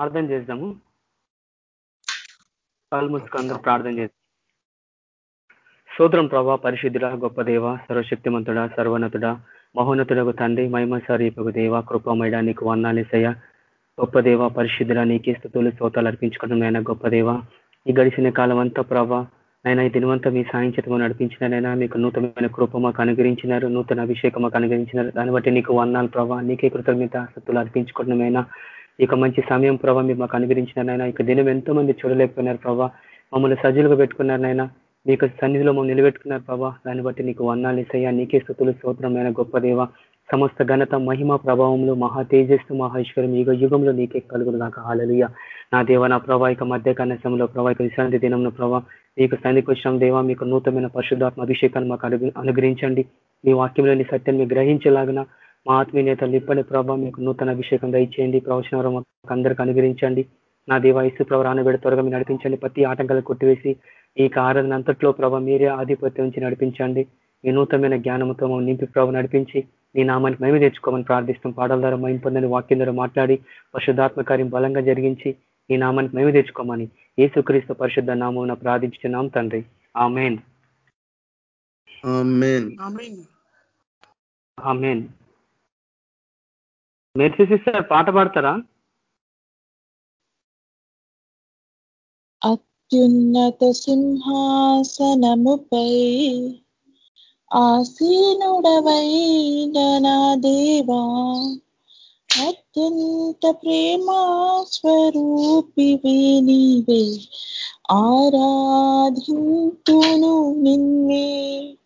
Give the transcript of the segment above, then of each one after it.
ప్రార్థన చేద్దాము. కాలు ముసుకు అందరూ ప్రార్థన చేద్దాం. సూత్రం ప్రభా పరిశుద్ధుడ గొప్ప దేవ సర్వశక్తిమంతుడ సర్వనతుడ మహోన్నతుడకు తండ్రి మహిమ సరీపకు దేవ కృపమైడ నీకు వందాలేసయ్య గొప్ప దేవ పరిశుద్ధుడ నీకే స్థుతులు స్తోతాలు అర్పించుకోవడం నాయన గొప్ప దేవ. ఈ గడిచిన కాలం అంతా ప్రభా నైనా ఈ దినవంతా మీ సాయం చేతము నడిపించినైనా మీకు నూతనమైన కృప మాకు అనుగ్రహించినారు నూతన అభిషేకం మాకు అనుగ్రహించినారు. దాన్ని బట్టి నీకు వందాలు ప్రభా నీకే కృతజ్ఞత స్థుతులు అర్పించుకోవడమైనా ఇక మంచి సమయం ప్రభావ మీరు మాకు అనుగ్రహించినారైనా ఇక దినం ఎంతో మంది చూడలేకపోయినారు ప్రభా. మమ్మల్ని సజ్జలుగా పెట్టుకున్నారనైనా మీకు సన్నిధిలో మమ్మల్ని నిలబెట్టుకున్నారు ప్రభా. దాన్ని బట్టి నీకు వర్ణాలు ఇసయ్యా నీకే స్థుతులు స్తోత్రమైన గొప్ప దేవ. సమస్త ఘనత మహిమ ప్రభావంలో మహా తేజస్సు మహేశ్వరం యుగ యుగంలో నీకే కలుగులు నాకు హాలలుయ నా దేవ నా ప్రభా ఇక మధ్య కనసంలో ప్రభా ఇక విశ్రాంతి దినంలో ప్రభా మీకు సన్నిధికి వచ్చిన దేవ. మీకు నూతనమైన పరిశుద్ధాత్మ అభిషేకాన్ని మాకు అనుగ్రహించండి. మీ వాక్యంలోని సత్యాన్ని గ్రహించేలాగిన మా ఆత్మీయ నేతలు ఇప్పటి ప్రభావ మీకు నూతన అభిషేకం దయచేయండి. ప్రవచన అందరికి అనుగ్రహించండి. నా దేవ ఇసు ప్రభు రానబెడ త్వరగా మీరు నడిపించండి. ప్రతి ఆటంకాలు కొట్టివేసి ఈ ఆరాధన అంతట్లో ప్రభావ మీరే ఆధిపత్యం నుంచి నడిపించండి. మీ నూతనమైన జ్ఞానంతో నింపి ప్రభు నడిపించి మీ నామానికి మేము తెచ్చుకోమని ప్రార్థిస్తాం పాటల ద్వారా మేము పొందని వాక్యం ద్వారా మాట్లాడి పరిశుద్ధాత్మ కార్యం బలంగా జరిగించి ఈ నామానికి మేము తెచ్చుకోమని ఏసుక్రీస్తు పరిశుద్ధ నామం ప్రార్థించున్నాం తండ్రి. ఆమెన్. ఆమెన్. మెర్సీ సార్ పాట పాడతారా? అత్యున్నత సింహాసనముపై ఆసీనుడవై నా దేవా అత్యంత ప్రేమా స్వరూపివి నీవే ఆరాధింతును నిన్నే.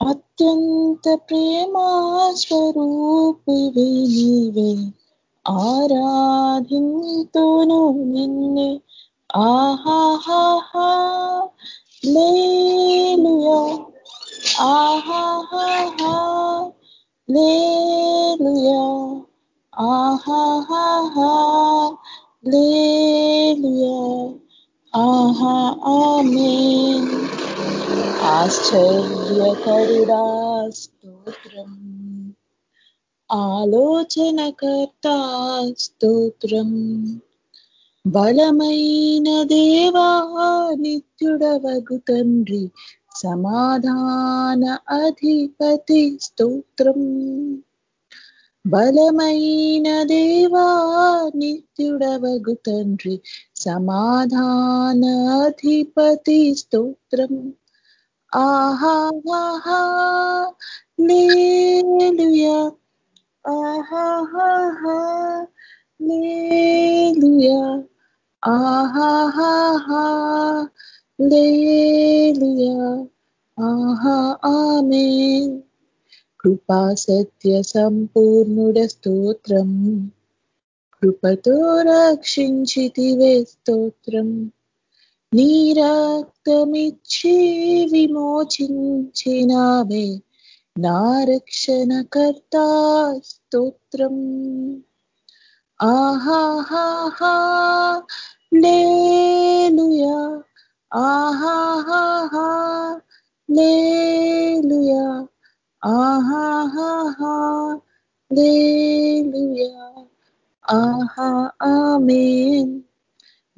అత్యంత ప్రేమాస్వరూపివే నీవే. ఆరాధింతును నిన్నే. ఆహాహా లేలుయా. ఆహాహా లేలుయా. ఆహాహా లేలుయా. ఆహా ఆమేన్. ఆశ్చర్యకరుడా స్తోత్రం ఆలోచనకర్త స్తోత్రం బలమైన దేవా నిత్యుడవగు తండ్రి సమాధాన అధిపతి స్తోత్రం. బలమైన దేవా నిత్యుడవగు తండ్రి సమాధాన అధిపతి స్తోత్రం. ఆహాహా లేలుయా ఆహాహా లేలుయా ఆహాహా లేలుయా ఆహా ఆమేన్. కృపా సత్య సంపూర్ణుడ స్తోత్రం. కృపతో రక్షించితివే స్తోత్రం. నీ రక్తమిచ్చి విమోచించినావే. నా రక్షణకర్త స్తోత్రం. ఆహాహాహా లేలుయా. ఆహాహాహా లేలుయా. ఆహాహాహా లేలుయా. ఆహా ఆమెన్.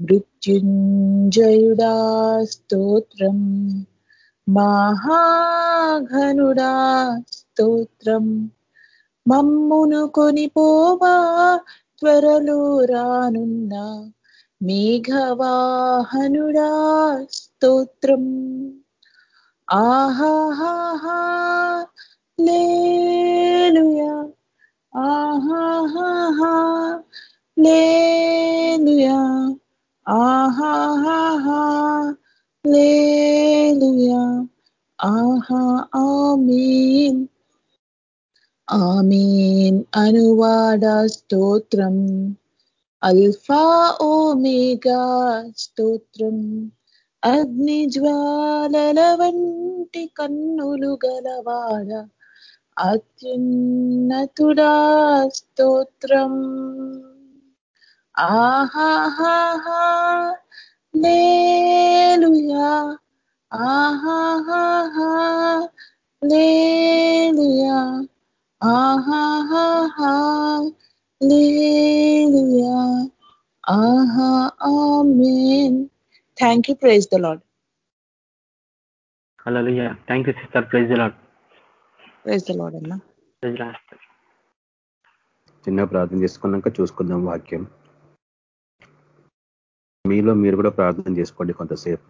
మృత్యుంజయుడా స్తోత్రం మహాఘనుడా స్తోత్రం మమ్మును కొనిపోవా త్వరలో రానున్న మేఘవాహనుడా స్తోత్రం ఆహాహా లేలుయా ఆహాహా లేలుయా ఆహాహా లేలుయా ఆహా ఆమీన్. ఆమీన్. అనువాద స్తోత్రం. అల్ఫా ఓమేగా స్తోత్రం. అగ్ని జ్వాలల వంటి కన్నులు గలవాడ. అత్యున్నతుడా స్తోత్రం. ఆహాహా లేలుయా ఆహాహా లేలుయా ఆహాహా లేలుయా Amen. Thank you. Praise the Lord. Hallelujah thank you sister praise Lord Praise the Lord, అన్న ప్రైజ్ లాడ్ చిన్న ప్రార్థన చేసుకున్నాక చూసుకుందాం వాక్యం మీలో మీరు కూడా ప్రార్థన చేసుకోండి కొంతసేపు.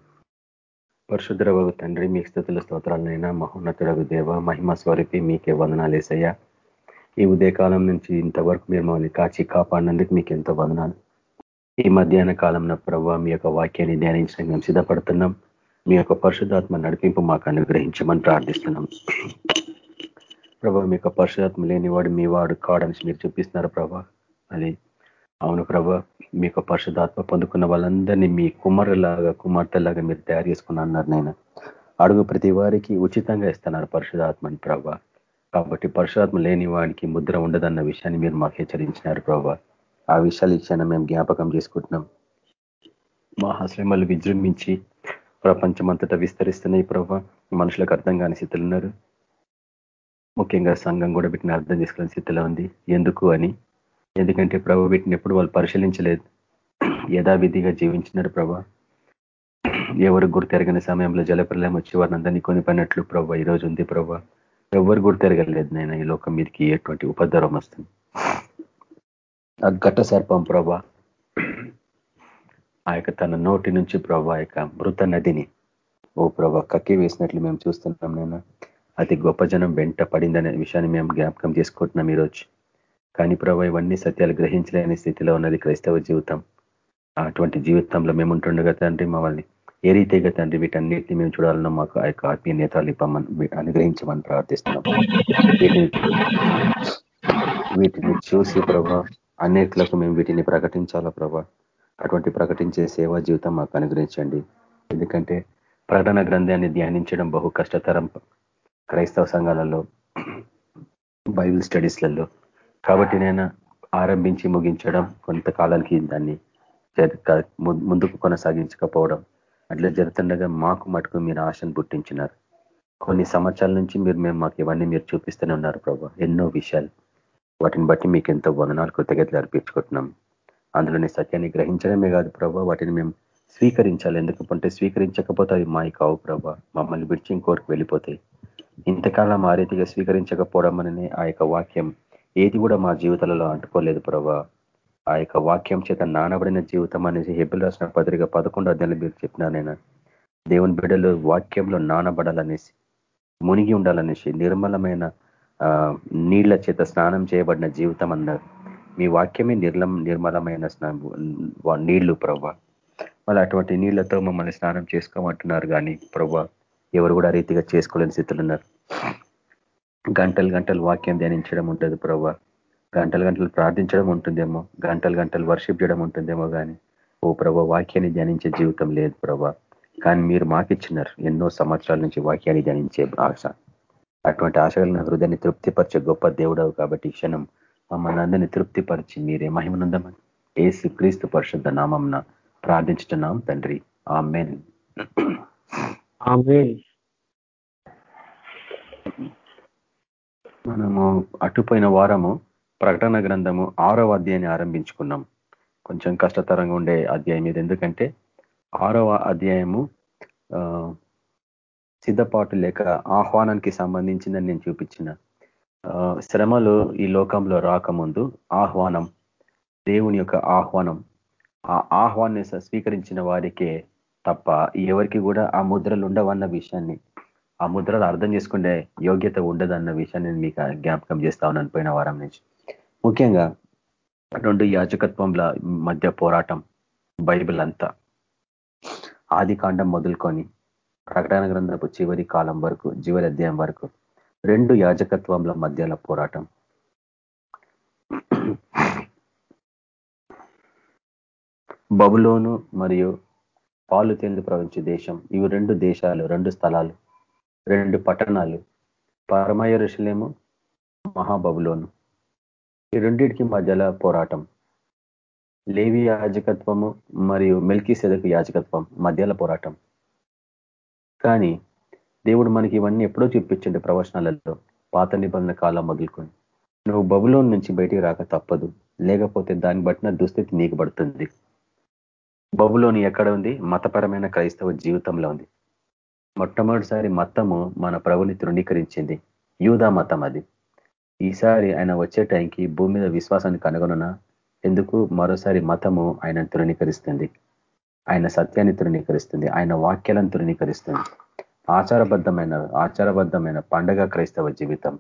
పరిశుద్ధ తండ్రి మీ స్థుతుల స్తోత్రాలనైనా మహోన్నతుడగు దేవ మహిమ స్వరూపి మీకే వందనాలు వేసయ్యా ఈ ఉదయకాలం నుంచి ఇంతవరకు మీరు మమ్మల్ని కాచి కాపాడినందుకు మీకు ఎంతో వందనాలు. ఈ మధ్యాహ్న కాలంలో ప్రభావ మీ యొక్క వాక్యాన్ని ధ్యానించడానికి మేము సిద్ధపడుతున్నాం. మీ యొక్క పరిశుధాత్మ నడిపింపు మాకు అనుగ్రహించమని ప్రార్థిస్తున్నాం. ప్రభా మీ యొక్క పరిశుధాత్మ లేనివాడు మీ వాడు కాడని మీరు చూపిస్తున్నారు ప్రభా అది అవును ప్రభ మీ యొక్క పరిశుధాత్మ పొందుకున్న వాళ్ళందరినీ మీ కుమారులాగా కుమార్తెలాగా మీరు తయారు చేసుకున్న అన్నారు నేను. అడుగు ప్రతి వారికి ఉచితంగా ఇస్తున్నారు పరిశుధాత్మని ప్రభా. కాబట్టి పరిశుధాత్మ లేని వాడికి ముద్ర ఉండదన్న విషయాన్ని మీరు మాకు హెచ్చరించినారు ప్రభా. ఆ విషయాలు ఇచ్చాను మేము జ్ఞాపకం చేసుకుంటున్నాం. మా ఆశ్రమాలు విజృంభించి ప్రపంచమంతటా విస్తరిస్తున్నాయి ప్రభా. మనుషులకు అర్థం కాని స్థితిలో ఉన్నారు. ముఖ్యంగా సంఘం కూడా వీటిని అర్థం చేసుకునే స్థితిలో ఉంది. ఎందుకు అని ఎందుకంటే ప్రభు వీటిని ఎప్పుడు వాళ్ళు పరిశీలించలేదు. యథావిధిగా జీవించినారు ప్రభా. ఎవరు గుర్తెరగని సమయంలో జలప్రలయం వచ్చి వారిని అందరినీ కొనిపోయినట్లు ప్రభా ఈరోజు ఉంది ప్రభా. ఎవరు గుర్తెరగలేదు నేను ఈ లోకం మీదకి ఎటువంటి ఉపద్రవం వస్తుంది. ఆ ఘట సర్పం ప్రభా. ఆ యొక్క తన నోటి నుంచి ప్రభా యొక్క మృత నదిని ఓ ప్రభా కక్కి వేసినట్లు మేము చూస్తున్నాం నేను అతి గొప్ప జనం వెంట పడిందనే విషయాన్ని మేము జ్ఞాపకం చేసుకుంటున్నాం ఈరోజు. కానీ ప్రభా ఇవన్నీ సత్యాలు గ్రహించలేని స్థితిలో ఉన్నది క్రైస్తవ జీవితం. అటువంటి జీవితంలో మేము ఉంటుండగా తండ్రి మమ్మల్ని ఏ రీతిగా తండ్రి వీటన్నిటిని మేము చూడాలన్నా మాకు ఆ యొక్క ఆత్మీయ నేతలు ఇవ్వమని అనుగ్రహించమని ప్రార్థిస్తున్నాం. వీటిని వీటిని చూసి ప్రభా అన్నిట్లకు మేము వీటిని ప్రకటించాలా ప్రభా? అటువంటి ప్రకటించే సేవా జీవితం మాకు అనుగ్రహించండి. ఎందుకంటే ప్రకటన గ్రంథాన్ని ధ్యానించడం బహు కష్టతరం. క్రైస్తవ సంఘాలలో బైబిల్ స్టడీస్లలో కాబట్టి నేను ఆరంభించి ముగించడం కొంతకాలానికి దాన్ని ముందుకు కొనసాగించకపోవడం అట్లా జరుగుతుండగా మాకు మటుకు మీరు ఆశను పుట్టించినారు. కొన్ని సంవత్సరాల నుంచి మీరు మేము మాకు ఇవన్నీ మీరు చూపిస్తూనే ఉన్నారు ప్రభు. ఎన్నో విషయాలు. వాటిని బట్టి మీకు ఎంతో వందనాలు కృతజ్ఞతలు అర్పించుకుంటున్నాం. అందులోని సత్యాన్ని గ్రహించడమే కాదు ప్రభావ వాటిని మేము స్వీకరించాలి. ఎందుకంటే స్వీకరించకపోతే అవి మాయి కావు ప్రభా. మమ్మల్ని విడిచి ఇంకోరికి వెళ్ళిపోతాయి. ఇంతకాలం ఆ రీతిగా స్వీకరించకపోవడం అనే ఆ యొక్క వాక్యం ఏది కూడా మా జీవితాలలో అంటుకోలేదు ప్రభా. ఆ యొక్క వాక్యం చేత నానబడిన జీవితం అనేసి హెబ్బులు రాసిన పత్రిక పదకొండు అధ్యాయులు మీరు చెప్పినా నేను. దేవుని బిడ్డలు వాక్యంలో నానబడాలనేసి మునిగి ఉండాలనేసి నిర్మలమైన నీళ్ళ చేత స్నానం చేయబడిన జీవితం అన్నారు మీ వాక్యమే నిర్లం నిర్మలమైన నీళ్ళు ప్రభా. మళ్ళీ అటువంటి నీళ్ళతో మమ్మల్ని స్నానం చేసుకోమంటున్నారు కానీ ప్రభా ఎవరు కూడా రీతిగా చేసుకోలేని స్థితులు ఉన్నారు. గంటలు గంటలు వాక్యం ధ్యానించడం ఉంటుంది ప్రభా గంటలు గంటలు ప్రార్థించడం ఉంటుందేమో గంటలు గంటలు వర్షిప్ చేయడం ఉంటుందేమో కానీ ఓ ప్రభా వాక్యాన్ని ధ్యానించే జీవితం లేదు ప్రభా కానీ మీరు మాకిచ్చినారు ఎన్నో సంవత్సరాల నుంచి వాక్యాన్ని ధ్యానించే ఆశ. అటువంటి ఆశలను హృదయాన్ని తృప్తిపరిచే గొప్ప దేవుడవు కాబట్టి క్షణం మమ్మల్ని అందరినీ తృప్తిపరిచి మీరే మహిమనుందమని ఏసు క్రీస్తు పరిశుద్ధ నామంన ప్రార్థించుతున్నాం తండ్రి. ఆమెన్. మనము అటుపోయిన వారము ప్రకటన గ్రంథము ఆరవ అధ్యాయాన్ని ఆరంభించుకున్నాం. కొంచెం కష్టతరంగా ఉండే అధ్యాయం ఇది. ఎందుకంటే ఆరవ అధ్యాయము సిద్ధపాటు లేక ఆహ్వానానికి సంబంధించిందని నేను చూపించిన. శ్రమలు ఈ లోకంలో రాకముందు ఆహ్వానం దేవుని యొక్క ఆహ్వానం. ఆ ఆహ్వాన్ని స్వీకరించిన వారికే తప్ప ఎవరికి కూడా ఆ ముద్రలు ఉండవన్న విషయాన్ని ఆ ముద్రలు అర్థం చేసుకునే యోగ్యత ఉండదన్న విషయాన్ని మీకు జ్ఞాపకం చేస్తా ఉన్నాను పోయిన వారం నుంచి. ముఖ్యంగా రెండు యాజకత్వంల మధ్య పోరాటం బైబిల్ అంతా ఆది కాండం మొదలుకొని ప్రకటన గ్రంథపు చివరి కాలం వరకు చివరి అధ్యాయం వరకు రెండు యాజకత్వంల మధ్యల పోరాటం. బబులోను మరియు పాలు తేందు ప్రవహించే దేశం ఇవి రెండు దేశాలు రెండు స్థలాలు. రెండు పట్టణాలు పరమయరుషులేము ఋషులేమో మహాబబులోను. ఈ రెండింటికి మధ్యల పోరాటం. లేవి యాజకత్వము మరియు మెల్కీ సెదకు యాజకత్వం మధ్యల పోరాటం. కానీ దేవుడు మనకి ఇవన్నీ ఎప్పుడో చూపించండి ప్రవచనాలలో పాత నిబంధన కాలం మొదలుకొని. నువ్వు బబులోన్ నుంచి బయటికి రాక తప్పదు. లేకపోతే దాన్ని బట్టిన దుస్థితి నీకు పడుతుంది. బబులోని ఎక్కడ ఉంది? మతపరమైన క్రైస్తవ జీవితంలో ఉంది. మొట్టమొదటిసారి మతము మన ప్రభుని తృణీకరించింది. యూదా మతం అది. ఈసారి ఆయన వచ్చే టైంకి భూమి మీద విశ్వాసాన్ని కనుగొన ఎందుకు? మరోసారి మతము ఆయన తృణీకరిస్తుంది. ఆయన సత్యాన్ని తృణీకరిస్తుంది. ఆయన వాక్యాలను తృణీకరిస్తుంది. ఆచారబద్ధమైన ఆచారబద్ధమైన పండగ క్రైస్తవ జీవితం.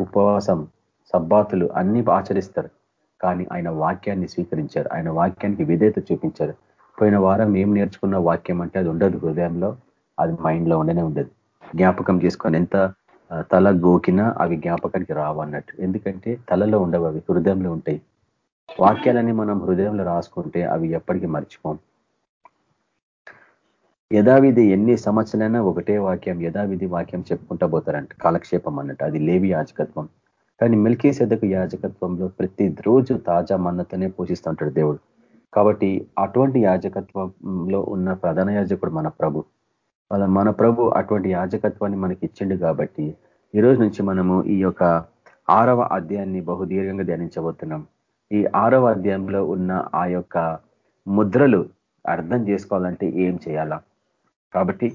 ఉపవాసం సబ్బాతులు అన్ని ఆచరిస్తారు. కానీ ఆయన వాక్యాన్ని స్వీకరించారు. ఆయన వాక్యానికి విధేత చూపించారు. పోయిన వారం ఏం నేర్చుకున్న వాక్యం అంటే అది ఉండదు హృదయంలో. అది మైండ్లో ఉండనే ఉండదు. జ్ఞాపకం చేసుకొని ఎంత తల గోకినా అవి జ్ఞాపకానికి రావు అన్నట్టు. ఎందుకంటే తలలో ఉండవు అవి హృదయంలో ఉంటాయి. వాక్యాలని మనం హృదయంలో రాసుకుంటే అవి ఎప్పటికీ మర్చిపోం. యథావిధి ఎన్ని సంవత్సరాలైనా ఒకటే వాక్యం యథావిధి వాక్యం చెప్పుకుంటా పోతారంట. కాలక్షేపం అన్నట్టు. అది లేవి యాజకత్వం. కానీ మిల్కీ సెదకు యాజకత్వంలో ప్రతి రోజు తాజా మన్నతోనే పోషిస్తూ దేవుడు. కాబట్టి అటువంటి యాజకత్వంలో ఉన్న ప్రధాన యాజకుడు మన ప్రభు. వాళ్ళ మన ప్రభు అటువంటి యాజకత్వాన్ని మనకి ఇచ్చిండు కాబట్టి ఈ రోజు నుంచి మనము ఈ యొక్క ఆరవ అధ్యాయాన్ని బహుదీర్ఘంగా ధ్యానించబోతున్నాం. ఈ ఆరవ అధ్యాయంలో ఉన్న ఆ యొక్క ముద్రలు అర్థం చేసుకోవాలంటే ఏం చేయాలా? కాబట్టి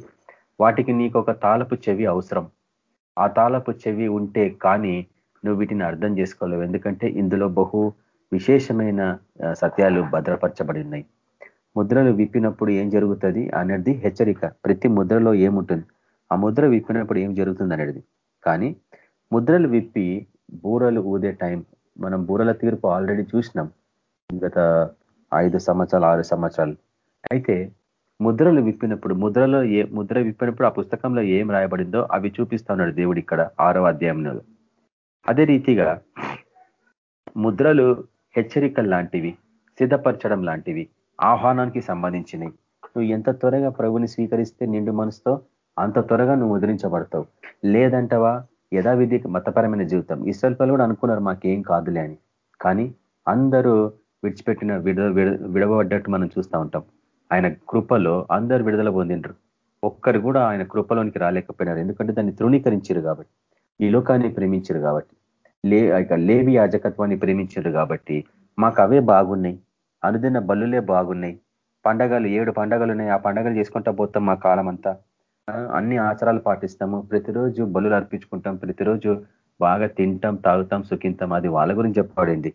వాటికి నీకు ఒక తాళపు చెవి అవసరం. ఆ తాళపు చెవి ఉంటే కానీ నువ్వు వీటిని అర్థం చేసుకోలేవు. ఎందుకంటే ఇందులో బహు విశేషమైన సత్యాలు భద్రపరచబడి ఉన్నాయి. ముద్రలు విప్పినప్పుడు ఏం జరుగుతుంది అనేది హెచ్చరిక. ప్రతి ముద్రలో ఏముంటుంది? ఆ ముద్ర విప్పినప్పుడు ఏం జరుగుతుంది అనేది. కానీ ముద్రలు విప్పి బూరలు ఊదే టైం. మనం బూరల తీర్పు ఆల్రెడీ చూసినాం. గత ఐదు సంవత్సరాలు ఆరు సంవత్సరాలు. అయితే ముద్రలు విప్పినప్పుడు ముద్రలో ఏ ముద్ర విప్పినప్పుడు ఆ పుస్తకంలో ఏం రాయబడిందో అవి చూపిస్తా ఉన్నాడు దేవుడు ఇక్కడ ఆరో అధ్యాయంలో. అదే రీతిగా ముద్రలు హెచ్చరికలు లాంటివి సిద్ధపరచడం లాంటివి ఆహ్వానానికి సంబంధించినవి. నువ్వు ఎంత త్వరగా ప్రభుని స్వీకరిస్తే నిండు మనసుతో అంత త్వరగా నువ్వు ముద్రించబడతావు లేదంటవా? యథావిధి మతపరమైన జీవితం. ఇస్వల్పలు కూడా అనుకున్నారు మాకేం కాదులే అని. కానీ అందరూ విడిచిపెట్టిన విడ విడవబడ్డట్టు మనం చూస్తూ ఉంటాం. ఆయన కృపలో అందరు విడుదల పొందిండ్రు. ఒక్కరు కూడా ఆయన కృపలోనికి రాలేకపోయినారు. ఎందుకంటే దాన్ని తృణీకరించారు కాబట్టి. ఈ లోకాన్ని ప్రేమించారు కాబట్టి. లే లేవి యాజకత్వాన్ని ప్రేమించారు కాబట్టి మాకు అవే బాగున్నాయి. అనుదిన బల్లులే బాగున్నాయి. పండగలు ఏడు పండగలు ఉన్నాయి ఆ పండగలు చేసుకుంటా పోతాం మా కాలం అంతా అన్ని ఆచారాలు పాటిస్తాము. ప్రతిరోజు బలులు అర్పించుకుంటాం. ప్రతిరోజు బాగా తింటాం తాగుతాం సుఖింతాం. అది వాళ్ళ గురించి చెప్పబడింది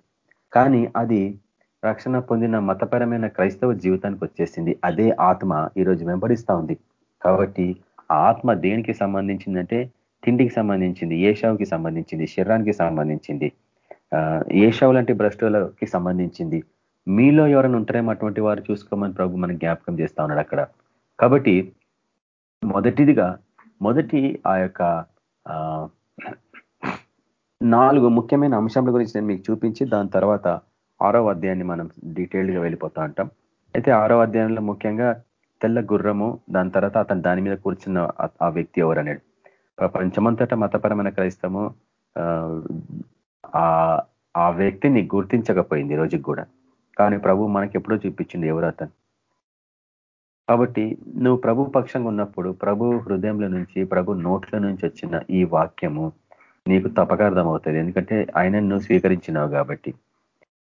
కానీ అది రక్షణ పొందిన మతపరమైన క్రైస్తవ జీవితానికి వచ్చేసింది. అదే ఆత్మ ఈరోజు వెంబడిస్తూ ఉంది. కాబట్టి ఆ ఆత్మ దేనికి సంబంధించిందంటే తిండికి సంబంధించింది ఏషావుకి సంబంధించింది శరీరానికి సంబంధించింది. ఏషావు లాంటి భ్రష్టులకి సంబంధించింది. మీలో ఎవరైనా ఉంటారేమో అటువంటి వారు చూసుకోమని ప్రభు మనం జ్ఞాపకం చేస్తా ఉన్నాడు అక్కడ. కాబట్టి మొదటిదిగా మొదటి ఆ యొక్క నాలుగు ముఖ్యమైన అంశాల గురించి నేను మీకు చూపించి దాని తర్వాత ఆరో అధ్యాయాన్ని మనం డీటెయిల్డ్గా వెళ్ళిపోతా ఉంటాం. అయితే ఆరో అధ్యాయంలో ముఖ్యంగా తెల్ల గుర్రము దాని తర్వాత అతను దాని మీద కూర్చున్న ఆ వ్యక్తి ఎవరు అనేది ప్రపంచమంతటా మతపరమైన క్రైస్తము ఆ వ్యక్తిని గుర్తించకపోయింది రోజుకి కూడా. కానీ ప్రభు మనకి ఎప్పుడో చూపించింది ఎవరు అతను. కాబట్టి నువ్వు ప్రభు పక్షంగా ఉన్నప్పుడు ప్రభు హృదయంలో నుంచి ప్రభు నోట్ల నుంచి వచ్చిన ఈ వాక్యము నీకు తప్పక అవుతుంది ఎందుకంటే ఆయన నువ్వు స్వీకరించినావు కాబట్టి.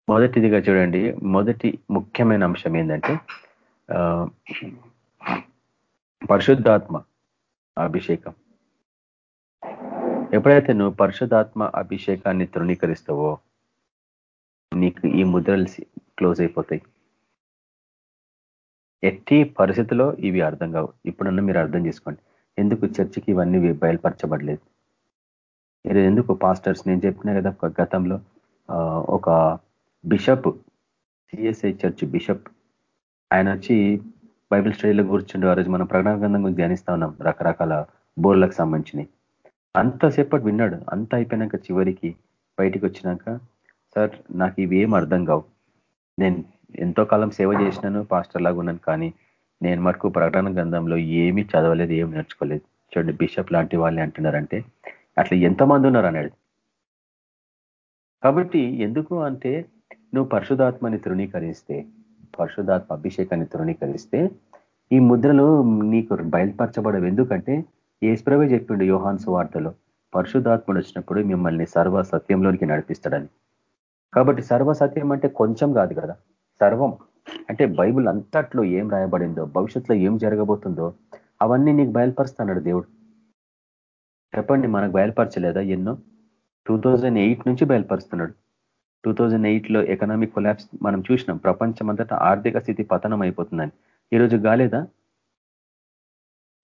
మొదటిదిగా చూడండి మొదటి ముఖ్యమైన అంశం ఏంటంటే పరిశుద్ధాత్మ అభిషేకం. ఎప్పుడైతే నువ్వు పరిశుద్ధాత్మ అభిషేకాన్ని తృణీకరిస్తావో నీకు ఈ ముద్రలు క్లోజ్ అయిపోతాయి. ఎట్టి పరిస్థితిలో ఇవి అర్థం కావు. ఇప్పుడన్నా మీరు అర్థం చేసుకోండి. ఎందుకు చర్చికి ఇవన్నీ బయలుపరచబడలేదు? మీరు ఎందుకు పాస్టర్స్ నేను చెప్పిన కదా గతంలో ఒక బిషప్ సిఎస్ఐ చర్చ్ బిషప్ ఆయన వచ్చి బైబిల్ స్టడీలో కూర్చుండే ఆ రోజు మనం ప్రకటన గ్రంథం గురించి ధ్యానిస్తా ఉన్నాం రకరకాల బోర్లకు సంబంధించినవి. అంతసేపటి విన్నాడు. అంత అయిపోయినాక చివరికి బయటికి వచ్చినాక సార్ నాకు ఇవి ఏం అర్థం కావు. నేను ఎంతో కాలం సేవ చేసినాను పాస్టర్ లాగా ఉన్నాను కానీ నేను మటుకు ప్రకటన గ్రంథంలో ఏమీ చదవలేదు ఏమి నేర్చుకోలేదు. చూడండి బిషప్ లాంటి వాళ్ళే అంటున్నారంటే అట్లా ఎంతమంది ఉన్నారు అన్నాడు. కాబట్టి ఎందుకు అంటే నువ్వు పరిశుధాత్మని తృణీకరిస్తే పరిశుధాత్మ అభిషేకాన్ని తృణీకరిస్తే ఈ ముద్రలు నీకు బయలుపరచబడవు. ఎందుకంటే ఏసుప్రవే చెప్పిండు యోహాన్ సువార్తలో పరిశుధాత్ముడు వచ్చినప్పుడు మిమ్మల్ని సర్వ సత్యంలోనికి నడిపిస్తాడని. కాబట్టి సర్వ సత్యం అంటే కొంచెం కాదు కదా? సర్వం. అంటే బైబుల్ అంతట్లో ఏం రాయబడిందో భవిష్యత్తులో ఏం జరగబోతుందో అవన్నీ నీకు బయలుపరుస్తున్నాడు దేవుడు. చెప్పండి మనకు బయలుపరచలేదా ఎన్నో? టూ నుంచి బయలుపరుస్తున్నాడు. టూ లో ఎకనామిక్ కొలాబ్స్ మనం చూసినాం. ప్రపంచమంతటా ఆర్థిక స్థితి పతనం అయిపోతుందని. ఈరోజు గాలేదా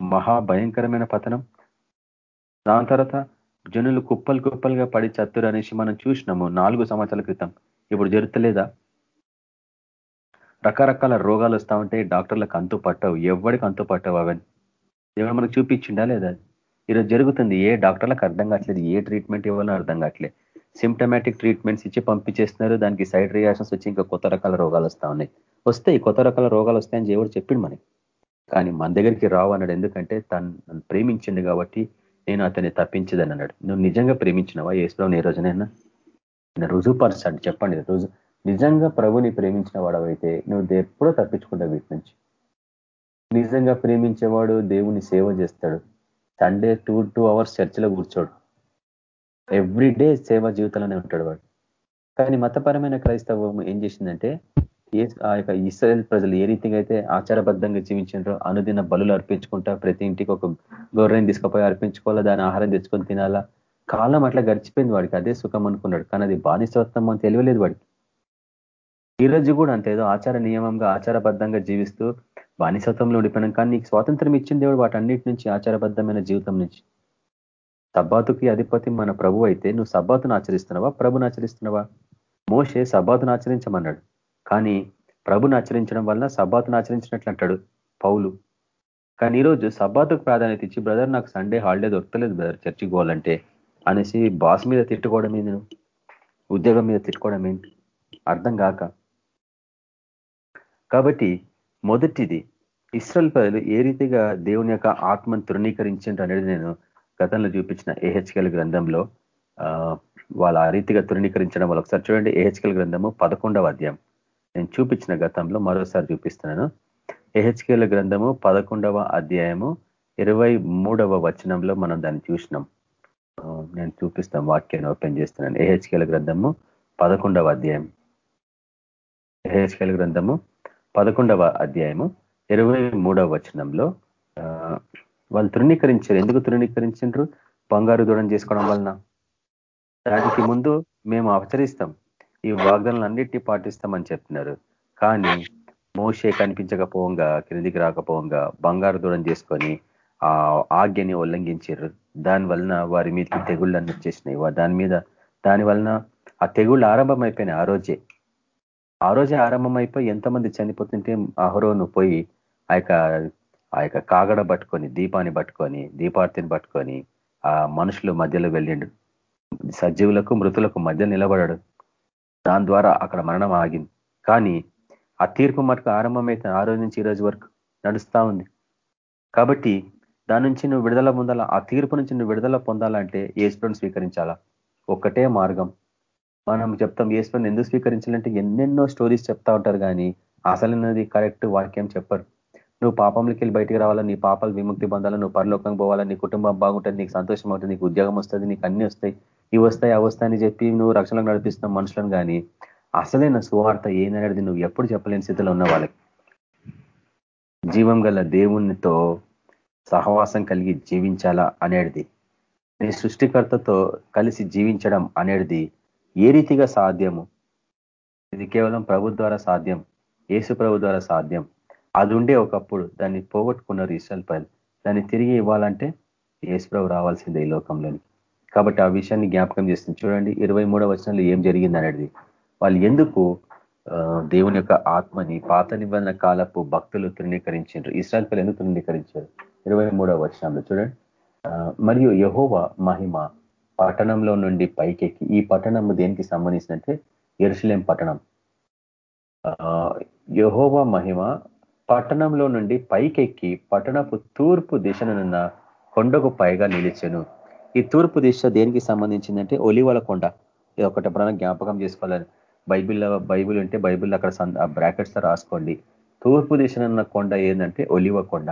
మహా భయంకరమైన పతనం. దాని తర్వాత జనులు కుప్పలు కుప్పలుగా పడి చత్తురు అనేసి మనం చూసినాము నాలుగు సంవత్సరాల క్రితం. ఇప్పుడు జరుగుతలేదా? రకరకాల రోగాలు వస్తూ ఉంటే డాక్టర్లకు అంతు పట్టవు. ఎవరికి అంతు పట్టవు అవన్నీ ఎవరు మనకు చూపించిండా లేదా? ఈరోజు జరుగుతుంది. ఏ డాక్టర్లకు అర్థం కావట్లేదు. ఏ ట్రీట్మెంట్ ఇవ్వాలో అర్థం కావట్లేదు. సిమ్టమాటిక్ ట్రీట్మెంట్స్ ఇచ్చి పంపించేస్తున్నారు. దానికి సైడ్ రియాక్షన్స్ వచ్చి ఇంకా కొత్త రకాల రోగాలు వస్తూ ఉన్నాయి. వస్తాయి. కొత్త రకాల రోగాలు వస్తాయని దేవుడు చెప్పిండు మనకి. కానీ మన దగ్గరికి రావు అన్నాడు. ఎందుకంటే తను ప్రేమించిండు కాబట్టి నేను అతన్ని తప్పించదని అన్నాడు. నువ్వు నిజంగా ప్రేమించినవా? ఏసుప్రభుని ఏ రోజునైనా రుజువుపరచండి చెప్పండి. రుజు నిజంగా ప్రభుని ప్రేమించిన వాడవైతే నువ్వు ఎప్పుడో తప్పించుకుంటావు వీటి నుంచి. నిజంగా ప్రేమించేవాడు దేవుని సేవ చేస్తాడు. సండే టూ టూ అవర్స్ చర్చిలో కూర్చోడు. ఎవ్రీ డే సేవ జీవితంలోనే ఉంటాడు వాడు. కానీ మతపరమైన క్రైస్తవం ఏం చేసిందంటే ఏ ఆ యొక్క ఇస్రాయల్ ప్రజలు ఏ రీతిగా అయితే ఆచారబద్ధంగా జీవించారో అనుదిన బలులు అర్పించుకుంటా ప్రతి ఇంటికి ఒక గొర్రెని తీసుకుపోయి అర్పించుకోవాలా? దాని ఆహారం తెచ్చుకొని తినాలా? కాలం అట్లా గడిచిపోయింది వాడికి. అదే సుఖం అనుకున్నాడు. కానీ అది బానిసత్వం అని తెలియలేదు వాడికి. ఈరోజు కూడా అంతేదో ఆచార నియమంగా ఆచారబద్ధంగా జీవిస్తూ బానిసత్వంలో ఉండిపోయినాం. కానీ నీకు స్వాతంత్రం ఇచ్చింది దేవుడు వాటన్నిటి నుంచి ఆచారబద్ధమైన జీవితం నుంచి. సబ్బాతుకి అధిపతి మన ప్రభు అయితే నువ్వు సబ్బాతును ఆచరిస్తున్నావా? ప్రభుని ఆచరిస్తున్నావా? మోషే సబ్బాతును ఆచరించమన్నాడు. కానీ ప్రభుని ఆచరించడం వలన సబ్బాతును ఆచరించినట్లు అంటాడు పౌలు. కానీ ఈరోజు సబ్బాతుకు ప్రాధాన్యత ఇచ్చి బ్రదర్ నాకు సండే హాలిడే దొరకలేదు బ్రదర్ చర్చికి పోవాలంటే అనేసి బాస్ మీద తిట్టుకోవడం ఏంది ఉద్యోగం మీద తిట్టుకోవడం ఏంటి అర్థం కాక. కాబట్టి మొదటిది ఇస్రాల్ ప్రజలు ఏ రీతిగా దేవుని యొక్క ఆత్మను తృణీకరించిండ్రు అనేది నేను గతంలో చూపించిన ఏహెచ్కెల్ గ్రంథంలో వాళ్ళు ఆ రీతిగా తృణీకరించడం వాళ్ళు ఒకసారి చూడండి ఏహెచ్కెల్ గ్రంథము పదకొండవ అధ్యాయం. నేను చూపించిన గతంలో మరోసారి చూపిస్తున్నాను. ఎహెచ్కేల గ్రంథము పదకొండవ అధ్యాయము ఇరవై మూడవ వచనంలో మనం దాన్ని చూసినాం. నేను చూపిస్తాం వాక్యాన్ని ఓపెన్ చేస్తున్నాను. ఏహెచ్కేల గ్రంథము పదకొండవ అధ్యాయం. ఏహెచ్కేల గ్రంథము పదకొండవ అధ్యాయము ఇరవై మూడవ వచనంలో వాళ్ళు తృణీకరించారు. ఎందుకు తృణీకరించారు? బంగారు దూరం చేసుకోవడం వలన. దానికి ముందు మేము ఆచరిస్తాం. ఈ వాగ్దానాలన్నిటినీ పాటిస్తామని చెప్తున్నారు కానీ మోసే కనిపించకపోవంగా క్రిందికి రాకపోవంగా బంగారు దూరం చేసుకొని ఆ ఆజ్ఞని ఉల్లంఘించారు దాని వలన వారి మీదకి తెగుళ్ళు అన్ని వచ్చేసినాయి దాని మీద దాని వలన ఆ తెగుళ్ళు ఆరంభం అయిపోయినాయి ఆ రోజే. ఆ రోజే ఆరంభం అయిపోయి ఎంతమంది చనిపోతుంటే అహరోను పోయి ఆ ఆ యొక్క కాగడ పట్టుకొని దీపాన్ని పట్టుకొని దీపార్తిని పట్టుకొని ఆ మనుషులు మధ్యలో వెళ్ళిండు. సజీవులకు మృతులకు మధ్య నిలబడాడు. దాని ద్వారా అక్కడ మరణం ఆగింది. కానీ ఆ తీర్పు మటుకు ఆరంభమైతే ఆ రోజు నుంచి ఈ రోజు వరకు నడుస్తూ ఉంది. కాబట్టి దాని నుంచి నువ్వు విడుదల పొందాలా? ఆ తీర్పు నుంచి నువ్వు విడుదల పొందాలంటే ఏసులను స్వీకరించాలా? ఒక్కటే మార్గం. మనం చెప్తాం ఏసులను ఎందుకు స్వీకరించాలంటే ఎన్నెన్నో స్టోరీస్ చెప్తా ఉంటారు కానీ అసలున్నది కరెక్ట్ వాక్యం చెప్పరు. నువ్వు పాపంలోకి వెళ్ళి బయటికి రావాలా? నీ పాపాలు విముక్తి పొందాలా? నువ్వు పరలోకం పోవాలా? నీ కుటుంబం బాగుంటుంది నీకు సంతోషం అవుతుంది నీకు ఉద్యోగం వస్తుంది నీకు అన్ని వస్తాయి. ఇవి వస్తాయి అవి వస్తాయని చెప్పి నువ్వు రక్షణకు నడిపిస్తున్నావు మనుషులను కానీ అసలైన సువార్త ఏననేది నువ్వు ఎప్పుడు చెప్పలేని స్థితిలో ఉన్న వాళ్ళకి. జీవం గల దేవునితో సహవాసం కలిగి జీవించాలా అనేది నీ సృష్టికర్తతో కలిసి జీవించడం అనేది ఏ రీతిగా సాధ్యము? ఇది కేవలం ప్రభు ద్వారా సాధ్యం ఏసు ప్రభు ద్వారా సాధ్యం. అది ఉండే ఒకప్పుడు దాన్ని పోగొట్టుకున్నారు ఇస్రాయల్ పైలు దాన్ని తిరిగి ఇవ్వాలంటే ఏసుప్రభు రావాల్సిందే ఈ లోకంలోని కాబట్టి ఆ విషయాన్ని జ్ఞాపకం చేస్తుంది. చూడండి ఇరవై మూడవ వచనంలో ఏం జరిగింది అనేది. వాళ్ళు ఎందుకు దేవుని యొక్క ఆత్మని పాత నిబంధన కాలపు భక్తులు తృణీకరించారు ఇస్రాయల్ పిల్లలు ఎందుకు తృణీకరించారు? ఇరవై మూడవ వచనంలో చూడండి. మరియు యహోవ మహిమ పట్టణంలో నుండి పైకెక్కి. ఈ పట్టణం దేనికి సంబంధించినంటే ఎరుసలేం పట్టణం. యహోవ మహిమ పట్టణంలో నుండి పైకెక్కి పట్టణపు తూర్పు దిశనున్న కొండకు పైగా నిలిచెను. ఈ తూర్పు దిశ దేనికి సంబంధించిందంటే ఒలివల కొండ. ఇది ఒకటి ఎప్పుడైనా జ్ఞాపకం చేసుకోవాలని. బైబిల్లో బైబిల్ ఉంటే బైబిల్ అక్కడ బ్రాకెట్స్ రాసుకోండి. తూర్పు దిశనున్న కొండ ఏంటంటే ఒలివ కొండ.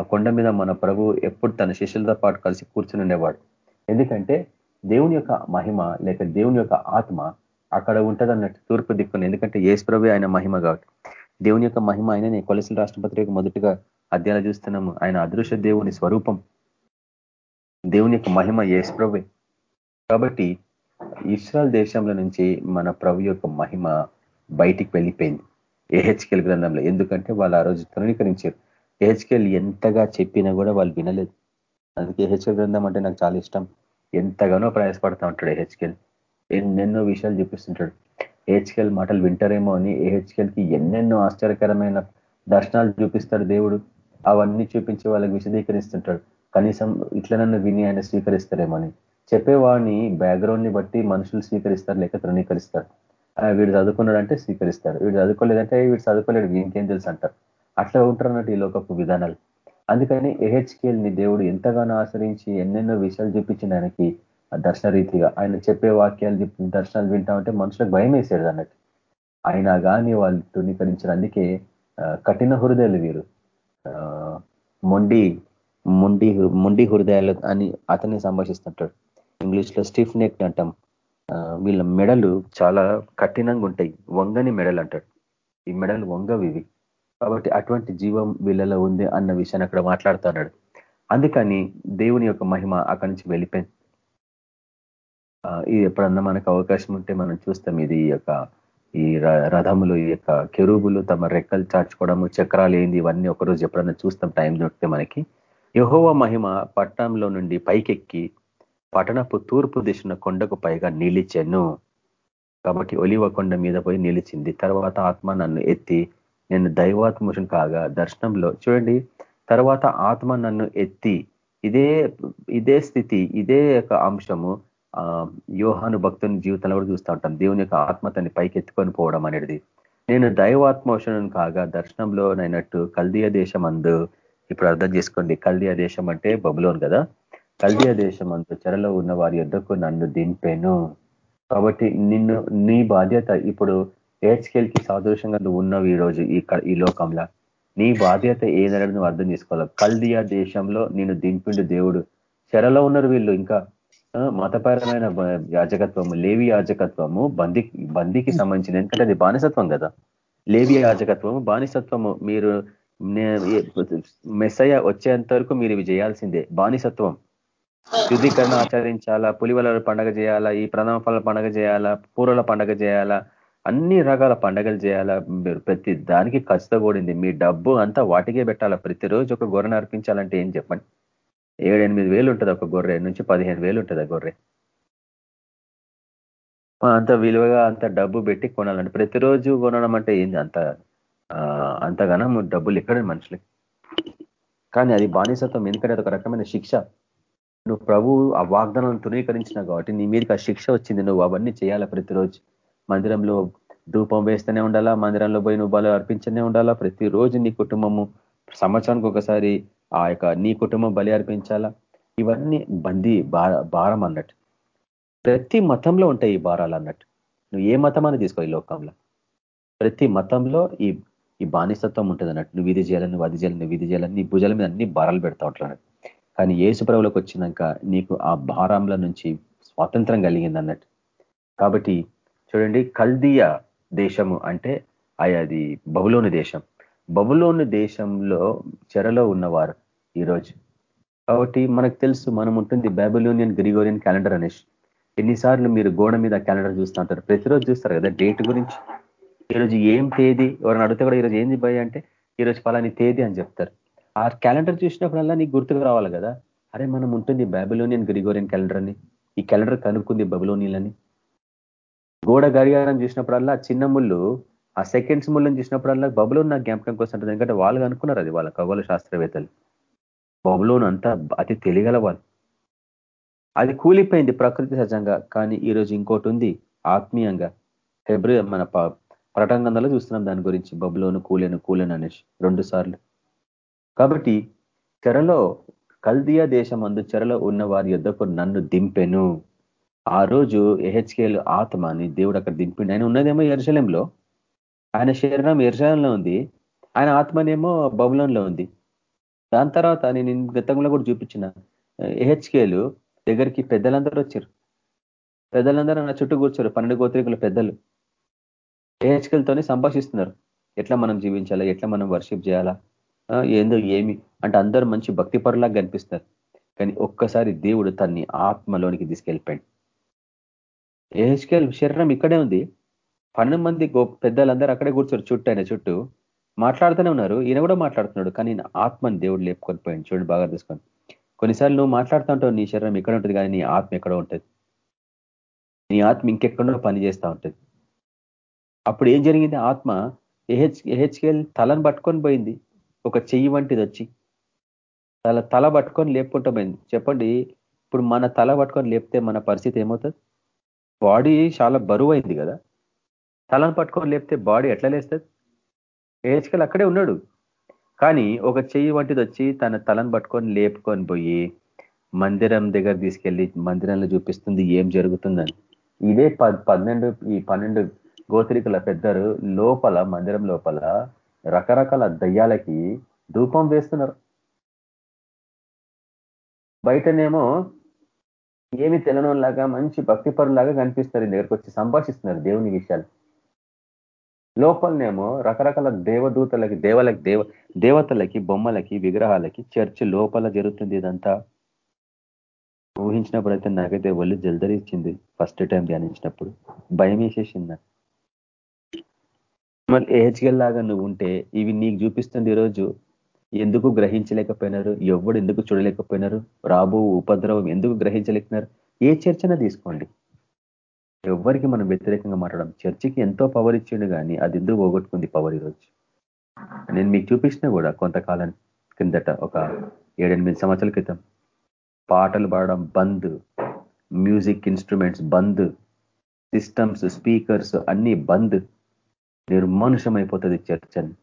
ఆ కొండ మీద మన ప్రభు ఎప్పుడు తన శిష్యులతో పాటు కలిసి కూర్చుని ఉండేవాడు. ఎందుకంటే దేవుని యొక్క మహిమ లేక దేవుని యొక్క ఆత్మ అక్కడ ఉంటుంది అన్నట్టు తూర్పు దిక్కుని. ఎందుకంటే ఏసు ప్రభు ఆయన మహిమ కాబట్టి. దేవుని యొక్క మహిమ ఆయననే కొలసిన రాష్ట్రపతి మొదటిగా అధ్యాయాలు చూస్తున్నాము. ఆయన అదృశ్య దేవుని స్వరూపం. దేవుని యొక్క మహిమ ఏసుప్రభే కాబట్టి ఇస్రాయల్ దేశంలో నుంచి మన ప్రభు యొక్క మహిమ బయటికి వెళ్ళిపోయింది. ఏహెచ్కెల్ గ్రంథంలో. ఎందుకంటే వాళ్ళు ఆ రోజు తృణీకరించారు. ఏహెచ్కెల్ ఎంతగా చెప్పినా కూడా వాళ్ళు వినలేదు. అందుకే ఏహెచ్కెల్ గ్రంథం అంటే నాకు చాలా ఇష్టం. ఎంతగానో ప్రయాసపడతా ఉంటాడు ఏహెచ్కెల్. ఎన్నెన్నో విషయాలు చూపిస్తుంటాడు. ఏహెచ్కెల్ మాటలు వింటారేమో అని ఏహెచ్కెల్కి ఎన్నెన్నో ఆశ్చర్యకరమైన దర్శనాలు చూపిస్తాడు దేవుడు. అవన్నీ చూపించి వాళ్ళకి విశదీకరిస్తుంటాడు. కనీసం ఇట్లనన్నా విని ఆయన స్వీకరిస్తారేమో అని చెప్పేవాడిని బ్యాక్గ్రౌండ్ని బట్టి మనుషులు స్వీకరిస్తారు లేక తృణీకరిస్తారు. వీడు చదువుకున్నాడంటే స్వీకరిస్తారు. వీడు చదువుకోలేదంటే వీడు చదువుకోలేడు ఇంకేం తెలుసు అంటారు. అట్లా ఉంటారు అన్నట్టు ఈ లోకపు విధానాలు. అందుకని ఏహెచ్కేల్ని దేవుడు ఎంతగానో ఆశ్రయించి ఎన్నెన్నో విషయాలు చూపించిన ఆయనకి దర్శన రీతిగా. ఆయన చెప్పే వాక్యాలు దర్శనాలు వింటామంటే మనుషులకు భయం వేసాడు అన్నట్టు. అయినా కానీ వాళ్ళు తృణీకరించిన అందుకే కఠిన హృదయాలు వీరు. మొండి మొండి మొండి హృదయాలు అని అతన్ని సంభాషిస్తుంటాడు. ఇంగ్లీష్లో స్టిఫ్ నెక్ అంటాం. వీళ్ళ మెడలు చాలా కఠినంగా ఉంటాయి. వంగని మెడలు అంటాడు. ఈ మెడలు వంగవి ఇవి. కాబట్టి అటువంటి జీవం వీళ్ళలో ఉంది అన్న విషయాన్ని అక్కడ మాట్లాడుతున్నాడు అందుకని దేవుని యొక్క మహిమ అక్కడి నుంచి వెళ్ళిపోయింది. ఇది ఎప్పుడన్నా మనకు అవకాశం ఉంటే మనం చూస్తాం. ఇది యొక్క ఈ రథములు ఈ యొక్క కెరూబులు తమ రెక్కలు చాచుకోవడము చక్రాలు ఏంది ఇవన్నీ ఒకరోజు ఎప్పుడన్నా చూస్తాం. టైం దొరికితే మనకి. యహోవ మహిమ పట్టణంలో నుండి పైకెక్కి పట్టణపు తూర్పు దిశన కొండకు పైగా నిలిచెను. కాబట్టి ఒలివ కొండ మీద పోయి నిలిచింది. తర్వాత ఆత్మ నన్ను ఎత్తి నేను దైవాత్మషం కాగా దర్శనంలో చూడండి. తర్వాత ఆత్మ నన్ను ఎత్తి ఇదే ఇదే స్థితి ఇదే యొక్క అంశము యోహాను భక్తుని జీవితంలో కూడా చూస్తూ ఉంటాం. దేవుని యొక్క ఆత్మ తన్ని పైకి ఎత్తుకొని పోవడం అనేది. నేను దైవాత్మోషణం కాగా దర్శనంలో నైనట్టు కల్దీయ దేశం అందు ఇప్పుడు అర్థం చేసుకోండి. కల్దియా దేశం అంటే బబులోన్ కదా? కల్దియా దేశం అంత చెరలో ఉన్న వారి యొద్దకు నన్ను దింపాను. కాబట్టి నిన్ను నీ బాధ్యత ఇప్పుడు ఏడ్స్కేల్కి కి సాదృశ్యంగా నువ్వు ఉన్నావు ఈరోజు ఈ ఈ లోకంలో. నీ బాధ్యత ఏదైనా నువ్వు అర్థం చేసుకోవాలి? కల్దియా దేశంలో నేను దింపిండు దేవుడు. చెరలో ఉన్నారు వీళ్ళు ఇంకా. మతపరమైన యాజకత్వము లేవి యాజకత్వము బంది బందీకి సంబంధించిన ఎందుకంటే అది బానిసత్వం కదా? లేవి యాజకత్వము బానిసత్వము. మీరు మెస్సయ్య వచ్చేంత వరకు మీరు ఇవి చేయాల్సిందే. బానిసత్వం. శుద్ధీకరణ ఆచరించాలా పులివల పండగ చేయాలా ఈ ప్రథమ పండగ చేయాలా పూరల పండగ చేయాలా అన్ని రకాల పండగలు చేయాలా మీరు. ప్రతి దానికి ఖర్చుతో కూడింది. మీ డబ్బు అంతా వాటికే పెట్టాలా. ప్రతిరోజు ఒక గొర్రెను అర్పించాలంటే ఏం చెప్పండి? ఏడెనిమిది వేలు ఉంటుంది ఒక గొర్రె నుంచి పదిహేను వేలు ఉంటుంది ఆ గొర్రె. అంత విలువగా అంత డబ్బు పెట్టి కొనాలంటే ప్రతిరోజు కొనడం అంటే ఏంది? అంత అంతగానం డబ్బులు ఎక్కడ మనుషులకి కానీ అది బానిసత్వం. ఎందుకంటే అది ఒక రకమైన శిక్ష. నువ్వు ప్రభు ఆ వాగ్దానాలను తృణీకరించిన కాబట్టి నీ మీదకి ఆ శిక్ష వచ్చింది. నువ్వు అవన్నీ చేయాలా ప్రతిరోజు? మందిరంలో ధూపం వేస్తూనే ఉండాలా? మందిరంలో పోయి నువ్వు బలు అర్పించనే ఉండాలా? ప్రతిరోజు నీ కుటుంబము సంవత్సరానికి ఒకసారి ఆ యొక్క నీ కుటుంబం బలి అర్పించాలా? ఇవన్నీ బందీ భారం అన్నట్టు. ప్రతి మతంలో ఉంటాయి ఈ భారాలు అన్నట్టు. నువ్వు ఏ మతం అని తీసుకో ఈ లోకంలో. ప్రతి మతంలో ఈ ఈ బానిసత్వం ఉంటుంది అన్నట్టు. నువ్వు విధి చేయాలని నువ్వు అది చేయాలని నువ్వు విధి చేయాలని నీ భుజాల మీద అన్ని భారాలు పెడతా ఉంటాడు కానీ ఏసుప్రభులకు వచ్చినాక నీకు ఆ భారంల నుంచి స్వాతంత్రం కలిగింది అన్నట్టు. కాబట్టి చూడండి కల్దియా దేశము అంటే అది బహులోని దేశం. బబులోని దేశంలో చెరలో ఉన్నవారు ఈరోజు. కాబట్టి మనకు తెలుసు మనం ఉంటుంది బైబిలోనియన్ గ్రిగోరియన్ క్యాలెండర్ అనేసి ఎన్నిసార్లు మీరు గోడ మీద క్యాలెండర్ చూస్తూ ఉంటారు? ప్రతిరోజు చూస్తారు కదా డేట్ గురించి. ఈరోజు ఏం తేదీ? ఎవరైనా అడిగితే కూడా ఈరోజు ఏంది భయ అంటే ఈరోజు పలాని తేదీ అని చెప్తారు. ఆ క్యాలెండర్ చూసినప్పుడల్లా నీకు గుర్తుకు రావాలి కదా? అరే మనం ఉంటుంది బైబిలోనియన్ గ్రిగోరియన్ క్యాలెండర్ అని. ఈ క్యాలెండర్ కనుక్కుంది బబులోనియలని గోడ గడియారం చూసినప్పుడల్లా చిన్న ముళ్ళు ఆ సెకండ్స్ ముళ్ళని చూసినప్పుడల్లా బబులోన్ నాకు జ్ఞాపకం కోసం ఎందుకంటే వాళ్ళు అనుకున్నారు అది వాళ్ళ ఖగోళ శాస్త్రవేత్తలు. బబులోన్ అంతా అతి తెలియగల వాళ్ళు. అది కూలిపోయింది ప్రకృతి సహజంగా. కానీ ఈరోజు ఇంకోటి ఉంది ఆత్మీయంగా. ఫిబ్రవరి మన ప్రటంగంలో చూస్తున్నాం దాని గురించి. బబులోను కూలేను కూలేను అనేసి రెండు సార్లు. కాబట్టి చెరలో కల్దియా దేశం అందు చెరలో ఉన్న వారి యుద్ధకు నన్ను దింపెను. ఆ రోజు ఎహెచ్కేలు ఆత్మని దేవుడు అక్కడ దింపిండి. ఆయన ఉన్నదేమో ఎరుశలంలో ఆయన శరీరం ఎరుశలంలో ఉంది. ఆయన ఆత్మనేమో బబులంలో ఉంది. దాని తర్వాత నేను గతంలో కూడా చూపించిన ఎహెచ్కేలు దగ్గరికి పెద్దలందరూ వచ్చారు. పెద్దలందరూ నా చుట్టూ కూర్చోరు. పన్నెండు గోత్రికుల పెద్దలు. ఏహెచ్కల్తోనే సంభాషిస్తున్నారు. ఎట్లా మనం జీవించాలా? ఎట్లా మనం వర్షిప్ చేయాలా? ఏందో ఏమి? అంటే అందరూ మంచి భక్తి పరులాగా కనిపిస్తారు. కానీ ఒక్కసారి దేవుడు తన్ని ఆత్మలోనికి తీసుకెళ్ళిపోయాడు. ఏహెచ్కేల్ శరీరం ఇక్కడే ఉంది. పన్నెండు మంది పెద్దలందరూ అక్కడే కూర్చోరు చుట్టూ ఆయన చుట్టూ మాట్లాడుతూనే ఉన్నారు. ఈయన కూడా మాట్లాడుతున్నాడు. కానీ ఆత్మని దేవుడు లేపుకొని పోయాడు. చూడండి బాగా తీసుకొని కొన్నిసార్లు నువ్వు మాట్లాడుతూ ఉంటావు నీ శరీరం ఇక్కడ ఉంటుంది కానీ నీ ఆత్మ ఎక్కడ ఉంటుంది. నీ ఆత్మ ఇంకెక్కడో పని చేస్తూ ఉంటుంది. అప్పుడు ఏం జరిగింది? ఆత్మ ఎహెచ్ ఎహెచ్కేల్ తలను పట్టుకొని పోయింది. ఒక చెయ్యి వంటిది వచ్చి. తల తల పట్టుకొని లేపుకుంటూ పోయింది. చెప్పండి ఇప్పుడు మన తల పట్టుకొని లేపితే మన పరిస్థితి ఏమవుతుంది? బాడీ చాలా బరువు అయింది కదా. తలను పట్టుకొని లేపితే బాడీ ఎట్లా లేస్తుంది? ఏహెచ్కేల్ అక్కడే ఉన్నాడు. కానీ ఒక చెయ్యి వంటిది వచ్చి తన తలను పట్టుకొని లేపుకొని పోయి మందిరం దగ్గర తీసుకెళ్ళి మందిరంలో చూపిస్తుంది ఏం జరుగుతుందని. ఇదే పన్నెండు ఈ పన్నెండు గోత్రికుల పెద్దరు లోపల మందిరం లోపల రకరకాల దయ్యాలకి ధూపం వేస్తున్నారు. బయటనేమో ఏమి తెలనోళ్ళలాగా మంచి భక్తి పరులాగా కనిపిస్తారు దగ్గరకు వచ్చి సంభాషిస్తున్నారు దేవుని విషయాలు. లోపలనేమో రకరకాల దేవదూతలకి దేవలకి దేవ దేవతలకి బొమ్మలకి విగ్రహాలకి చర్చ్ లోపల జరుగుతుంది ఇదంతా. ఊహించినప్పుడు అయితే నాకైతే ఒళ్ళు జల్దరిచ్చింది ఫస్ట్ టైం ధ్యానించినప్పుడు. భయం వేసేసింది మరి ఏహెచ్ఎల్ లాగా నువ్వు ఉంటే ఇవి నీకు చూపిస్తుంది ఈరోజు. ఎందుకు గ్రహించలేకపోయినారు? ఎవడు ఎందుకు చూడలేకపోయినారు? రాబో ఉపద్రవం ఎందుకు గ్రహించలేకున్నారు ఏ చర్చన తీసుకోండి. ఎవరికి మనం వ్యతిరేకంగా మాట్లాడడం. చర్చికి ఎంతో పవర్ ఇచ్చిండు కానీ అది ఎందుకు పోగొట్టుకుంది పవర్ ఈరోజు? నేను మీకు చూపించిన కూడా కొంతకాలం కిందట ఒక ఏడెనిమిది సంవత్సరాల క్రితం పాటలు పాడడం బంద్ మ్యూజిక్ ఇన్స్ట్రుమెంట్స్ బంద్ సిస్టమ్స్ స్పీకర్స్ అన్ని బంద్. నిర్మానుషమైపోతుంది అయిపోతుంది అని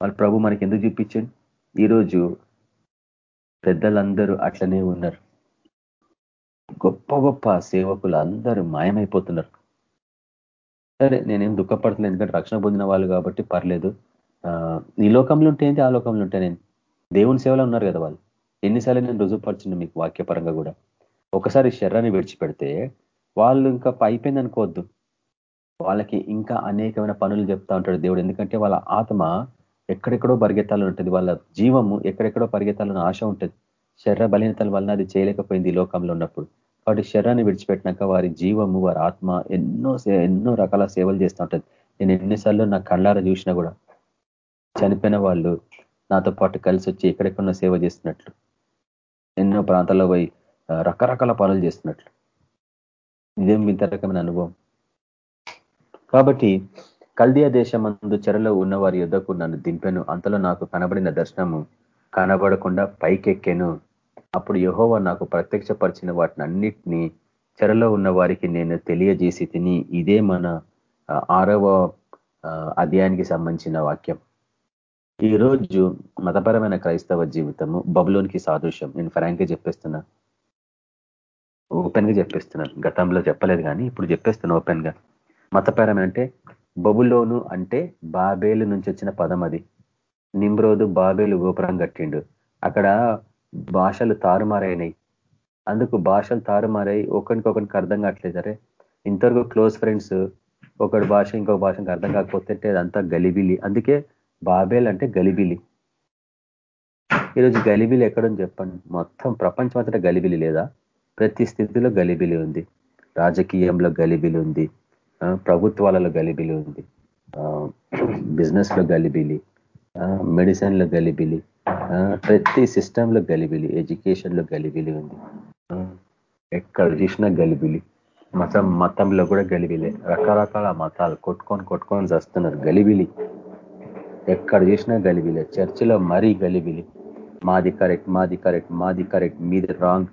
వాళ్ళ ప్రభు మనకి ఎందుకు చూపించండి? ఈరోజు పెద్దలందరూ అట్లనే ఉన్నారు. గొప్ప గొప్ప సేవకులు అందరూ మాయమైపోతున్నారు. సరే నేనేం దుఃఖపడుతున్నాను ఎందుకంటే రక్షణ పొందిన వాళ్ళు కాబట్టి పర్లేదు. ఈ లోకంలో ఉంటే ఏంటి? ఆ లోకంలో ఉంటే నేను దేవుని సేవలో ఉన్నారు కదా వాళ్ళు. ఎన్నిసార్లు నేను రుజువుపరిచిన మీకు వాక్యపరంగా కూడా. ఒకసారి శర్రాన్ని విడిచిపెడితే వాళ్ళు ఇంకా అయిపోయింది అనుకోవద్దు వాళ్ళకి ఇంకా అనేకమైన పనులు చెప్తా ఉంటాడు దేవుడు. ఎందుకంటే వాళ్ళ ఆత్మ ఎక్కడెక్కడో పరిగెత్తాలని ఉంటుంది. వాళ్ళ జీవము ఎక్కడెక్కడో పరిగెత్తాలని ఆశ ఉంటుంది. శరీర బలీనతల వలన అది చేయలేకపోయింది లోకంలో ఉన్నప్పుడు. కాబట్టి శరీరాన్ని విడిచిపెట్టినాక వారి జీవము వారి ఆత్మ ఎన్నో ఎన్నో రకాల సేవలు చేస్తూ ఉంటుంది. నేను ఎన్నిసార్లు నా కళ్ళారా చూసినా కూడా చనిపోయిన వాళ్ళు నాతో పాటు కలిసి వచ్చి ఎక్కడెక్కడో సేవ చేస్తున్నట్లు. ఎన్నో ప్రాంతాల్లో పోయి రకరకాల పనులు చేస్తున్నట్లు. ఇదేం వింత రకమైన అనుభవం. కాబట్టి కల్దియా దేశమందు చెరలో ఉన్న వారి యుద్ధకు నన్ను దింపెను. అంతలో నాకు కనబడిన దర్శనము కనబడకుండా పైకెక్కెను. అప్పుడు యహోవ నాకు ప్రత్యక్షపరిచిన వాటిని అన్నిటినీ చెరలో ఉన్న వారికి నేను తెలియజేసి తిని ఇదే మన ఆరవ అధ్యాయానికి సంబంధించిన వాక్యం. ఈరోజు మతపరమైన క్రైస్తవ జీవితము బబులోనికి సాదృశ్యం. నేను ఫ్రాంక్గా చెప్పేస్తున్నా. ఓపెన్గా చెప్పేస్తున్నాను గతంలో చెప్పలేదు కానీ ఇప్పుడు చెప్పేస్తున్నా ఓపెన్గా మతపరమైన అంటే బబులోను అంటే బాబేలు నుంచి వచ్చిన పదం అది. నిమ్రోదు బాబేలు గోపురం కట్టిండు. అక్కడ భాషలు తారుమారైనాయి. అందుకు భాషలు తారుమారై ఒకరికొకరికి అర్థం కావట్లేదు. సరే ఇంతవరకు క్లోజ్ ఫ్రెండ్స్ ఒకటి భాష ఇంకొక భాషకి అర్థం కాకపోతే అదంతా గలిబిలి. అందుకే బాబేల్ అంటే గలిబిలి. ఈరోజు గలిబిలి ఎక్కడని చెప్పండి. మొత్తం ప్రపంచం అంతటా గలిబిలి లేదా? ప్రతి స్థితిలో గలిబిలి ఉంది. రాజకీయంలో గలిబిలి ఉంది. ప్రభుత్వాలలో గలిబిలి ఉంది. బిజినెస్లో గలిబిలి మెడిసిన్లో గలిబిలి ప్రతి సిస్టంలో గలిబిలి ఎడ్యుకేషన్లో గలిబిలి ఉంది. ఎక్కడ చూసినా గలిబిలి. మతం మతంలో కూడా గలిబిలే. రకరకాల మతాలు కొట్టుకొని కొట్టుకొని చేస్తున్నారు. గలిబిలి. ఎక్కడ చూసినా గలిబిలే. చర్చిలో మరీ గలిబిలి. మాది కరెక్ట్ మాది కరెక్ట్ మాది కరెక్ట్ మీది రాంగ్.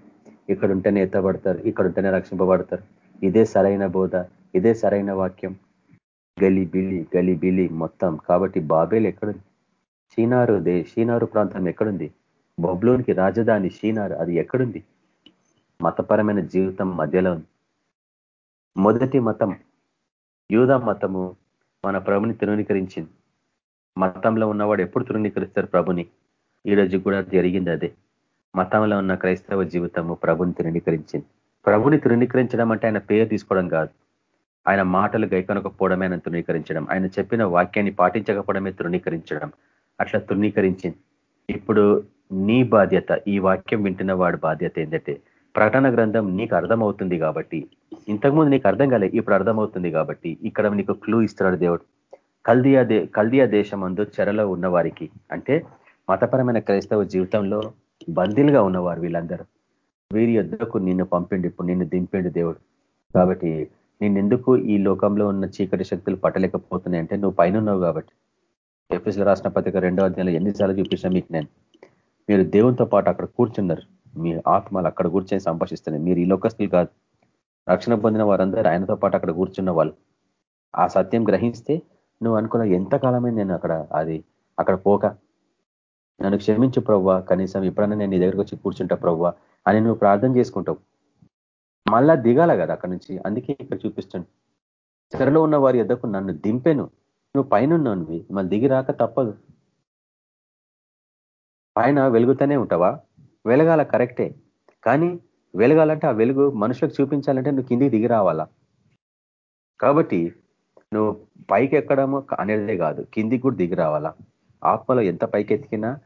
ఇక్కడ ఉంటేనే ఎత్తబడతారు ఇక్కడ ఉంటేనే రక్షింపబడతారు. ఇదే సరైన బోధ. ఇదే సరైన వాక్యం. గలి బిల్లి గలి బిలి మొత్తం. కాబట్టి బాబేలు ఎక్కడుంది? షీనారు దే షీనారు ప్రాంతం ఎక్కడుంది? బొబ్లోనికి రాజధాని షీనారు అది ఎక్కడుంది? మతపరమైన జీవితం మధ్యలో ఉంది. మొదటి మతం యూదా మతము మన ప్రభుని తృణీకరించింది. మతంలో ఉన్నవాడు ఎప్పుడు తృణీకరిస్తారు ప్రభుని? ఈరోజు కూడా జరిగింది అదే. మతంలో ఉన్న క్రైస్తవ జీవితము ప్రభుని తృణీకరించింది. ప్రభుని తృణీకరించడం అంటే ఆయన పేరు తీసుకోవడం కాదు. ఆయన మాటలు గైకొనకపోవడమే ఆయన తృణీకరించడం. ఆయన చెప్పిన వాక్యాన్ని పాటించకపోవడమే తృణీకరించడం. అట్లా తృణీకరించింది ఇప్పుడు నీ బాధ్యత ఈ వాక్యం వింటున్న వాడి బాధ్యత ఏంటంటే ప్రకటన గ్రంథం నీకు అర్థమవుతుంది కాబట్టి ఇంతకుముందు నీకు అర్థం కాలే ఇప్పుడు అర్థమవుతుంది కాబట్టి ఇక్కడ నీకు క్లూ ఇస్తున్నాడు దేవుడు. కల్దియా దే కల్దియా దేశమందు చెరలో ఉన్న వారికి అంటే మతపరమైన క్రైస్తవ జీవితంలో బందీలుగా ఉన్నవారు వీళ్ళందరూ. వీరి యొద్దకు నిన్ను పంపిండి ఇప్పుడు నిన్ను దింపిండు దేవుడు. కాబట్టి నిన్నెందుకు ఈ లోకంలో ఉన్న చీకటి శక్తులు పట్టలేకపోతున్నాయి అంటే నువ్వు పైన ఉన్నావు కాబట్టి. ఎఫ్ఎస్ రాసిన పత్రిక రెండో అధ్యాయంలో ఎన్నిసార్లు చూపించినా మీకు నేను. మీరు దేవునితో పాటు అక్కడ కూర్చున్నారు. మీ ఆత్మలు అక్కడ కూర్చొని సంభాషిస్తున్నాయి. మీరు ఈ లోకస్తులు కాదు. రక్షణ పొందిన వారందరూ ఆయనతో పాటు అక్కడ కూర్చున్న వాళ్ళు. ఆ సత్యం గ్రహిస్తే నువ్వు అనుకున్న ఎంతకాలమే నేను అక్కడ అది అక్కడ పోక. నన్ను క్షమించు ప్రవ్వా. కనీసం ఎప్పుడన్నా నేను నీ దగ్గరకు వచ్చి కూర్చుంటా ప్రవ్వా అని నువ్వు ప్రార్థన చేసుకుంటావు. మళ్ళా దిగాల కదా అక్కడ నుంచి. అందుకే ఇక్కడ చూపిస్తాను. చెరలో ఉన్న వారి ఎద్దకు నన్ను దింపెను. నువ్వు పైన ఉన్నావు మళ్ళీ దిగి రాక తప్పదు. పైన వెలుగుతూనే ఉంటావా? వెలగాల కరెక్టే. కానీ వెలగాలంటే ఆ వెలుగు మనుషులకు చూపించాలంటే నువ్వు కిందికి దిగి రావాలా? కాబట్టి నువ్వు పైకి ఎక్కడము అనేదే కాదు. కిందికి కూడా దిగి రావాలా? ఆత్మలో ఎంత పైకి ఎత్తికినా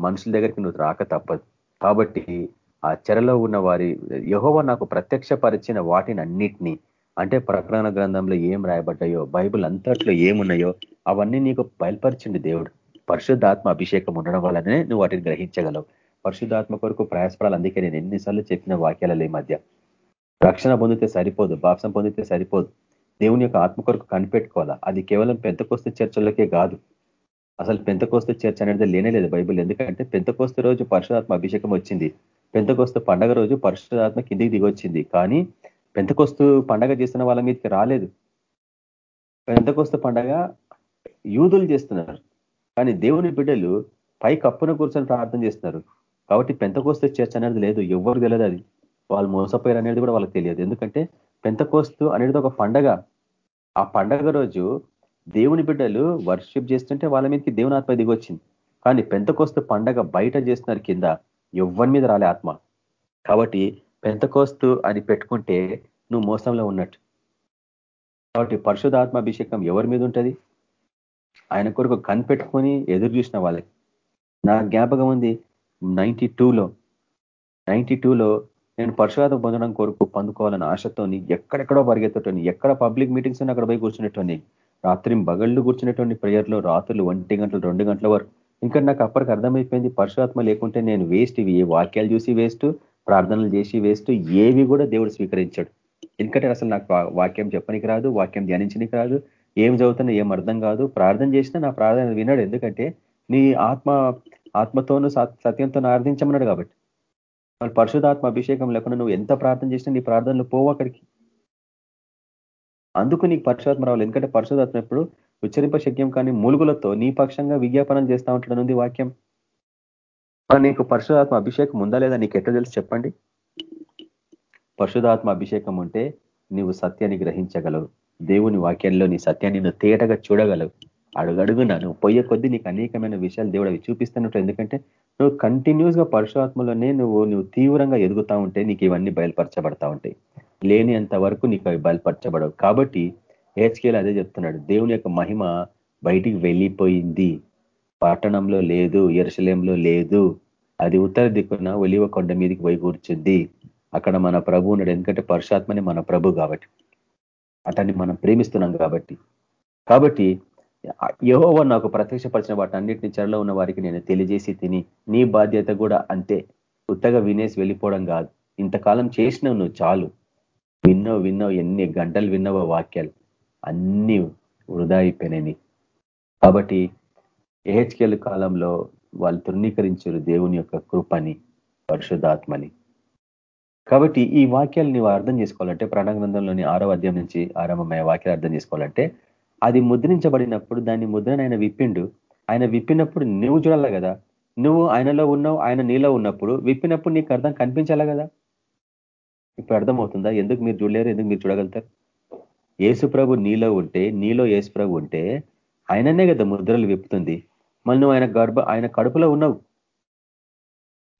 మనుషుల దగ్గరికి నువ్వు రాక తప్పదు. కాబట్టి ఆ చెరలో ఉన్న వారి యహోవ నాకు ప్రత్యక్షపరిచిన వాటిని అన్నిటినీ అంటే ప్రకటన గ్రంథంలో ఏం రాయబడ్డాయో బైబుల్ అంతట్లో ఏమున్నాయో అవన్నీ నీకు బయలుపరిచిండి దేవుడు. పరిశుద్ధాత్మ అభిషేకం ఉండడం వల్లనే నువ్వు వాటిని గ్రహించగలవు. పరిశుద్ధాత్మ కొరకు ప్రయాసపడాలి. అందుకే నేను ఎన్నిసార్లు చెప్పిన వాక్యాలలో ఈ మధ్య. రక్షణ పొందితే సరిపోదు బాప్సం పొందితే సరిపోదు. దేవుని యొక్క ఆత్మ కొరకు కనిపెట్టుకోవాలా? అది కేవలం పెంతకోస్తు చర్చలకే కాదు. అసలు పెంతకోస్తు చర్చ అనేది లేనే లేదు బైబుల్. ఎందుకంటే పెంతకోస్తు రోజు పరిశుధాత్మ అభిషేకం వచ్చింది. పెంతకొస్తు పండగ రోజు పరిశుధాత్మ కిందికి దిగొచ్చింది. కానీ పెంతకొస్తు పండగ చేస్తున్న వాళ్ళ మీదకి రాలేదు. పెంతకొస్తు పండగ యూదులు చేస్తున్నారు. కానీ దేవుని బిడ్డలు పై కప్పున కూర్చొని ప్రార్థన చేస్తున్నారు. కాబట్టి పెంతకోస్తు చర్చ అనేది లేదు. ఎవరు తెలియదు అది. వాళ్ళు మోసపోయారు అనేది కూడా వాళ్ళకి తెలియదు. ఎందుకంటే పెంతకోస్తు అనేది ఒక పండగ. ఆ పండగ రోజు దేవుని బిడ్డలు వర్షిప్ చేస్తుంటే వాళ్ళ మీదకి దేవుని ఆత్మ దిగొచ్చింది. కానీ పెంతకోస్తు పండగ బయట చేస్తున్నారు కింద. ఎవ్వరి మీద రాలే ఆత్మ. కాబట్టి పెంతకోస్తు అని పెట్టుకుంటే నువ్వు మోసంలో ఉన్నట్టు. కాబట్టి పరిశుధాత్మ అభిషేకం ఎవరి మీద ఉంటుంది? ఆయన కొరకు కనిపెట్టుకొని ఎదురు చూసిన వాళ్ళకి. నా జ్ఞాపకం ఉంది నైన్టీ టూలో నైంటీ టూలో నేను పరశురాతం పొందడం కొరకు పొందుకోవాలని ఆశతోని ఎక్కడెక్కడో పరిగెత్తటోని ఎక్కడ పబ్లిక్ మీటింగ్స్ ఉన్నా అక్కడ పోయి కూర్చునేటోని రాత్రి బగళ్ళు కూర్చునేటువంటి ప్రేయర్లో రాత్రులు ఒంటి గంటలు రెండు గంటల వరకు ఇంకా నాకు అప్పటికి అర్థమైపోయింది పరశురాత్మ లేకుంటే నేను వేస్ట్ ఇవి వాక్యాలు చూసి వేస్ట్ ప్రార్థనలు చేసి వేస్ట్ ఏవి కూడా దేవుడు స్వీకరించాడు. ఎందుకంటే అసలు నాకు వాక్యం చెప్పనికి రాదు వాక్యం ధ్యానించనికి రాదు ఏం చదువుతున్నా ఏం అర్థం కాదు. ప్రార్థన చేసినా నా ప్రార్థన వినాడు. ఎందుకంటే నీ ఆత్మ ఆత్మతోనూ సత్యంతో ఆర్థించమన్నాడు కాబట్టి. వాళ్ళు పరిశుధాత్మ అభిషేకం లేకుండా నువ్వు ఎంత ప్రార్థన చేసినా నీ ప్రార్థనలు పోవు అక్కడికి. అందుకు నీకు పరిశుధాత్మ రావాలి. ఎందుకంటే పరిశుధాత్మ ఎప్పుడు ఉచ్చరింప శక్యం కానీ మూలుగులతో నీ పక్షంగా విజ్ఞాపనం చేస్తా ఉంటాడనుంది వాక్యం. నీకు పరిశుధాత్మ అభిషేకం ఉందా లేదా నీకు ఎట్లా తెలుసు చెప్పండి? పరిశుధాత్మ అభిషేకం ఉంటే నీవు సత్యాన్ని గ్రహించగలవు. దేవుని వాక్యంలో నీ సత్యాన్ని నువ్వు తేటగా చూడగలవు. అడుగడుగునా నువ్వు పోయే కొద్దీ నీకు అనేకమైన విషయాలు దేవుడు అవి చూపిస్తున్నట్టు. ఎందుకంటే నువ్వు కంటిన్యూస్గా పరుషాత్మలోనే నువ్వు నువ్వు తీవ్రంగా ఎదుగుతా ఉంటే నీకు ఇవన్నీ బయలుపరచబడతా ఉంటాయి. లేని వరకు నీకు అవి బయలుపరచబడవు. కాబట్టి హెచ్కేలు అదే చెప్తున్నాడు. దేవుని యొక్క మహిమ బయటికి వెళ్ళిపోయింది. పట్టణంలో లేదు ఎరుసలేంలో లేదు. అది ఉత్తర దిక్కున ఒలివ కొండ మీదకి పోయి కూర్చుంది. అక్కడ మన ప్రభు ఉన్నాడు. ఎందుకంటే పరుషాత్మని మన ప్రభు కాబట్టి. అతన్ని మనం ప్రేమిస్తున్నాం కాబట్టి. కాబట్టి యహోవ నాకు ప్రత్యక్షపరిచిన వాటి అన్నింటినీ చెరలో ఉన్న వారికి నేను తెలియజేసి తిని నీ బాధ్యత కూడా అంతే. ఉత్తగా వినేసి వెళ్ళిపోవడం కాదు. ఇంతకాలం చేసినావు నువ్వు చాలు. విన్నావు విన్నావు ఎన్ని గంటలు విన్నావో వాక్యాలు. అన్ని వృధా అయిపోయినాయి. కాబట్టి ఏహెచ్కేల్ కాలంలో వాళ్ళు తృణీకరించారు దేవుని యొక్క కృపని పరిశుద్ధాత్మని. కాబట్టి ఈ వాక్యాలు నీవు అర్థం చేసుకోవాలంటే ప్రాణగ్రంథంలోని ఆరో అధ్యాయం నుంచి ఆరంభమయ్యే వాక్యాలు అర్థం చేసుకోవాలంటే అది ముద్రించబడినప్పుడు దాన్ని ముద్రను ఆయన విప్పిండు. ఆయన విప్పినప్పుడు నువ్వు చూడాలి కదా. నువ్వు ఆయనలో ఉన్నావు ఆయన నీలో ఉన్నప్పుడు విప్పినప్పుడు నీకు అర్థం కనిపించాలా కదా? ఇప్పుడు అర్థమవుతుందా? ఎందుకు మీరు చూడలేరు? ఎందుకు మీరు చూడగలుగుతారు? ఏసుప్రభు నీలో ఉంటే నీలో ఏసుప్రభు ఉంటే ఆయననే కదా ముద్రలు విప్పుతుంది. మళ్ళీ నువ్వు ఆయన గర్భ ఆయన కడుపులో ఉన్నావు.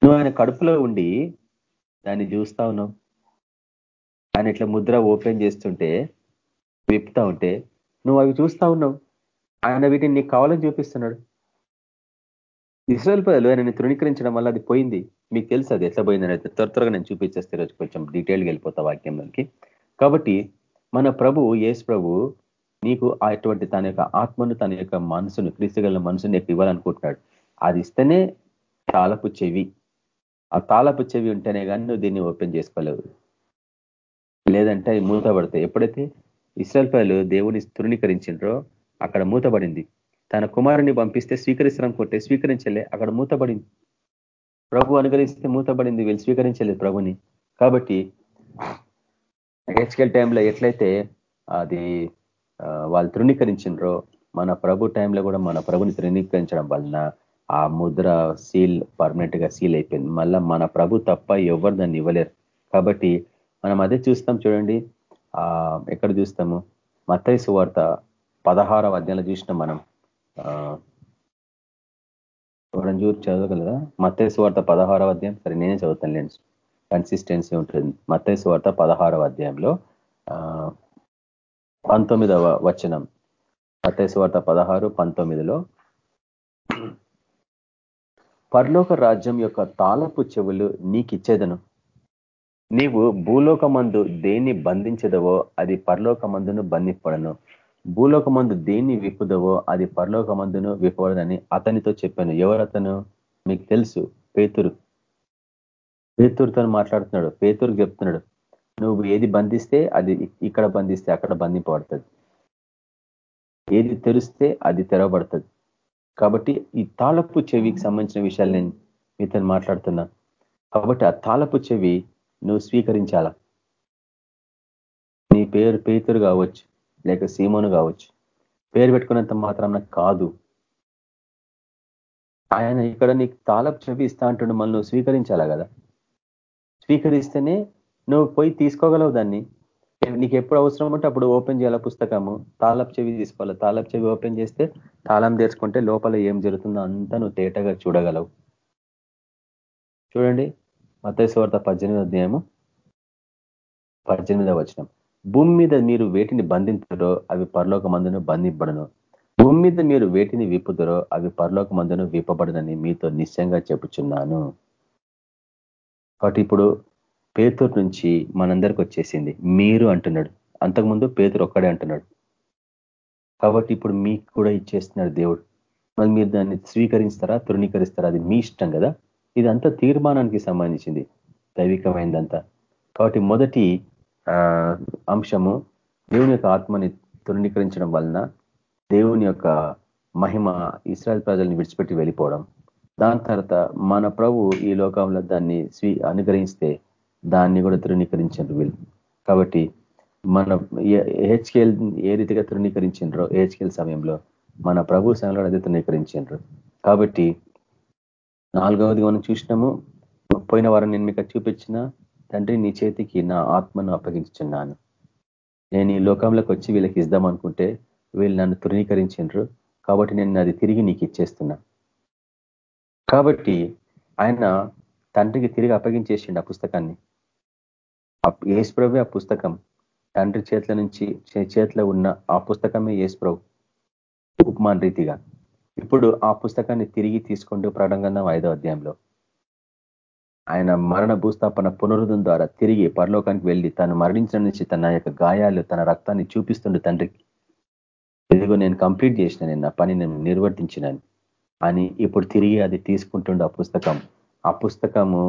నువ్వు ఆయన కడుపులో ఉండి దాన్ని చూస్తా ఉన్నావు. ఆయన ఇట్లా ముద్ర ఓపెన్ చేస్తుంటే విప్పుతా ఉంటే నువ్వు అవి చూస్తా ఉన్నావు. ఆయన వీటిని నీకు కావాలని చూపిస్తున్నాడు. ఇస్రాయల్ ప్రజలు ఆయనని తృణీకరించడం వల్ల అది పోయింది. మీకు తెలుసు అది ఎట్లా పోయిందని అయితే త్వర త్వరగా నేను చూపించేస్తే రోజు కొంచెం డీటెయిల్గా వెళ్ళిపోతా వాక్యంలోకి కాబట్టి మన ప్రభు యేసు ప్రభు నీకు అటువంటి తన యొక్క ఆత్మను తన యొక్క మనసును క్రీస్తుగల మనసుని నీకు ఇవ్వాలనుకుంటున్నాడు. అది ఇస్తేనే తాలపు చెవి. ఆ తాళపు చెవి ఉంటేనే కానీ నువ్వు దీన్ని ఓపెన్ చేసుకోలేవు. లేదంటే అవి మూతపడతాయి. ఎప్పుడైతే ఇస్రాయల్ దేవుని తృణీకరించిండ్రో అక్కడ మూతబడింది తన కుమారుని పంపిస్తే స్వీకరిస్తాం కొట్టే స్వీకరించలే అక్కడ మూతబడింది ప్రభు అనుగ్రహిస్తే మూతబడింది వీళ్ళు స్వీకరించలేదు ప్రభుని. కాబట్టి హెచ్కెల్ టైంలో ఎట్లయితే అది వాళ్ళు తృణీకరించినరో మన ప్రభు టైంలో కూడా మన ప్రభుని తృణీకరించడం వలన ఆ ముద్ర సీల్ పర్మనెంట్గా సీల్ అయిపోయింది. మళ్ళా మన ప్రభు తప్ప ఎవరు దాన్ని ఇవ్వలేరు. కాబట్టి మనం అదే చూస్తాం చూడండి. ఆ ఎక్కడ చూస్తాము? మత్తయ్య సువార్త పదహారవ అధ్యాయంలో చూసినాం మనం. చూడండి చూరు చదవగలరా? మత్తయ్య సువార్త పదహారవ అధ్యాయం. సరే నేనే చదువుతాను లేండి కన్సిస్టెన్సీ ఉంటుంది. మత్తైసు వార్త పదహారవ అధ్యాయంలో పంతొమ్మిదవ వచనం. మత్తైసు వార్త పదహారు పంతొమ్మిదిలో పరలోక రాజ్యం యొక్క తాళపు చెవులు నీకిచ్చేదను. నీవు భూలోకమందు దేన్ని బంధించదవో అది పరలోకమందును బంధింపడను భూలోకమందు దేన్ని విప్పుదవో అది పరలోకమందును విప్పడదని అతనితో చెప్పాను. ఎవరతను? మీకు తెలుసు. పేతురు. పేతురుతో మాట్లాడుతున్నాడు. పేతురు చెప్తున్నాడు. నువ్వు ఏది బంధిస్తే అది ఇక్కడ బంధిస్తే అక్కడ బంధింపబడుతుంది. ఏది తెరిస్తే అది తెరవబడుతుంది. కాబట్టి ఈ తాళపు చెవికి సంబంధించిన విషయాలు నేను మీతో మాట్లాడుతున్నా. కాబట్టి ఆ తాళపు చెవి నువ్వు స్వీకరించాలా? నీ పేరు పేతురు కావచ్చు లేక సీమోను కావచ్చు. పేరు పెట్టుకున్నంత మాత్రం కాదు. ఆయన ఇక్కడ నీకు తాళపు చెవి ఇస్తా అంటుండే మళ్ళీ నువ్వు స్వీకరించాలా కదా? స్వీకరిస్తేనే నువ్వు పోయి తీసుకోగలవు దాన్ని. నీకు ఎప్పుడు అవసరం ఉంటే అప్పుడు ఓపెన్ చేయాలి పుస్తకము. తాళపు చెవి తీసుకోవాలి. తాళపు చెవి ఓపెన్ చేస్తే తాళం తెరుచుకుంటే లోపల ఏం జరుగుతుందో అంతా నువ్వు తేటగా చూడగలవు. చూడండి. మతేశ్వార్త పద్దెనిమిది అధ్యాయము పద్దెనిమిదవ వచనం. భూమి మీద మీరు వేటిని బంధించరో అవి పరలోక మందును బంధింపడను భూమి మీద మీరు వేటిని విప్పుదరో అవి పరలోక మందును విప్పబడనని మీతో నిశ్చయంగా చెప్పుచున్నాను. కాబట్టి ఇప్పుడు పేతురు నుంచి మనందరికి వచ్చేసింది. మీరు అంటున్నాడు. అంతకుముందు పేతురు ఒక్కడే అంటున్నాడు. కాబట్టి ఇప్పుడు మీకు కూడా ఇచ్చేస్తున్నాడు దేవుడు. మరి మీరు దాన్ని స్వీకరిస్తారా తృణీకరిస్తారా? అది మీ ఇష్టం కదా? ఇదంతా తీర్మానానికి సంబంధించింది. దైవికమైందంతా. కాబట్టి మొదటి అంశము దేవుని యొక్క ఆత్మని తృణీకరించడం వలన దేవుని యొక్క మహిమ ఇస్రాయల్ ప్రజల్ని విడిచిపెట్టి వెళ్ళిపోవడం. దాని తర్వాత మన ప్రభు ఈ లోకంలో దాన్ని స్వీ అనుగ్రహిస్తే దాన్ని కూడా తృణీకరించారు వీళ్ళు. కాబట్టి మన హెచ్కేఎల్ ఏ రీతిగా తృణీకరించారో హెచ్కేఎల్ సమయంలో మన ప్రభు సమయంలో అదే తృణీకరించారు కాబట్టి నాలుగవది మనం చూసినాము పోయిన వారం నేను మీకు చూపించిన తండ్రి నీ చేతికి నా ఆత్మను అప్పగించున్నాను నేను ఈ లోకంలోకి వచ్చి వీళ్ళకి ఇద్దాం అనుకుంటే వీళ్ళు నన్ను తృణీకరించారు కాబట్టి నేను అది తిరిగి నీకు ఇచ్చేస్తున్నా. కాబట్టి ఆయన తండ్రికి తిరిగి అప్పగించేసిండు ఆ పుస్తకాన్ని. ఏసుప్రభు ఆ పుస్తకం తండ్రి చేతుల నుంచి చేతిలో ఉన్న ఆ పుస్తకమే ఏసుప్రభు ఉపమాన్ రీతిగా. ఇప్పుడు ఆ పుస్తకాన్ని తిరిగి తీసుకుంటూ ప్రకటన ఐదో అధ్యాయంలో ఆయన మరణ భూస్థాపన పునరుద్ధం ద్వారా తిరిగి పరలోకానికి వెళ్ళి తను మరణించడం నుంచి తన యొక్క గాయాలు తన రక్తాన్ని చూపిస్తుండే తండ్రికి. ఇదిగో నేను కంప్లీట్ చేసిన నేను నా పని నేను నిర్వర్తించినాను. అని ఇప్పుడు తిరిగి అది తీసుకుంటుండే ఆ పుస్తకం. ఆ పుస్తకము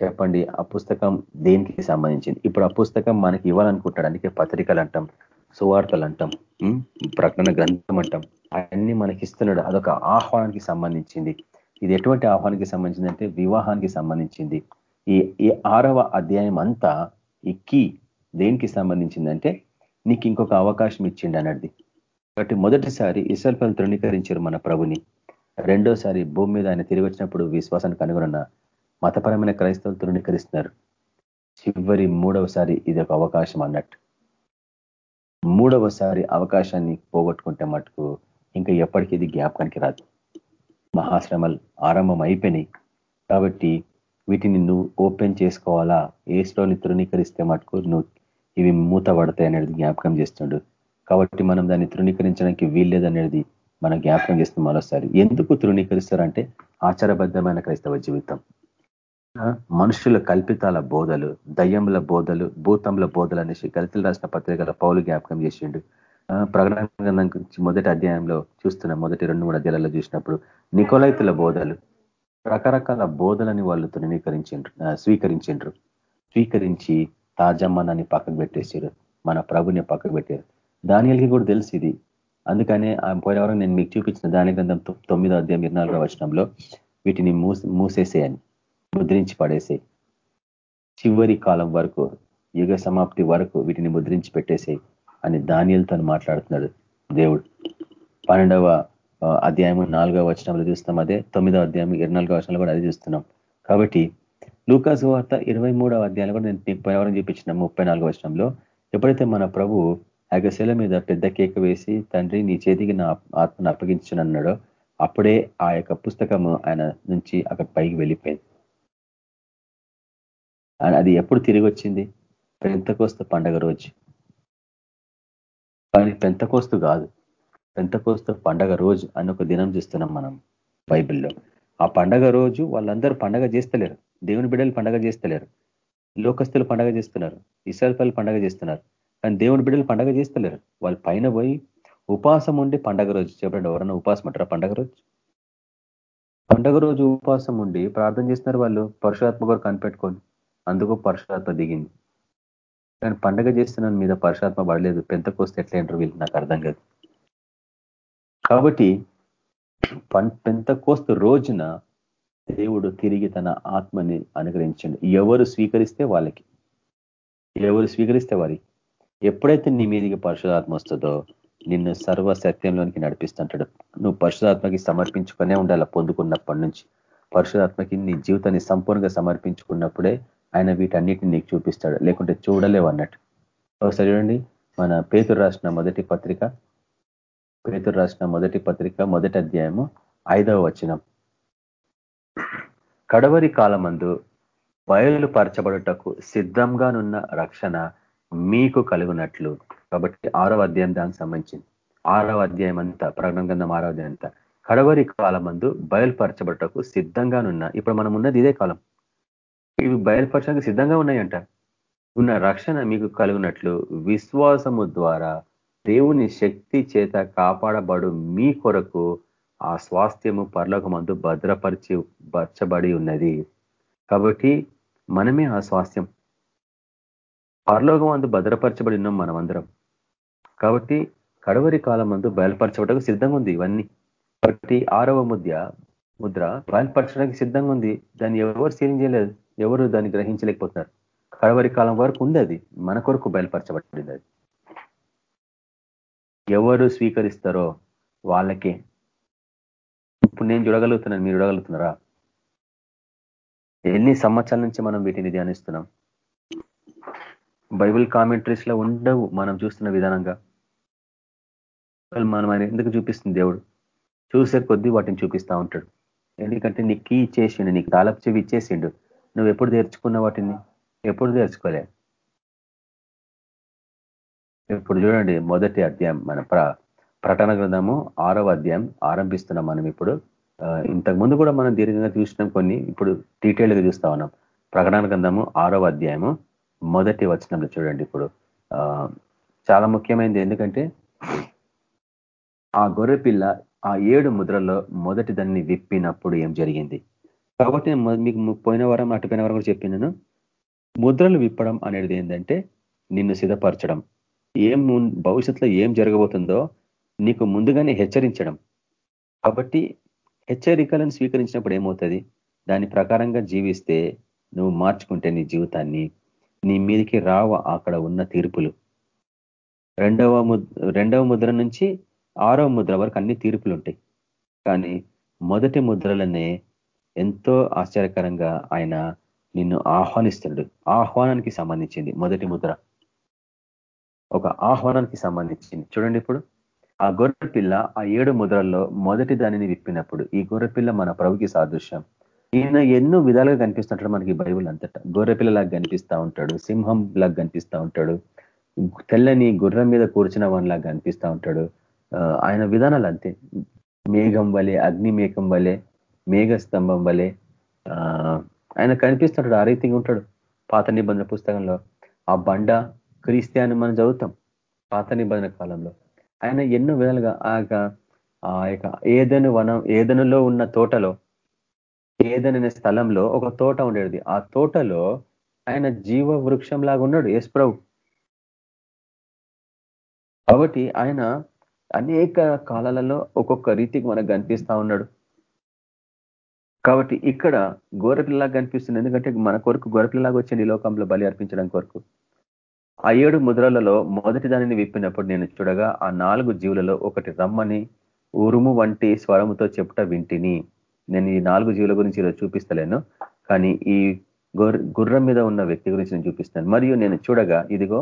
చెప్పండి ఆ పుస్తకం దేనికి సంబంధించింది? ఇప్పుడు ఆ పుస్తకం మనకి ఇవ్వాలనుకుంటాడు. అందుకే పత్రికలు అంటాం సువార్తలు అంటాం ప్రకటన గ్రంథం అంటాం. అవన్నీ మనకి ఇస్తున్నాడు. అదొక ఆహ్వానానికి సంబంధించింది. ఇది ఎటువంటి ఆహ్వానికి సంబంధించింది అంటే వివాహానికి సంబంధించింది. ఈ ఈ ఆరవ అధ్యాయం అంతా ఈ కీ దేనికి సంబంధించిందంటే నీకు ఇంకొక అవకాశం ఇచ్చిండి అన్నది. కాబట్టి మొదటిసారి ఇసల్పలు తృణీకరించారు మన ప్రభుని. రెండోసారి భూమి మీద ఆయన తిరిగి వచ్చినప్పుడు విశ్వాసానికి కనుగొన్న మతపరమైన క్రైస్తవులు తృణీకరిస్తున్నారు చివరి మూడవసారి ఇది ఒక అవకాశం అన్నట్టు. మూడవసారి అవకాశాన్ని పోగొట్టుకుంటే మటుకు ఇంకా ఎప్పటికీ ఇది జ్ఞాపకానికి రాదు. మహాశ్రమలు ఆరంభం అయిపోయినాయి. కాబట్టి వీటిని నువ్వు ఓపెన్ చేసుకోవాలా? ఏసులోని తృణీకరిస్తే మటుకు నువ్వు ఇవి మూత పడతాయి అనేది జ్ఞాపకం చేస్తుండు. కాబట్టి మనం దాన్ని తృణీకరించడానికి వీల్లేదనేది మన జ్ఞాపకం చేస్తుంది మరోసారి. ఎందుకు తృణీకరిస్తారంటే ఆచారబద్ధమైన క్రైస్తవ జీవితం? మనుషుల కల్పితాల బోధలు దయ్యముల బోధలు భూతముల బోధలు అనేసి కలితలు రాసిన పత్రికల పౌలు జ్ఞాపకం చేసిండు. ప్రకటన మొదటి అధ్యాయంలో చూస్తున్న మొదటి రెండు మూడు అధ్యాయాలలో చూసినప్పుడు నికోలైతుల బోధలు రకరకాల బోధలని వాళ్ళు తృణీకరించిండ్రు స్వీకరించిండ్రు. స్వీకరించి తాజమ్మనాన్ని పక్కకు పెట్టేసారు మన ప్రభుని పక్కకు పెట్టారు. దానియల్కి కూడా తెలిసి ఇది. అందుకనే పోయిన వరకు నేను మీకు చూపించిన దాని గ్రంథం తొమ్మిదో అధ్యాయం ఇరవై వచనంలో వీటిని మూసేసేయని ముద్రించి పడేసే చివరి కాలం వరకు యుగ సమాప్తి వరకు వీటిని ముద్రించి పెట్టేసేయి అని దానియలతో మాట్లాడుతున్నాడు దేవుడు. పన్నెండవ అధ్యాయము నాలుగవ వచనంలో చూస్తాం అదే తొమ్మిదవ అధ్యాయం ఇరవై నాలుగవ వచనంలో కూడా అది చూస్తున్నాం. కాబట్టి లూకాసు వార్త ఇరవై మూడవ అధ్యాయంలో కూడా నేను మీకు పోయినవరం చూపించిన ముప్పై నాలుగవ వచనంలో ఎప్పుడైతే మన ప్రభు అగశల మీద పెద్ద కేక వేసి తండ్రి నీ చేతికి నా ఆత్మను అప్పగించనన్నాడో. అప్పుడే ఆ యొక్క పుస్తకము ఆయన నుంచి అక్కడ పైకి వెళ్ళిపోయింది. అది ఎప్పుడు తిరిగి వచ్చింది? పెంతకోస్తు పండగ రోజు. కానీ పెంతకోస్తు కాదు. పెంతకోస్తు పండగ రోజు అని ఒక దినం చూస్తున్నాం మనం బైబిల్లో. ఆ పండగ రోజు వాళ్ళందరూ పండగ చేస్తలేరు. దేవుని బిడ్డలు పండగ చేస్తలేరు. లోకస్తులు పండగ చేస్తున్నారు. ఇసల్పల్లి పండగ చేస్తున్నారు. కానీ దేవుని బిడ్డలు పండగ చేస్తలేరు. వాళ్ళు పైన పోయి ఉపాసం ఉండి పండగ రోజు చెప్పండి ఎవరన్నా ఉపాసం అంటారా పండగ రోజు? పండగ రోజు ఉపవాసం ఉండి ప్రార్థన చేస్తున్నారు వాళ్ళు పరుషాత్మ కొరకు కనిపెట్టుకొని. అందుకు పరుషాత్మ దిగింది. కానీ పండగ చేస్తున్న మీద పరుషాత్మ పడలేదు. పెంతకోస్తే ఎట్లా వీళ్ళు? నాకు అర్థం కాదు. కాబట్టి పెంతకోస్తు రోజున దేవుడు తిరిగి తన ఆత్మని అనుగ్రహించండి. ఎవరు స్వీకరిస్తే వాళ్ళకి. ఎవరు స్వీకరిస్తే వారికి. ఎప్పుడైతే నీ మీదికి పరిశుధాత్మ వస్తుందో నిన్ను సర్వ సత్యంలోనికి నడిపిస్తుంటాడు. నువ్వు పరిశుధాత్మకి సమర్పించుకునే ఉండాలి పొందుకున్నప్పటి నుంచి. పరిశుధాత్మకి నీ జీవితాన్ని సంపూర్ణంగా సమర్పించుకున్నప్పుడే ఆయన వీటన్నిటిని నీకు చూపిస్తాడు. లేకుంటే చూడలేవు అన్నట్టు. ఒకసారి చూడండి. మన పేతురు రాసిన మొదటి పత్రిక పేతురు రాసిన మొదటి పత్రిక మొదటి అధ్యాయము ఐదవ వచనం. కడవరి కాలమందు బయలుపరచబడుటకు సిద్ధంగానున్న రక్షణ మీకు కలుగునట్లు. కాబట్టి ఆరవ అధ్యాయం దానికి సంబంధించింది. ఆరవ అధ్యాయం అంతా ప్రకటన గంధం ఆరవ అధ్యాయం అంతా. కడవరి కాలమందు బయలుపరచబడటకు సిద్ధంగానున్న ఇప్పుడు మనం ఉన్నది ఇదే కాలం. ఇవి బయలుపరచడానికి సిద్ధంగా ఉన్నాయంట. ఉన్న రక్షణ మీకు కలుగునట్లు విశ్వాసము ద్వారా దేవుని శక్తి చేత కాపాడబడు మీ కొరకు ఆ స్వాస్థ్యము పర్లోకమందు భద్రపరిచి పరచబడి ఉన్నది. కాబట్టి మనమే ఆ స్వాస్థ్యం. పరలోకం అందు భద్రపరచబడి ఉన్నాం మనమందరం. కాబట్టి కడవరి కాలం అందు బయలుపరచబడకు సిద్ధంగా ఉంది ఇవన్నీ. కాబట్టి ఆరవ ముద్ర ముద్ర బయలుపరచడానికి సిద్ధంగా ఉంది దాన్ని ఎవరు సీలింగ్ చేయలేదు ఎవరు దాన్ని గ్రహించలేకపోతున్నారు. కడవరి కాలం వరకు ఉంది అది మన కొరకు బయలుపరచబడింది అది. ఎవరు స్వీకరిస్తారో వాళ్ళకే. ఇప్పుడు నేను చూడగలుగుతున్నాను మీరు చూడగలుగుతున్నారా? ఎన్ని సంవత్సరాల నుంచి మనం వీటిని ధ్యానిస్తున్నాం? బైబిల్ కామెంటరీస్లో ఉండవు మనం చూస్తున్న విధానంగా. మనం ఆయన ఎందుకు చూపిస్తుంది దేవుడు? చూసే కొద్దీ వాటిని చూపిస్తూ ఉంటాడు. ఎందుకంటే నీకు కీ ఇచ్చేసిండు నీకు తాలపు చెవి ఇచ్చేసిండు. నువ్వు ఎప్పుడు తెరుచుకున్న వాటిని? ఎప్పుడు తెరుచుకోలే? ఇప్పుడు చూడండి మొదటి అధ్యాయం మన ప్రటన గ్రంథము ఆరవ అధ్యాయం ఆరంభిస్తున్నాం మనం ఇప్పుడు. ఇంతకు ముందు కూడా మనం దీర్ఘంగా చూసినాం కొన్ని ఇప్పుడు డీటెయిల్గా చూస్తా ఉన్నాం. ప్రకటన గ్రంథము ఆరవ అధ్యాయము మొదటి వచనంలో చూడండి ఇప్పుడు. చాలా ముఖ్యమైనది ఎందుకంటే ఆ గొర్రెపిల్ల ఆ ఏడు ముద్రల్లో మొదటి దాన్ని విప్పినప్పుడు ఏం జరిగింది? కాబట్టి మీకు పోయిన వారం అటుపోయిన వారం కూడా చెప్పినాను ముద్రలు విప్పడం అనేది ఏంటంటే నిన్ను సిద్ధపరచడం. ఏం భవిష్యత్తులో ఏం జరగబోతుందో నీకు ముందుగానే హెచ్చరించడం. కాబట్టి హెచ్చరికలను స్వీకరించినప్పుడు ఏమవుతుంది? దాని ప్రకారంగా జీవిస్తే నువ్వు మార్చుకుంటే నీ జీవితాన్ని నీ మీదికి రావ అక్కడ ఉన్న తీర్పులు. రెండవ రెండవ ముద్ర నుంచి ఆరవ ముద్ర వరకు అన్ని తీర్పులు ఉంటాయి కానీ మొదటి ముద్రలనే ఎంతో ఆశ్చర్యకరంగా ఆయన నిన్ను ఆహ్వానిస్తున్నాడు. ఆహ్వానానికి సంబంధించింది మొదటి ముద్ర. ఒక ఆహ్వానానికి సంబంధించింది. చూడండి ఇప్పుడు. ఆ గొర్రె పిల్ల ఆ ఏడు ముద్రల్లో మొదటి దానిని విప్పినప్పుడు ఈ గొర్రె పిల్ల మన ప్రభుకి సాదృశ్యం. ఈయన ఎన్నో విధాలుగా కనిపిస్తుంటాడు మనకి బైబుల్ అంతటా. గొర్రెపిల్లలాగా కనిపిస్తూ ఉంటాడు సింహం లాగా కనిపిస్తూ ఉంటాడు తెల్లని గుర్రం మీద కూర్చున్న వానిలాగా కనిపిస్తూ ఉంటాడు. ఆయన విధానాలు అంతే. మేఘం వలె అగ్ని మేఘం వలె మేఘ స్తంభం వలె ఆయన కనిపిస్తుంటాడు ఆ రీతిగా ఉంటాడు. పాత నిబంధన పుస్తకంలో ఆ బండ క్రీస్తే అని మనం చదువుతాం. పాత నిబంధన కాలంలో. ఆయన ఎన్నో విధాలుగా ఆ యొక్క ఏదను వనం ఏదనులో ఉన్న తోటలో ఏదననే స్థలంలో ఒక తోట ఉండేది. ఆ తోటలో ఆయన జీవ వృక్షం లాగా ఉన్నాడు యశ్ప్రభు కాబట్టి ఆయన అనేక కాలాలలో ఒక్కొక్క రీతికి మనకు కనిపిస్తా ఉన్నాడు. కాబట్టి ఇక్కడ గోరపిల్లలాగా కనిపిస్తుంది. ఎందుకంటే మన కొరకు గోరపిల్లలాగా వచ్చింది ఈ లోకంలో బలి అర్పించడం కొరకు. ఆ ఏడు ముద్రలలో మొదటి దానిని విప్పినప్పుడు నేను చూడగా ఆ నాలుగు జీవులలో ఒకటి రమ్మని ఉరుము వంటి స్వరముతో చెప్పుట వింటిని. నేను ఈ నాలుగు జీవుల గురించి ఈరోజు చూపిస్తలేను కానీ ఈ గుర్రం మీద ఉన్న వ్యక్తి గురించి నేను చూపిస్తాను. మరియు నేను చూడగా ఇదిగో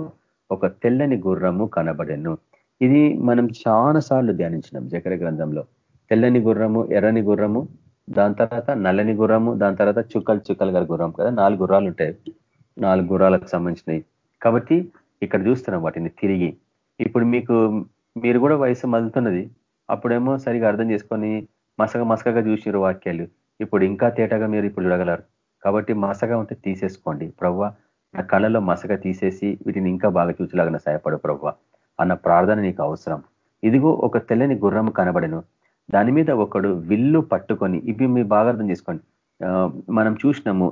ఒక తెల్లని గుర్రము కనబడెను. ఇది మనం చాలా సార్లు ధ్యానించినాం జకర గ్రంథంలో. తెల్లని గుర్రము ఎర్రని గుర్రము దాని తర్వాత నల్లని గుర్రము దాని తర్వాత చుక్కలు చుక్కలు గారి గుర్రం కదా నాలుగు గుర్రాలు ఉంటాయి. నాలుగు గుర్రాలకు సంబంధించినవి. కాబట్టి ఇక్కడ చూస్తున్నాం వాటిని తిరిగి. ఇప్పుడు మీకు మీరు కూడా వయసు మదులుతున్నది. అప్పుడేమో సరిగా అర్థం చేసుకొని మసగ మసకగా చూసిరు వాక్యాలు. ఇప్పుడు ఇంకా తేటగా మీరు ఇప్పుడు చూడగలరు. కాబట్టి మసగా ఉంటే తీసేసుకోండి. ప్రవ్వ నా కళ్ళలో మసగ తీసేసి వీటిని ఇంకా బాగా చూసేలాగా సహాయపడు ప్రవ్వ అన్న ప్రార్థన నీకు అవసరం. ఇదిగో ఒక తెల్లని గుర్రం కనబడను. దాని మీద ఒకడు విల్లు పట్టుకొని ఇవి మీ బాగా అర్థం చేసుకోండి. మనం చూసినాము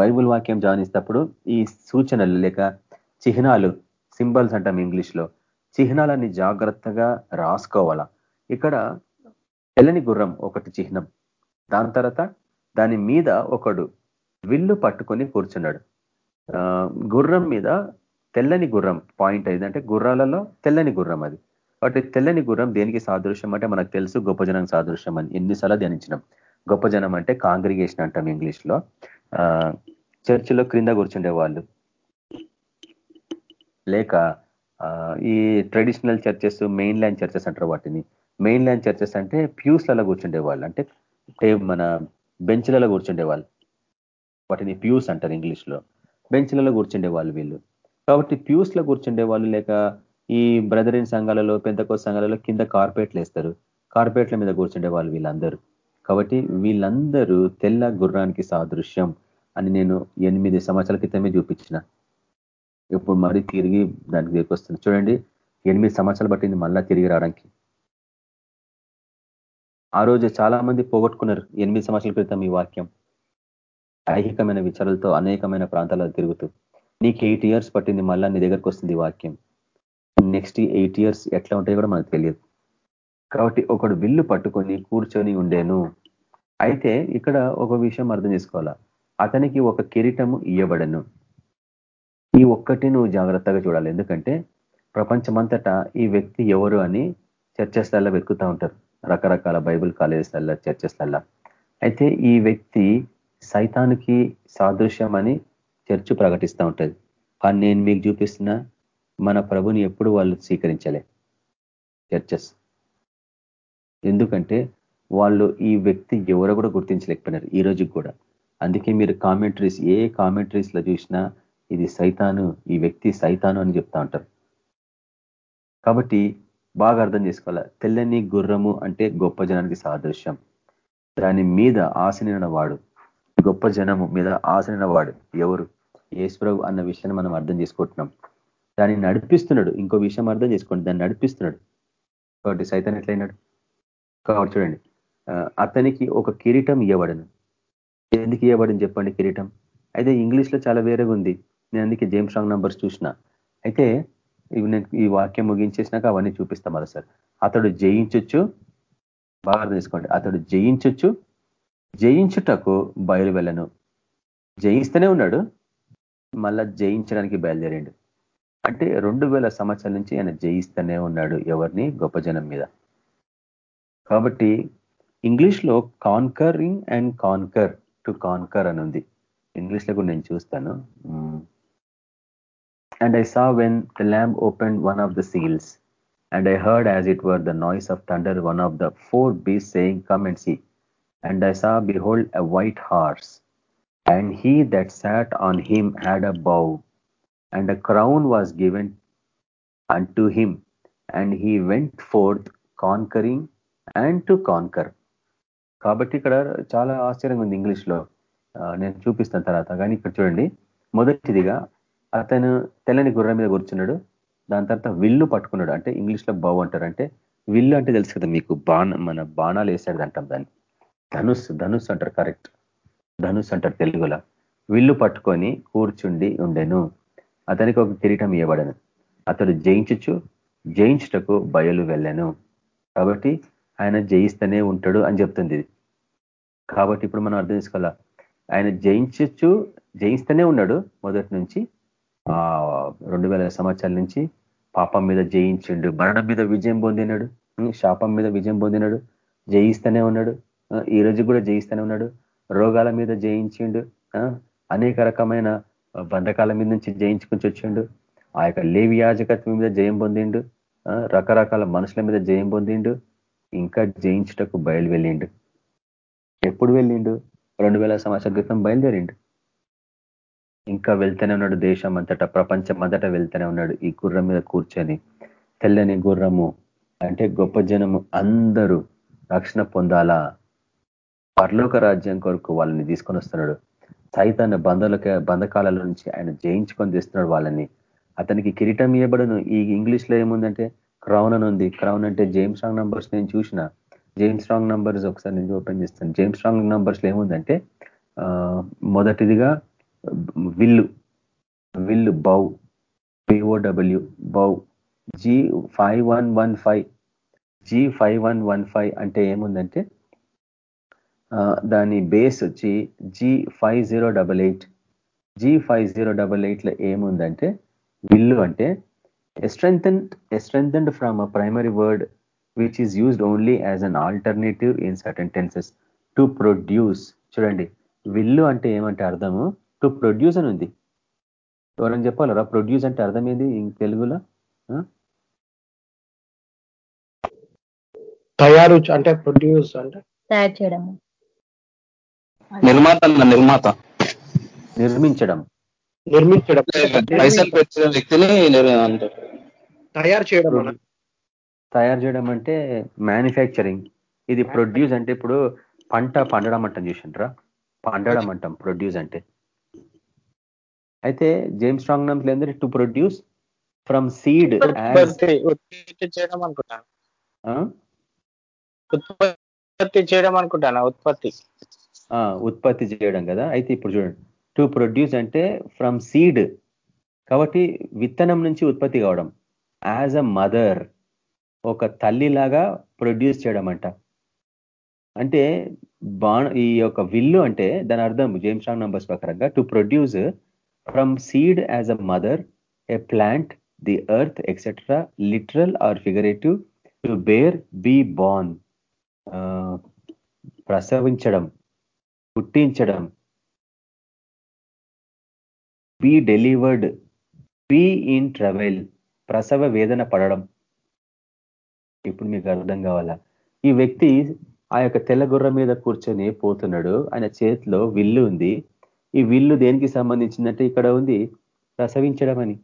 బైబుల్ వాక్యం జానిస్తప్పుడు ఈ సూచనలు లేక చిహ్నాలు సింబల్స్ అంటాం ఇంగ్లీష్లో. చిహ్నాలన్నీ చిహ్నాలని జాగ్రత్తగా రాసుకోవాలా? ఇక్కడ తెల్లని గుర్రం ఒకటి చిహ్నం. దాని తర్వాత దాని మీద ఒకడు విల్లు పట్టుకొని కూర్చున్నాడు. గుర్రం మీద తెల్లని గుర్రం పాయింట్ అయిందంటే గుర్రాలలో తెల్లని గుర్రం అది. కాబట్టి తెల్లని గుర్రం దేనికి సాదృశ్యం అంటే మనకు తెలుసు గొప్ప జనం సాదృశ్యం అని. ఎన్నిసార్లు ధ్యానించినాం. గొప్ప జనం అంటే కాంగ్రిగేషన్ అంటాం ఇంగ్లీష్లో చర్చిలో క్రింద కూర్చుండే వాళ్ళు. లేక ఈ traditional churches mainland churches అంటారు వాటిని. మెయిన్ ల్యాండ్ చర్చెస్ అంటే ప్యూస్లలో కూర్చుండే వాళ్ళు అంటే మన బెంచ్లలో కూర్చుండే వాళ్ళు వాటిని ప్యూస్ అంటారు ఇంగ్లీష్లో. బెంచ్లలో కూర్చుండే వాళ్ళు. వీళ్ళు కాబట్టి ప్యూస్లో కూర్చుండే వాళ్ళు లేక ఈ బ్రదరిన్ సంఘాలలో పెంతకో సంఘాలలో కింద కార్పేట్లు వేస్తారు. కార్పేట్ల మీద కూర్చుండే వాళ్ళు వీళ్ళందరూ. కాబట్టి వీళ్ళందరూ తెల్ల గుర్రానికి సాదృశ్యం అని నేను ఎనిమిది సంవత్సరాల క్రితమే చూపించిన. ఇప్పుడు మరీ తిరిగి దానికి దగ్గర చూడండి ఎనిమిది సంవత్సరాలు పట్టింది మళ్ళా తిరిగి రావడానికి. ఆ రోజు చాలా మంది పోగొట్టుకున్నారు. ఎనిమిది సంవత్సరాల క్రితం ఈ వాక్యం. ఐహికమైన విచారాలతో అనేకమైన ప్రాంతాలలో తిరుగుతూ నీకు ఎయిట్ ఇయర్స్ పట్టింది మళ్ళా నీ దగ్గరకు వస్తుంది వాక్యం. నెక్స్ట్ ఎయిట్ ఇయర్స్ ఎట్లా ఉంటాయో కూడా మనకు తెలియదు. కాబట్టి ఒకడు విల్లు పట్టుకొని కూర్చొని ఉండేను. అయితే ఇక్కడ ఒక విషయం అర్థం చేసుకోవాలా? అతనికి ఒక కిరీటము ఇయ్యబడను. ఈ ఒక్కటి నువ్వు జాగ్రత్తగా చూడాలి. ఎందుకంటే ప్రపంచమంతటా ఈ వ్యక్తి ఎవరు అని చర్చస్లల్లో వెతుకుతూ ఉంటారు. రకరకాల బైబిల్ కాలేజెస్లల్లో చర్చస్లల్లో. అయితే ఈ వ్యక్తి సైతానికి సాదృశ్యం అని చర్చ్ ప్రకటిస్తూ ఉంటుంది. కానీ నేను మీకు చూపిస్తున్న మన ప్రభుని ఎప్పుడు వాళ్ళు స్వీకరించలే. చర్చస్. ఎందుకంటే వాళ్ళు ఈ వ్యక్తి ఎవరో కూడా గుర్తించలేకపోయినారు ఈ రోజుకి కూడా. అందుకే మీరు కామెంటరీస్ ఏ కామెంటరీస్లో చూసినా ఇది సైతాను ఈ వ్యక్తి సైతాను అని చెప్తా ఉంటారు. కాబట్టి బాగా అర్థం చేసుకోవాలి? తెల్లని గుర్రము అంటే గొప్ప జనానికి సాదృశ్యం. దాని మీద ఆశనైన వాడు. గొప్ప జనము మీద ఆశనైన వాడు ఎవరు? ఏశ్వరవు అన్న విషయాన్ని మనం అర్థం చేసుకుంటున్నాం. దాన్ని నడిపిస్తున్నాడు. ఇంకో విషయం అర్థం చేసుకోండి. దాన్ని నడిపిస్తున్నాడు. కాబట్టి సైతాన్ ఎట్లయినాడు కాబట్టి చూడండి. అతనికి ఒక కిరీటం ఇవ్వబడను ఎందుకు ఇవ్వబడింది చెప్పండి కిరీటం? అయితే ఇంగ్లీష్లో చాలా వేరేగా ఉంది నేను అందుకే జేమ్స్ రాంగ్ నంబర్స్ చూసిన. అయితే నేను ఈ వాక్యం ముగించేసినాక అవన్నీ చూపిస్తాం మరోసారి సార్. అతడు జయించొచ్చు బాగా తీసుకోండి. అతడు జయించొచ్చు జయించుటకు బయలు వెళ్ళను జయిస్తూనే ఉన్నాడు మళ్ళా జయించడానికి బయలుదేరాడు. అంటే రెండు వేల సంవత్సరాల నుంచి ఆయన జయిస్తూనే ఉన్నాడు ఎవరిని? గొప్ప జనం మీద. కాబట్టి ఇంగ్లీష్లో conquering and conquer to conquer అని ఉంది. ఇంగ్లీష్లో కూడా నేను చూస్తాను. And I saw when the lamb open one of the seals and I heard as it were the noise of thunder one of the four beasts saying come and see and I saw behold a white horse and he that sat on him had a bow, and a crown was given and to him and he went forth conquering and to conquer కాబట్టి ఇక్కడ చాలా ఆశ్చర్యంగా ఉంది ఇంగ్లీష్లో. నేను చూపిస్తాను తర్వాత. కానీ ఇక్కడ చూడండి. మొదటిదిగా అతను తెల్లని గుర్రం మీద కూర్చున్నాడు. దాని తర్వాత విల్లు పట్టుకున్నాడు. అంటే ఇంగ్లీష్లో బావు అంటారు. అంటే విల్లు అంటే తెలుసు కదా మీకు బాణ మన బాణాలు వేసాడు అంటాం దాన్ని. ధనుస్ ధనుస్ అంటారు కరెక్ట్. ధనుస్ అంటారు తెలుగులో. విల్లు పట్టుకొని కూర్చుండి ఉండెను. అతనికి ఒక కిరీటం ఇవ్వబడను. అతడు జయించచ్చు జయించుటకు బయలు వెళ్ళాను. కాబట్టి ఆయన జయిస్తూనే ఉంటాడు అని చెప్తుంది. కాబట్టి ఇప్పుడు మనం అర్థం చేసుకోవాలా? ఆయన జయించచ్చు జయిస్తూనే ఉన్నాడు మొదటి నుంచి. రెండు వేల సంవత్సరాల నుంచి పాపం మీద జయించిండు. మరణం మీద విజయం పొందినాడు. శాపం మీద విజయం పొందినాడు. జయిస్తూనే ఉన్నాడు. ఈ రోజు కూడా జయిస్తూనే ఉన్నాడు. రోగాల మీద జయించిండు. అనేక రకమైన బంధకాల మీద నుంచి జయించుకుని వచ్చిండు. ఆ యొక్క లేవి యాజకత్వం మీద జయం పొందిండు. రకరకాల మనుషుల మీద జయం పొందిండు. ఇంకా జయించుటకు బయలు వెళ్ళిండు ఎప్పుడు వెళ్ళిండు? రెండు వేల సంవత్సరాల క్రితం బయలుదేరిండు. ఇంకా వెళ్తూనే ఉన్నాడు దేశం అంతటా ప్రపంచం అంతటా వెళ్తూనే ఉన్నాడు ఈ గుర్రం మీద కూర్చొని. తెల్లని గుర్రము అంటే గొప్ప జనము అందరూ రక్షణ పొందాలా? పర్లోక రాజ్యం కొరకు వాళ్ళని తీసుకొని వస్తున్నాడు. సైతాన్ని బంధులక బంధకాల నుంచి ఆయన జయించుకొని తెస్తున్నాడు వాళ్ళని. అతనికి కిరీటం ఇవ్వబడను ఈ ఇంగ్లీష్లో ఏముందంటే క్రౌన్ అని ఉంది. క్రౌన్ అంటే జేమ్స్ రాంగ్ నంబర్స్ నేను చూసిన. జేమ్స్ రాంగ్ నంబర్స్ ఒకసారి నేను ఓపెన్ చేస్తాను. జేమ్స్ రాంగ్ నంబర్స్లో ఏముందంటే మొదటిదిగా విల్లు విల్లు bow B O W bow G five one one five G five one one five అంటే ఏముందంటే దాని బేస్ వచ్చి G five zero double eight G five zero double ఎయిట్లో ఏముందంటే విల్లు అంటే strengthened strengthened from a primary word which is used only as an alternative in certain tenses to produce చూడండి విల్లు అంటే ఏమంటే అర్థము టు ప్రొడ్యూస్ అని ఉంది. ఎవరైనా చెప్పాలరా ప్రొడ్యూస్ అంటే అర్థం ఏంది తెలుగులో? తయారు అంటే ప్రొడ్యూస్ అంటే? తయారు చేయడం. నిర్మాత నిర్మాత. నిర్మించడం. నిర్మించడం. పైసలు పెట్టిన వ్యక్తిని అంటారు. తయారు చేయడం తయారు చేయడం అంటే మ్యానుఫ్యాక్చరింగ్ ఇది ప్రొడ్యూస్ అంటే ఇప్పుడు పంట పండడం అంటాం చూసిండ్రా? పండడం అంటాం ప్రొడ్యూస్ అంటే. అయితే జేమ్స్ స్ట్రాంగ్ నమ్స్ ఏంటంటే టు ప్రొడ్యూస్ ఫ్రమ్ సీడ్ ఉత్పత్తి చేయడం అనుకుంటాను? ఉత్పత్తి చేయడం అనుకుంటాను? ఉత్పత్తి. ఉత్పత్తి చేయడం కదా. అయితే ఇప్పుడు చూడండి. టు ప్రొడ్యూస్ అంటే ఫ్రమ్ సీడ్ కాబట్టి విత్తనం నుంచి ఉత్పత్తి కావడం. యాజ్ అ మదర్ ఒక తల్లిలాగా ప్రొడ్యూస్ చేయడం అంట. అంటే బాణ ఈ యొక్క విల్లు అంటే దాని అర్థం జేమ్స్ రాంగ్ నంబర్స్ ప్రకారంగా to produce from seed as a mother a plant the earth etcetera literal or figurative to bear be born ప్రసవించడం పుట్టించడం. Be delivered be in travail ప్రసవ వేదన పడడం. ఇప్పుడు మీకు అర్థం కావాలా? ఈ వ్యక్తి ఆ యొక్క తెల్ల గుర్ర మీద కూర్చొని పోతున్నాడు. ఆయన చేతిలో విల్లు ఉంది. ఈ విల్లు దేనికి సంబంధించిందంటే ఇక్కడ ఉంది ప్రసవించడం అని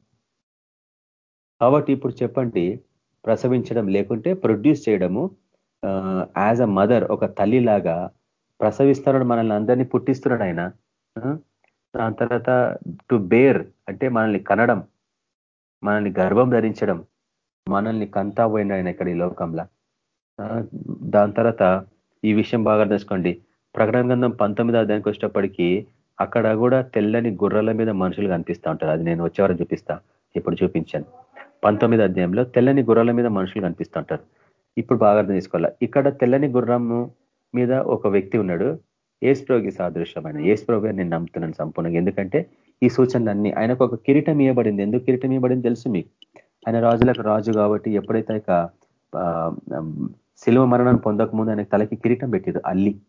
కాబట్టి ఇప్పుడు చెప్పండి ప్రసవించడం లేకుంటే ప్రొడ్యూస్ చేయడము యాజ్ అ మదర్ ఒక తల్లిలాగా ప్రసవిస్తున్నాడు మనల్ని అందరినీ పుట్టిస్తున్నాడు ఆయన. దాని తర్వాత టు బేర్ అంటే మనల్ని కనడం మనల్ని గర్భం ధరించడం మనల్ని కంతా పోయిన ఆయన ఇక్కడ ఈ లోకంలో. దాని తర్వాత ఈ విషయం బాగా తెలుసుకోండి ప్రకటన గంధం పంతొమ్మిదో అధ్యాయానికి వచ్చేటప్పటికీ అక్కడ కూడా తెల్లని గుర్రాల మీద మనుషులు కనిపిస్తూ ఉంటారు. అది నేను వచ్చేవారు చూపిస్తా. ఇప్పుడు చూపించాను. పంతొమ్మిది అధ్యాయంలో తెల్లని గుర్రాల మీద మనుషులు కనిపిస్తూ ఉంటారు. ఇప్పుడు బాగా అర్థం చేసుకోవాలా? ఇక్కడ తెల్లని గుర్రము మీద ఒక వ్యక్తి ఉన్నాడు. ఏస్ప్రోగి సాదృశ్యమైన. ఏస్ప్రోగా నేను నమ్ముతున్నాను సంపూర్ణంగా. ఎందుకంటే ఈ సూచనలన్నీ ఆయనకు ఒక కిరీటం ఇవ్వబడింది. ఎందుకు కిరీటం ఇవ్వబడింది తెలుసు మీకు? ఆయన రాజులకు రాజు కాబట్టి ఎప్పుడైతే ఇక శిలువ మరణం పొందకముందు ఆయనకు తలకి కిరీటం పెట్టారు అల్లి.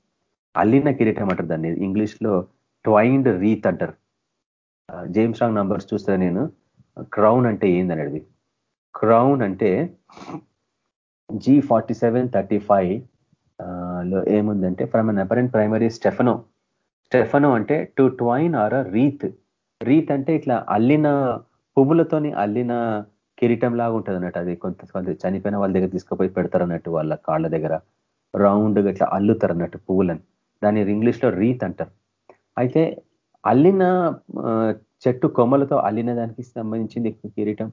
అల్లిన కిరీటం అంటారు దాన్ని. ఇంగ్లీష్లో ట్వైండ్ రీత్ అంటారు. జేమ్స్ రాంగ్ నంబర్స్ చూస్తే నేను క్రౌన్ అంటే ఏందనేది? క్రౌన్ అంటే జీ ఫార్టీ సెవెన్ థర్టీ ఫైవ్లో ఏముందంటే from an apparent primary stephano stephano అంటే to twine or a wreath wreath అంటే ఇట్లా అల్లిన పువ్వులతోని అల్లిన కిరీటం లాగా ఉంటుంది అన్నట్టు అది కొంత కొంత చనిపోయిన వాళ్ళ దగ్గర తీసుకుపోయి పెడతారు అన్నట్టు వాళ్ళ కాళ్ళ దగ్గర. రౌండ్గా ఇట్లా అల్లుతారు అన్నట్టు పువ్వులని. దాన్ని ఇంగ్లీష్లో రీత్ అంటారు. అయితే అల్లిన చెట్టు కొమ్మలతో అల్లిన దానికి సంబంధించింది కిరీటం.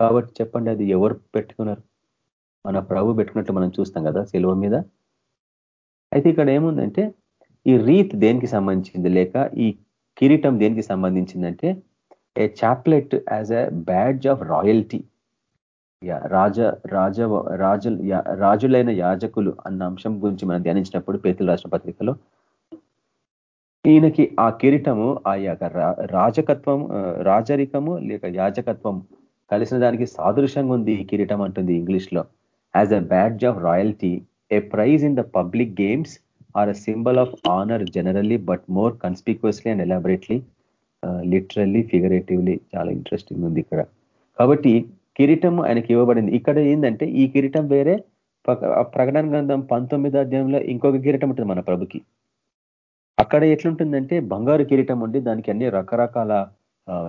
కాబట్టి చెప్పండి అది ఎవరు పెట్టుకున్నారు? మన ప్రభు పెట్టుకున్నట్టు మనం చూస్తాం కదా సెలవు మీద. అయితే ఇక్కడ ఏముందంటే ఈ రీత్ దేనికి సంబంధించింది? లేక ఈ కిరీటం దేనికి సంబంధించిందంటే a chaplet as a badge of royalty. రాజ రాజ రాజు రాజులైన యాజకులు అన్న అంశం గురించి మనం ధ్యానించినప్పుడు పేతుల రాష్ట్ర పత్రికలో ఈయనకి ఆ కిరీటము ఆ యొక్క రాజకత్వం రాజరికము లేక యాజకత్వం కలిసిన దానికి సాదృశ్యంగా ఉంది ఈ కిరీటం అంటుంది ఇంగ్లీష్లో as a badge of royalty a prize in the public games or a symbol of honour generally but more conspicuously and elaborately literally figuratively చాలా ఇంట్రెస్టింగ్ ఉంది ఇక్కడ. కాబట్టి కిరీటం ఆయనకి ఇవ్వబడింది. ఇక్కడ ఏంటంటే ఈ కిరీటం వేరే ప్రకటన గ్రంథం పంతొమ్మిదో అధ్యాయంలో ఇంకొక కిరీటం ఉంటుంది మన ప్రభుకి. అక్కడ ఎట్లుంటుందంటే బంగారు కిరీటం ఉండి దానికి అన్ని రకరకాల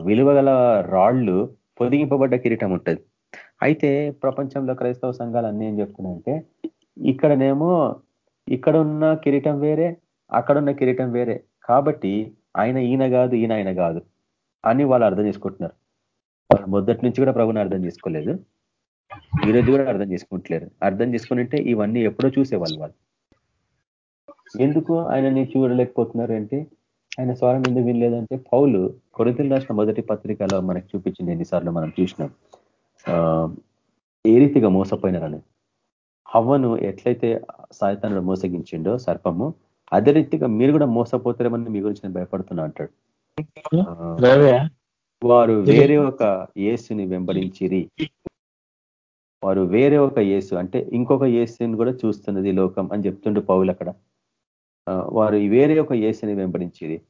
విలువగల రాళ్ళు పొదిగింపబడ్డ కిరీటం ఉంటుంది. అయితే ప్రపంచంలో క్రైస్తవ సంఘాలు అన్నీ ఏం చెప్తున్నాయంటే ఇక్కడనేమో ఇక్కడ ఉన్న కిరీటం వేరే అక్కడున్న కిరీటం వేరే. కాబట్టి ఆయన ఈయన కాదు ఈయన ఆయన కాదు అని వాళ్ళు అర్థం చేసుకుంటున్నారు. వాళ్ళు మొదటి నుంచి కూడా ప్రభుని అర్థం చేసుకోలేదు. ఈరోజు కూడా అర్థం చేసుకుంటలేరు. అర్థం చేసుకుంటే ఇవన్నీ ఎప్పుడో చూసేవాళ్ళు వాళ్ళు. ఎందుకు ఆయనని చూడలేకపోతున్నారు అంటే ఆయన స్వరం ఎందుకు వినలేదంటే పౌలు కొరింతలు రాసిన మొదటి పత్రికలో మనకు చూపించింది ఎన్నిసార్లు మనం చూసినాం. ఏ రీతిగా మోసపోయినారని. హవ్వను ఎట్లయితే సాయతానుడు మోసగించిండో సర్పము అదే రీతిగా మీరు కూడా మోసపోతారేమని మీ గురించి నేను భయపడుతున్నా అంటాడు. వారు వేరే ఒక యేసుని వెంబడించిరి. వారు వేరే ఒక యేసు అంటే ఇంకొక యేసుని కూడా చూస్తున్నది లోకం అని చెప్తుండే పౌలు అక్కడ. వారు వేరే ఒక ఏసుని వెంబడించేది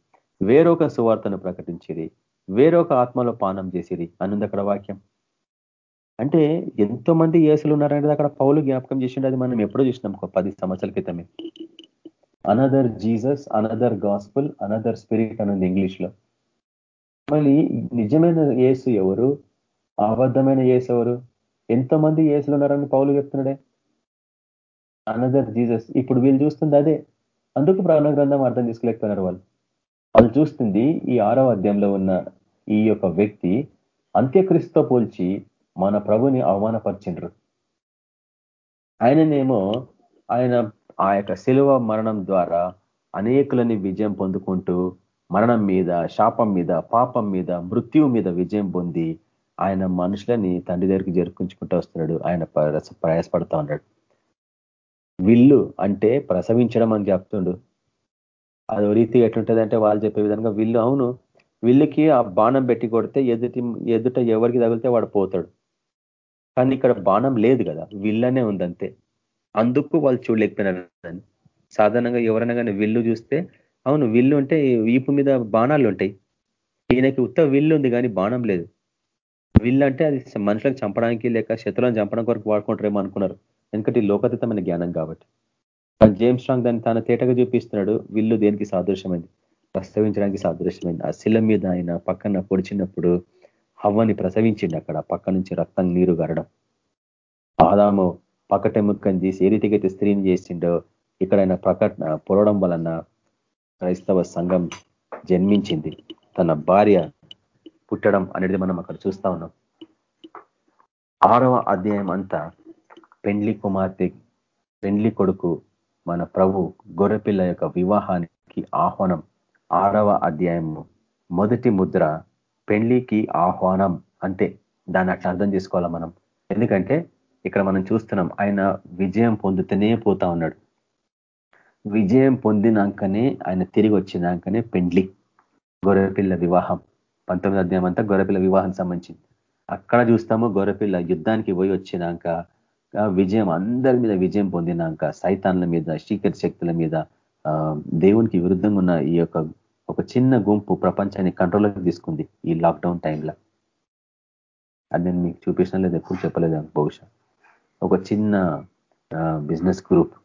వేరొక సువార్తను ప్రకటించేది వేరొక ఆత్మలో పానం చేసేది అనుంది అక్కడ వాక్యం. అంటే ఎంతో మంది ఏసులు ఉన్నారనేది అక్కడ పౌలు జ్ఞాపకం చేసిండే. అది మనం ఎప్పుడో చూసినాం ఒక పది సంవత్సరాల క్రితమే. Another Jesus another gospel another spirit అనుంది ఇంగ్లీష్లో మళ్ళీ నిజమైన ఏసు ఎవరు? అబద్ధమైన ఏసు ఎవరు? ఎంతో మంది ఏసులు ఉన్నారని పౌలు చెప్తున్నాడే. అనదర్ జీసస్ ఇప్పుడు వీళ్ళు చూస్తుంది అదే. అందుకు ప్రాణ గ్రంథం అర్థం చేసుకోలేకపోయినారు వాళ్ళు. వాళ్ళు చూస్తుంది ఈ ఆరో అధ్యాయంలో ఉన్న ఈ యొక్క వ్యక్తి అంత్యక్రిస్తుతో పోల్చి మన ప్రభుని అవమానపరిచిండ్రు. ఆయననేమో ఆయన ఆ యొక్క శిలువ మరణం ద్వారా అనేకులని విజయం పొందుకుంటూ మరణం మీద శాపం మీద పాపం మీద మృత్యువు మీద విజయం పొంది ఆయన మనుషులని తండ్రి దగ్గరికి జరుపుకుంచుకుంటూ వస్తున్నాడు. ఆయన ప్రయాసపడతా ఉన్నాడు. విల్లు అంటే ప్రసవించడం అని చెప్తుండు. అది రీతి ఎట్లుంటుంది అంటే వాళ్ళు చెప్పే విధంగా విల్లు అవును. విల్లుకి ఆ బాణం పెట్టి కొడితే ఎదుటి ఎదుట ఎవరికి తగిలితే వాడు పోతాడు. కానీ ఇక్కడ బాణం లేదు కదా విల్లనే ఉందంతే. అందుకు వాళ్ళు చూడలేకపోయినారు సాధారణంగా ఎవరైనా కానీ విల్లు చూస్తే అవును విల్లు ఉంటే వీపు మీద బాణాలు ఉంటాయి. ఈయనకి ఉత్త విల్లు ఉంది కానీ బాణం లేదు. విల్లు అంటే అది మనుషులకు చంపడానికి లేక శత్రులను చంపడం కొరకు వాడుకుంటారేమో అనుకున్నారు. ఎందుకంటే లోకతీతమైన జ్ఞానం కాబట్టి. జేమ్స్ స్ట్రాంగ్ దాన్ని తన తేటగా చూపిస్తున్నాడు విల్లు దేనికి సాదృశ్యమైంది? ప్రసవించడానికి సాదృశ్యమైంది. ఆ శిల మీద ఆయన పక్కన పొడిచినప్పుడు హవ్వని ప్రసవించిండు అక్కడ. పక్క నుంచి రక్తం నీరు గరడం. ఆదాము పక్కటెముక్కని తీసి ఏ రీతికైతే స్త్రీని చేసిండో ఇక్కడ ఆయన ప్రకటన పొరవడం వలన క్రైస్తవ సంఘం జన్మించింది. తన భార్య పుట్టడం అనేది మనం అక్కడ చూస్తా ఉన్నాం. ఆరవ అధ్యాయం అంతా పెండ్లి కుమార్తె పెండ్లి కొడుకు మన ప్రభు గొర్రెపిల్ల యొక్క వివాహానికి ఆహ్వానం. ఆరవ అధ్యాయము. మొదటి ముద్ర పెండ్లికి ఆహ్వానం అంతే దాన్ని అట్లా అర్థం చేసుకోవాలా మనం? ఎందుకంటే ఇక్కడ మనం చూస్తున్నాం ఆయన విజయం పొందుతూనే పోతా ఉన్నాడు. విజయం పొందినాకనే ఆయన తిరిగి వచ్చినాకనే పెండ్లి గొర్రెపిల్ల వివాహం. పంతొమ్మిది అధ్యాయం అంతా గొర్రెపిల్ల వివాహం సంబంధించింది. అక్కడ చూస్తాము గొర్రెపిల్ల యుద్ధానికి పోయి వచ్చినాక విజయం అందరి మీద విజయం పొందినాక సైతాన్ల మీద శీకర శక్తుల మీద దేవునికి విరుద్ధంగా ఉన్న ఈ యొక్క ఒక చిన్న గుంపు ప్రపంచాన్ని కంట్రోల్లోకి తీసుకుంది ఈ లాక్డౌన్ టైంలో అది నేను మీకు చూపించిన లేదు ఎప్పుడు చెప్పలేదు బహుశా. ఒక చిన్న బిజినెస్ గ్రూప్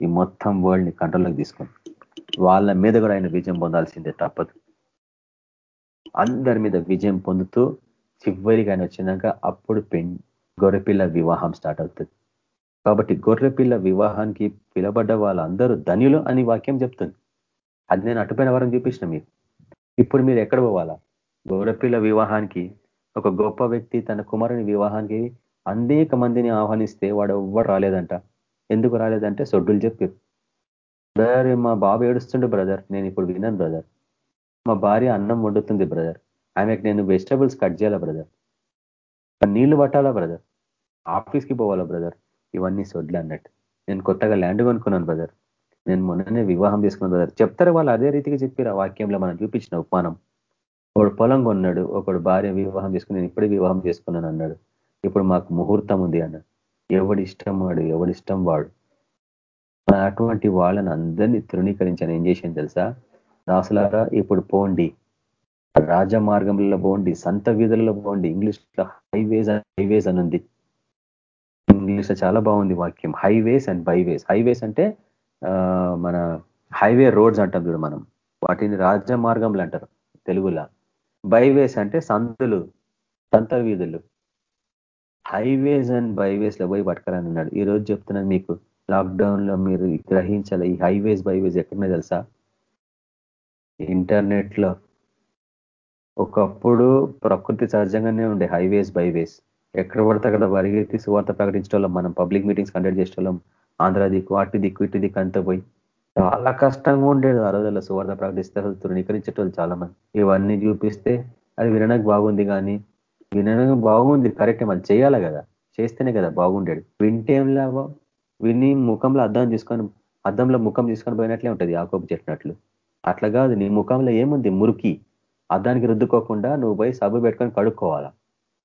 ఈ మొత్తం వరల్డ్ని కంట్రోల్లోకి తీసుకుంది. వాళ్ళ మీద కూడా ఆయన విజయం పొందాల్సిందే తప్పదు. అందరి మీద విజయం పొందుతూ చివరికి ఆయన వచ్చినాక అప్పుడు పెండ్ గొర్రెపిల్ల వివాహం స్టార్ట్ అవుతుంది. కాబట్టి గొర్రెపిల్ల వివాహానికి పిలబడ్డ వాళ్ళందరూ ధన్యులు అని వాక్యం చెప్తుంది. అది నేను అటుపోయిన వారం చూపించిన మీరు ఇప్పుడు మీరు ఎక్కడ పోవాలా? గొర్రెపిల్ల వివాహానికి ఒక గొప్ప వ్యక్తి తన కుమారుని వివాహానికి అనేక మందిని ఆహ్వానిస్తే వాడు ఎవ్వరు రాలేదంట. ఎందుకు రాలేదంటే సొడ్డులు చెప్పారు. బ్రదర్ మా బాబు ఏడుస్తుండే బ్రదర్. నేను ఇప్పుడు విన్నాను బ్రదర్. మా భార్య అన్నం వండుతుంది బ్రదర్. ఆమెకు నేను వెజిటబుల్స్ కట్ చేయాలా బ్రదర్? నీళ్ళు పట్టాలా బ్రదర్ ఆఫీస్కి పోవాలా బ్రదర్ ఇవన్నీ సొడ్లు అన్నట్టు. నేను కొత్తగా ల్యాండ్ కొనుక్కున్నాను బ్రదర్ నేను మొన్ననే వివాహం చేసుకున్నాను బ్రదర్ చెప్తారు వాళ్ళు అదే రీతిగా చెప్పారు ఆ వాక్యంలో మనం చూపించిన ఉపమానం. ఒకడు పొలం కొన్నాడు ఒకడు భార్య వివాహం చేసుకుని నేను ఇప్పుడే వివాహం చేసుకున్నాను అన్నాడు. ఇప్పుడు మాకు ముహూర్తం ఉంది అన్నాడు ఎవడిష్టం వాడు ఎవడిష్టం వాడు? అటువంటి వాళ్ళని అందరినీ తృణీకరించాను ఏం చేశాను తెలుసా? దాసులారా ఇప్పుడు పోండి. రాజమార్గంలో పోండి సంత వీధులలో పోండి. ఇంగ్లీష్లో హైవేస్ హైవేస్ అని ఉంది ఇంగ్లీష్లో చాలా బాగుంది వాక్యం. Highways and byways. హైవేస్ అంటే మన హైవే రోడ్స్ అంటాం చూడు మనం. వాటిని రాజమార్గంలు అంటారు తెలుగులో. బైవేస్ అంటే సంతులు సంత వీధులు. హైవేస్ అండ్ బైవేస్లో పోయి పట్టుకరని అన్నాడు ఈ రోజు చెప్తున్నాను మీకు లాక్డౌన్లో మీరు గ్రహించాలి? ఈ హైవేస్ బైవేస్ ఎక్కడనే తెలుసా? ఇంటర్నెట్లో ఒకప్పుడు ప్రకృతి సహజంగానే ఉండే హైవేస్ బైవేస్ ఎక్కడ పడితే అక్కడ పరిగెత్తి సువార్త ప్రకటించడం మనం పబ్లిక్ మీటింగ్స్ కండక్ట్ చేసేటోళ్ళం. ఆంధ్ర దిక్కు అటు దిక్కు ఇటు దిక్కు అంతా పోయి. చాలా కష్టంగా ఉండేది ఆ రోజుల్లో సువార్త ప్రకటిస్తే తృణీకరించేటోళ్ళు చాలా మంది ఇవన్నీ చూపిస్తే అది వినడానికి బాగుంది కానీ వినడానికి బాగుంది కరెక్ట్ మనం చేయాలి కదా. చేస్తేనే కదా బాగుండేది. వింటేం లాభం? విని ముఖంలో అద్దం తీసుకొని అద్దంలో ముఖం తీసుకొని పోయినట్లే ఉంటుంది ఆకోపు చెప్పినట్లు. అట్లా కాదు నీ ముఖంలో ఏముంది? మురికి. అద్దానికి రుద్దుకోకుండా నువ్వు పోయి సబ్బు పెట్టుకొని కడుక్కోవాలా?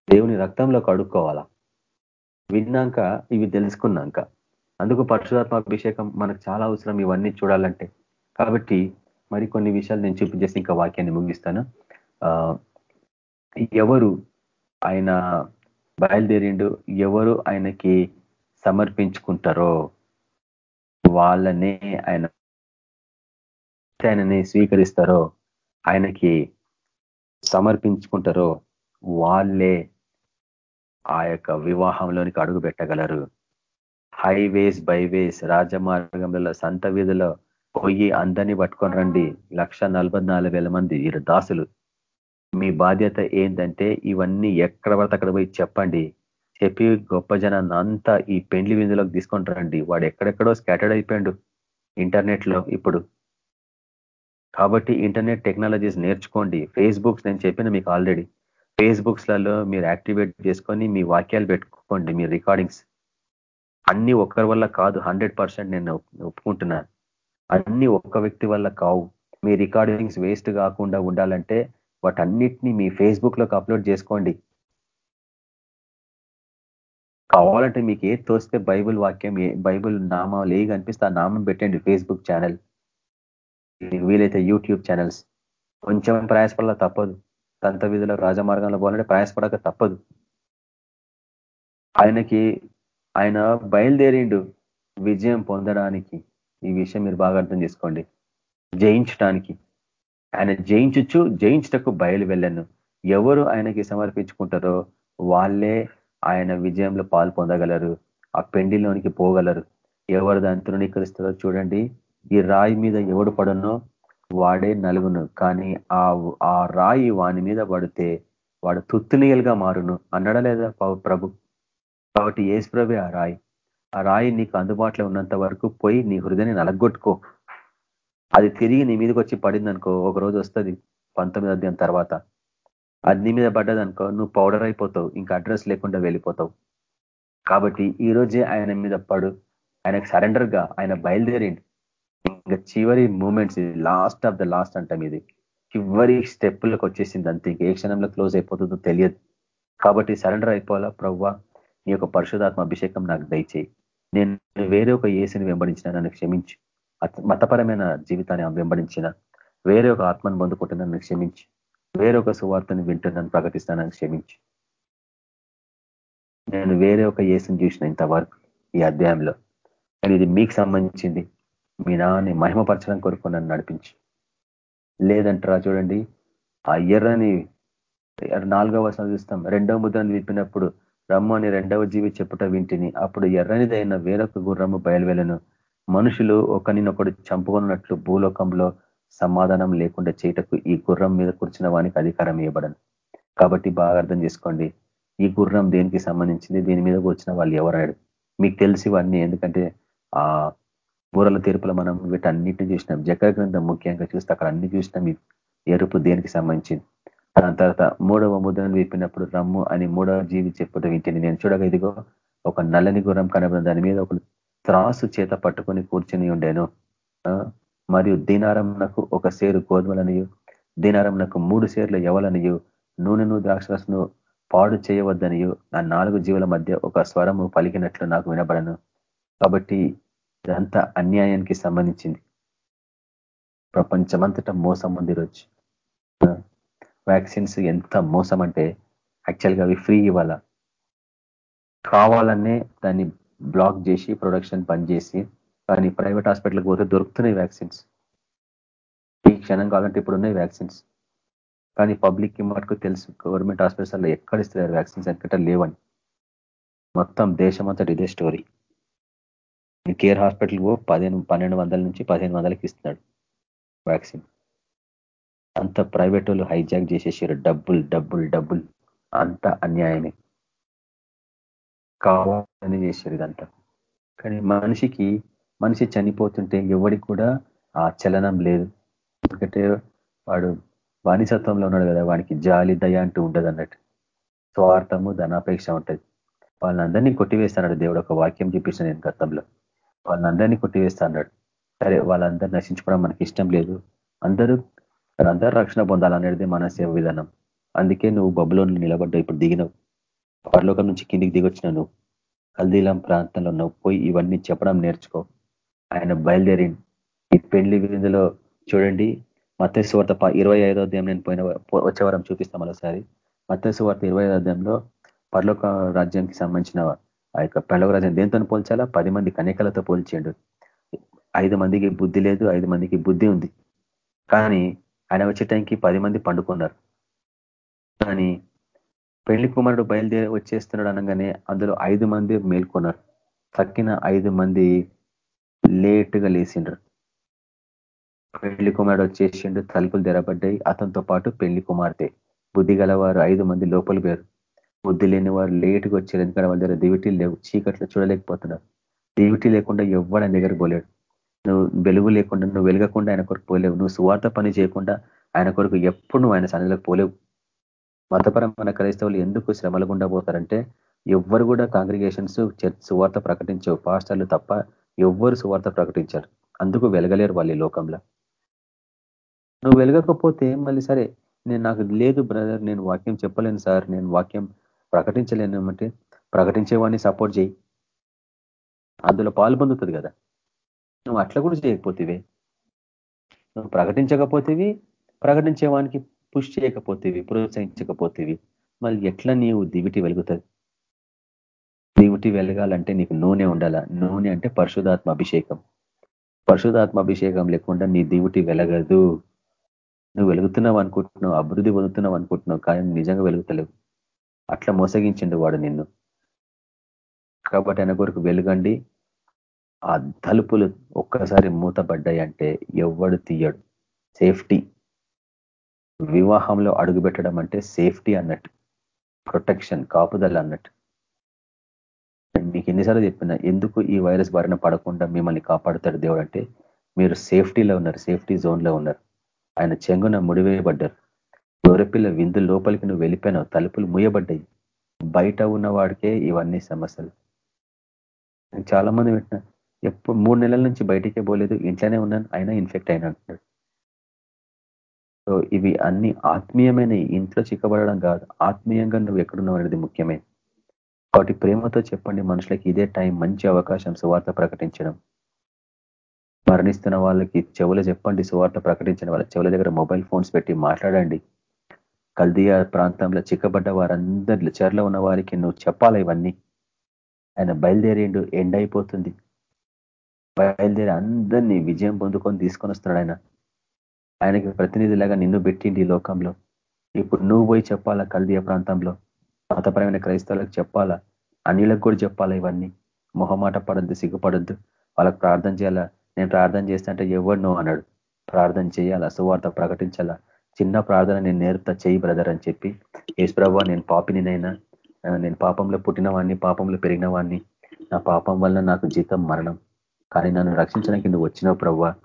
దేవుని రక్తంలో కడుక్కోవాలా? విన్నాక ఇవి తెలుసుకున్నాక. అందుకు పరశురాత్మ అభిషేకం మనకు చాలా అవసరం ఇవన్నీ చూడాలంటే. కాబట్టి మరి కొన్ని విషయాలు నేను చూపించేసి ఇంకా వాక్యాన్ని ముగిస్తాను. ఎవరు ఆయన బయలుదేరిండు ఎవరు ఆయనకి సమర్పించుకుంటారో వాళ్ళనే ఆయన ఆయనని స్వీకరిస్తారో ఆయనకి సమర్పించుకుంటారో వాళ్ళే ఆ యొక్క వివాహంలోనికి అడుగు పెట్టగలరు. హైవేస్ బైవేస్ రాజమార్గంలో సంత వీధిలో పోయి అందరినీ పట్టుకొని రండి. లక్ష మంది వీరు దాసులు. మీ బాధ్యత ఏంటంటే ఇవన్నీ ఎక్కడ పడితే అక్కడ పోయి చెప్పండి. చెప్పి గొప్ప జనాన్ని అంతా ఈ పెండ్లి విందులోకి తీసుకొని రండి. వాడు ఎక్కడెక్కడో స్కాటర్డ్ అయిపోయాడు. ఇంటర్నెట్లో ఇప్పుడు. కాబట్టి ఇంటర్నెట్ టెక్నాలజీస్ నేర్చుకోండి. ఫేస్బుక్స్ నేను చెప్పిన మీకు ఆల్రెడీ ఫేస్బుక్స్లలో మీరు యాక్టివేట్ చేసుకొని మీ వాక్యాలు పెట్టుకోండి మీ రికార్డింగ్స్ అన్ని ఒక్కరి వల్ల కాదు హండ్రెడ్ నేను ఒప్పుకుంటున్నాను అన్ని ఒక్క వ్యక్తి వల్ల కావు. మీ రికార్డింగ్స్ వేస్ట్ కాకుండా ఉండాలంటే వాటన్నిటిని మీ ఫేస్బుక్లోకి అప్లోడ్ చేసుకోండి. కావాలంటే మీకు ఏది తోస్తే బైబుల్ వాక్యం బైబుల్ నామాలు ఏ కనిపిస్తే ఆ నామం పెట్టండి ఫేస్బుక్ ఛానల్ వీలైతే యూట్యూబ్ ఛానల్స్. కొంచెం ప్రయాసపడాల తప్పదు. తంత విధుల రాజమార్గంలో పోవాలంటే ప్రయాసపడక తప్పదు. ఆయనకి ఆయన బయలుదేరిండు విజయం పొందడానికి. ఈ విషయం మీరు బాగా అర్థం చేసుకోండి. జయించడానికి ఆయన జయించచ్చు జయించటకు బయలు వెళ్ళను. ఎవరు ఆయనకి సమర్పించుకుంటారో వాళ్ళే ఆయన విజయంలో పాలు పొందగలరు. ఆ పెండిలోనికి పోగలరు. ఎవరు దాన్ని తృణీకరిస్తారో చూడండి. ఈ రాయి మీద ఎవడు పడనో వాడే నలుగును. కానీ ఆ ఆ రాయి వాని మీద పడితే వాడు తుత్తునియలుగా మారును. అన్నడా లేదా ప్రభు? కాబట్టి ఏసు ప్రభు ఆ రాయి. ఆ రాయి నీకు అందుబాటులో ఉన్నంత వరకు పోయి నీ హృదయాన్ని నలగొట్టుకో. అది తిరిగి నీ మీదకి వచ్చి పడింది అనుకో ఒక రోజు వస్తుంది పంతొమ్మిది అధ్యాయం తర్వాత. అది నీ మీద పడ్డదనుకో నువ్వు పౌడర్ అయిపోతావు ఇంకా అడ్రస్ లేకుండా వెళ్ళిపోతావు. కాబట్టి ఈ రోజే ఆయన మీద పడు. ఆయనకు సరెండర్గా ఆయన బయలుదేరిండి. ఇంకా చివరి moments last of the last అంటాం ఇది. చివరి స్టెప్పులకు వచ్చేసింది అంతే. ఏ క్షణంలో క్లోజ్ అయిపోతుందో తెలియదు. కాబట్టి సరెండర్ అయిపోవాలా? ప్రవ్వా నీ యొక్క పరిశుధాత్మ అభిషేకం నాకు దయచేయి. నేను వేరే ఒక ఏసుని వెంబడించిన నన్ను క్షమించి. మతపరమైన జీవితాన్ని వెంబడించిన వేరే ఒక ఆత్మను పొందుకుంటున్న నన్ను క్షమించి. వేరే ఒక సువార్తని వింటున్నాను ప్రకటిస్తానని క్షమించి. నేను వేరే ఒక ఏసుని చూసిన ఇంతవరకు ఈ అధ్యాయంలో. కానీ ఇది మీకు సంబంధించింది. మీ నాన్ని మహిమపరచడం కొరకు నన్ను నడిపించి. లేదంటారా చూడండి ఆ ఎర్రని నాలుగవ వర్షం చూస్తాం. రెండవ ముద్రను విప్పినప్పుడు రమ్ము అని రెండవ జీవి చెప్పుట వింటిని. అప్పుడు ఎర్రనిదైన వేరొక గుర్రము బయలువెలను మనుషులు ఒకరినొకడు చంపుకున్నట్లు భూలోకంలో సమాధానం లేకుండా చేయటకు ఈ గుర్రం మీద కూర్చున్న వానికి అధికారం ఇవ్వబడను కాబట్టి బాగా అర్థం చేసుకోండి. ఈ గుర్రం దేనికి సంబంధించింది? దీని మీద కూర్చున్న వాళ్ళు ఎవరాడు మీకు తెలిసి ఇవన్నీ ఎందుకంటే ఆ బూరల తీర్పులో మనం వీటన్నిటిని చూసినాం. జకర గ్రంథం ముఖ్యంగా చూస్తే అక్కడ అన్ని చూసినాం. ఈ ఎరుపు దేనికి సంబంధించింది దాని తర్వాత మూడవ ముద్రను విప్పినప్పుడు రమ్ము అని మూడవ జీవి చెప్పుట వింటిని. నేను చూడగా ఇదిగో ఒక నల్లని గుర్రం కనబడిన దాని మీద ఒక త్రాసు చేత పట్టుకొని కూర్చుని ఉండేను. మరియు దీనారంనకు ఒక సేరు గోధుమలనియు దీనారంనకు మూడు సేర్లు ఎవలనియు నూనెను ద్రాక్షరసను పాడు చేయవద్దనియు నా నాలుగు జీవుల మధ్య ఒక స్వరము పలికినట్లు నాకు వినబడను. కాబట్టి ఇదంతా అన్యాయానికి సంబంధించింది. ప్రపంచమంతటా మోసం ఉంది రోజు వ్యాక్సిన్స్ ఎంత మోసం అంటే యాక్చువల్గా అవి ఫ్రీ ఇవ్వాల? కావాలనే దాన్ని బ్లాక్ చేసి ప్రొడక్షన్ బంద్ చేసి కానీ ప్రైవేట్ హాస్పిటల్కి పోతే దొరుకుతున్నాయి వ్యాక్సిన్స్. ఈ క్షణం కావాలంటే ఇప్పుడు ఉన్నాయి వ్యాక్సిన్స్. కానీ పబ్లిక్కి మటుకు తెలుసు గవర్నమెంట్ హాస్పిటల్స్లో ఎక్కడ ఇస్తున్నారు వ్యాక్సిన్స్? ఎక్కడ లేవని మొత్తం దేశమంతటి ఇదే స్టోరీ. కేర్ హాస్పిటల్ పదిహేను పన్నెండు వందల నుంచి పదిహేను వందలకి ఇస్తున్నాడు వ్యాక్సిన్. అంత ప్రైవేట్ వాళ్ళు హైజాక్ చేసేసారు. డబ్బులు డబ్బులు డబ్బులు. అంత అన్యాయమే. కావాలని చేశారు ఇదంతా. కానీ మనిషికి మనిషి చనిపోతుంటే ఎవడికి కూడా ఆ చలనం లేదు. ఎందుకంటే వాడు బానిసత్వంలో ఉన్నాడు కదా వానికి జాలి దయ అంటూ ఉండదు అన్నట్టు. స్వార్థము ధనాపేక్ష ఉంటుంది. వాళ్ళందరినీ కొట్టివేస్తాడు దేవుడు. ఒక వాక్యం చూపిస్తాను నేను గతంలో. వాళ్ళందరినీ కొట్టివేస్తా అన్నాడు. సరే వాళ్ళందరూ నశించుకోవడం మనకి ఇష్టం లేదు. అందరూ అందరూ రక్షణ పొందాలనేది మన సేవ విధానం. అందుకే నువ్వు బబులో నిలబడ్డావు ఇప్పుడు దిగినవు. పరలోకం నుంచి కిందికి దిగొచ్చిన నువ్వు. కల్దీలం ప్రాంతంలో నువ్వు పోయి ఇవన్నీ చెప్పడం నేర్చుకో. ఆయన బయలుదేరి ఈ పెళ్ళి విందులో చూడండి. మత్స్యవార్త ఇరవై ఐదో అధ్యాయం నేను పోయిన వచ్చే వారం చూపిస్తాం మరోసారి. మత్స్యవార్త ఇరవై ఐదో అధ్యాయంలో పర్లోక రాజ్యానికి సంబంధించిన ఆ యొక్క పర్లోక దేంతో పోల్చాలా? పది మంది కనికలతో పోల్చిండు ఐదు మందికి బుద్ధి లేదు ఐదు మందికి బుద్ధి ఉంది. కానీ ఆయన వచ్చే టైంకి పది మంది పండుకున్నారు. కానీ పెళ్ళి కుమారుడు బయలుదేరి వచ్చేస్తున్నాడు అనగానే అందులో ఐదు మంది మేల్కొన్నారు. తక్కిన ఐదు మంది లేటుగా లేచిండ్రు. పెళ్ళి కుమారుడు వచ్చేసిండు తలుపులు తెరబడ్డాయి. అతనితో పాటు పెళ్ళి కుమార్తె. బుద్ధి గలవారు ఐదు మంది లోపలి పేరు బుద్ధి లేని వారు లేటుగా వచ్చారు. ఎందుకంటే వాళ్ళ దగ్గర దివిటీ లేవు చీకట్లో చూడలేకపోతున్నారు. దివిటీ లేకుండా ఎవడ దగ్గర పోలేడు. నువ్వు వెలుగు లేకుండా నువ్వు వెలగకుండా ఆయన కొరకు పోలేవు. నువ్వు సువార్త పని చేయకుండా ఆయన కొరకు ఎప్పుడు నువ్వు ఆయన సన్నిధిలోకి పోలేవు. మతపరమైన క్రైస్తవులు ఎందుకు శ్రమలు గుండా పోతారంటే ఎవ్వరు కూడా కాంగ్రిగేషన్స్ సువార్త ప్రకటించవు పాస్టర్లు తప్ప ఎవ్వరు సువార్త ప్రకటించారు. అందుకు వెలగలేరు వాళ్ళు ఈ లోకంలో. నువ్వు వెలగకపోతే మళ్ళీ సరే నేను నాకు లేదు బ్రదర్ నేను వాక్యం చెప్పలేను సార్ నేను వాక్యం ప్రకటించలేనంటే ప్రకటించేవాడిని సపోర్ట్ చేయి. అందులో పాలు పొందుతుంది కదా. నువ్వు అట్లా కూడా చేయకపోతేవే. నువ్వు ప్రకటించకపోతేవి ప్రకటించేవానికి పుష్ చేయకపోతేవి ప్రోత్సహించకపోతేవి మళ్ళీ ఎట్లా నీవు దివిటి వెలుగుతుంది దివిటి వెలగాలంటే నీకు నూనె ఉండాలా? నూనె అంటే పరిశుధాత్మ అభిషేకం. పరిశుధాత్మ అభిషేకం లేకుండా నీ దివిటి వెలగదు. నువ్వు వెలుగుతున్నావు అనుకుంటున్నావు అభివృద్ధి పొందుతున్నావు అనుకుంటున్నావు కానీ నిజంగా వెలుగుతలేవు. అట్లా మోసగించిండు వాడు నిన్ను. కాబట్టి ఆయన కొరకు వెలుగండి. ఆ తలుపులు ఒక్కసారి మూతబడ్డాయి అంటే ఎవడు తీయడు. సేఫ్టీ. వివాహంలో అడుగుపెట్టడం అంటే సేఫ్టీ అన్నట్టు. ప్రొటెక్షన్ కాపుదల అన్నట్టు. మీకు ఎన్నిసార్లు చెప్పిన ఎందుకు ఈ వైరస్ బారిన పడకుండా మిమ్మల్ని కాపాడుతాడు దేవుడు అంటే మీరు సేఫ్టీలో ఉన్నారు సేఫ్టీ జోన్లో ఉన్నారు. ఆయన చెంగున ముడివేయబడ్డారు. గొర్రెపిల్ల విందు లోపలికి నువ్వు వెళ్ళిపోయినావు తలుపులు మూయబడ్డాయి. బయట ఉన్న వాడికే ఇవన్నీ సమస్యలు. చాలా మంది పెట్టిన ఎప్పుడు మూడు నెలల నుంచి బయటికే పోలేదు ఇంట్లోనే ఉన్నాను అయినా ఇన్ఫెక్ట్ అయినా అంటున్నాడు. సో ఇవి అన్ని ఆత్మీయమైన ఇంట్లో చిక్కబడడం కాదు ఆత్మీయంగా నువ్వు ఎక్కడున్నావు అనేది ముఖ్యమే. కాబట్టి ప్రేమతో చెప్పండి మనుషులకి ఇదే టైం మంచి అవకాశం సువార్త ప్రకటించడం. మరణిస్తున్న వాళ్ళకి చెవులు చెప్పండి సువార్త ప్రకటించిన వాళ్ళ చెవుల దగ్గర మొబైల్ ఫోన్స్ పెట్టి మాట్లాడండి. కల్దియా ప్రాంతంలో చిక్కబడ్డ వారందరి చెరలో ఉన్న వారికి నువ్వు చెప్పాలి ఇవన్నీ? ఆయన బయలుదేరిండు ఎండ్ అయిపోతుంది బయలుదేరి అందరినీ విజయం పొందుకొని తీసుకొని వస్తున్నాడు ఆయన. ఆయనకి ప్రతినిధిలాగా నిన్ను పెట్టిండి ఈ లోకంలో. ఇప్పుడు నువ్వు పోయి చెప్పాలా కల్దియా ప్రాంతంలో? మతపరమైన క్రైస్తవులకు చెప్పాలా? అన్నిలకు కూడా చెప్పాలా ఇవన్నీ? మొహమాట పడద్దు సిగ్గుపడద్దు. వాళ్ళకి ప్రార్థన చేయాలా? నేను ప్రార్థన చేస్తా అంటే ఎవరు నువ్వు అన్నాడు. ప్రార్థన చేయాలా? సువార్త ప్రకటించాలా? చిన్న ప్రార్థన నేను నేర్పుతా చేయి బ్రదర్ అని చెప్పి. ప్రభావ నేను పాపినినైనా నేను పాపంలో పుట్టిన వాడిని పాపంలో పెరిగిన వాడిని నా పాపం వల్ల నాకు జీతం మరణం. కానీ నన్ను రక్షించడానికి నువ్వు వచ్చినావు ప్రవ్వా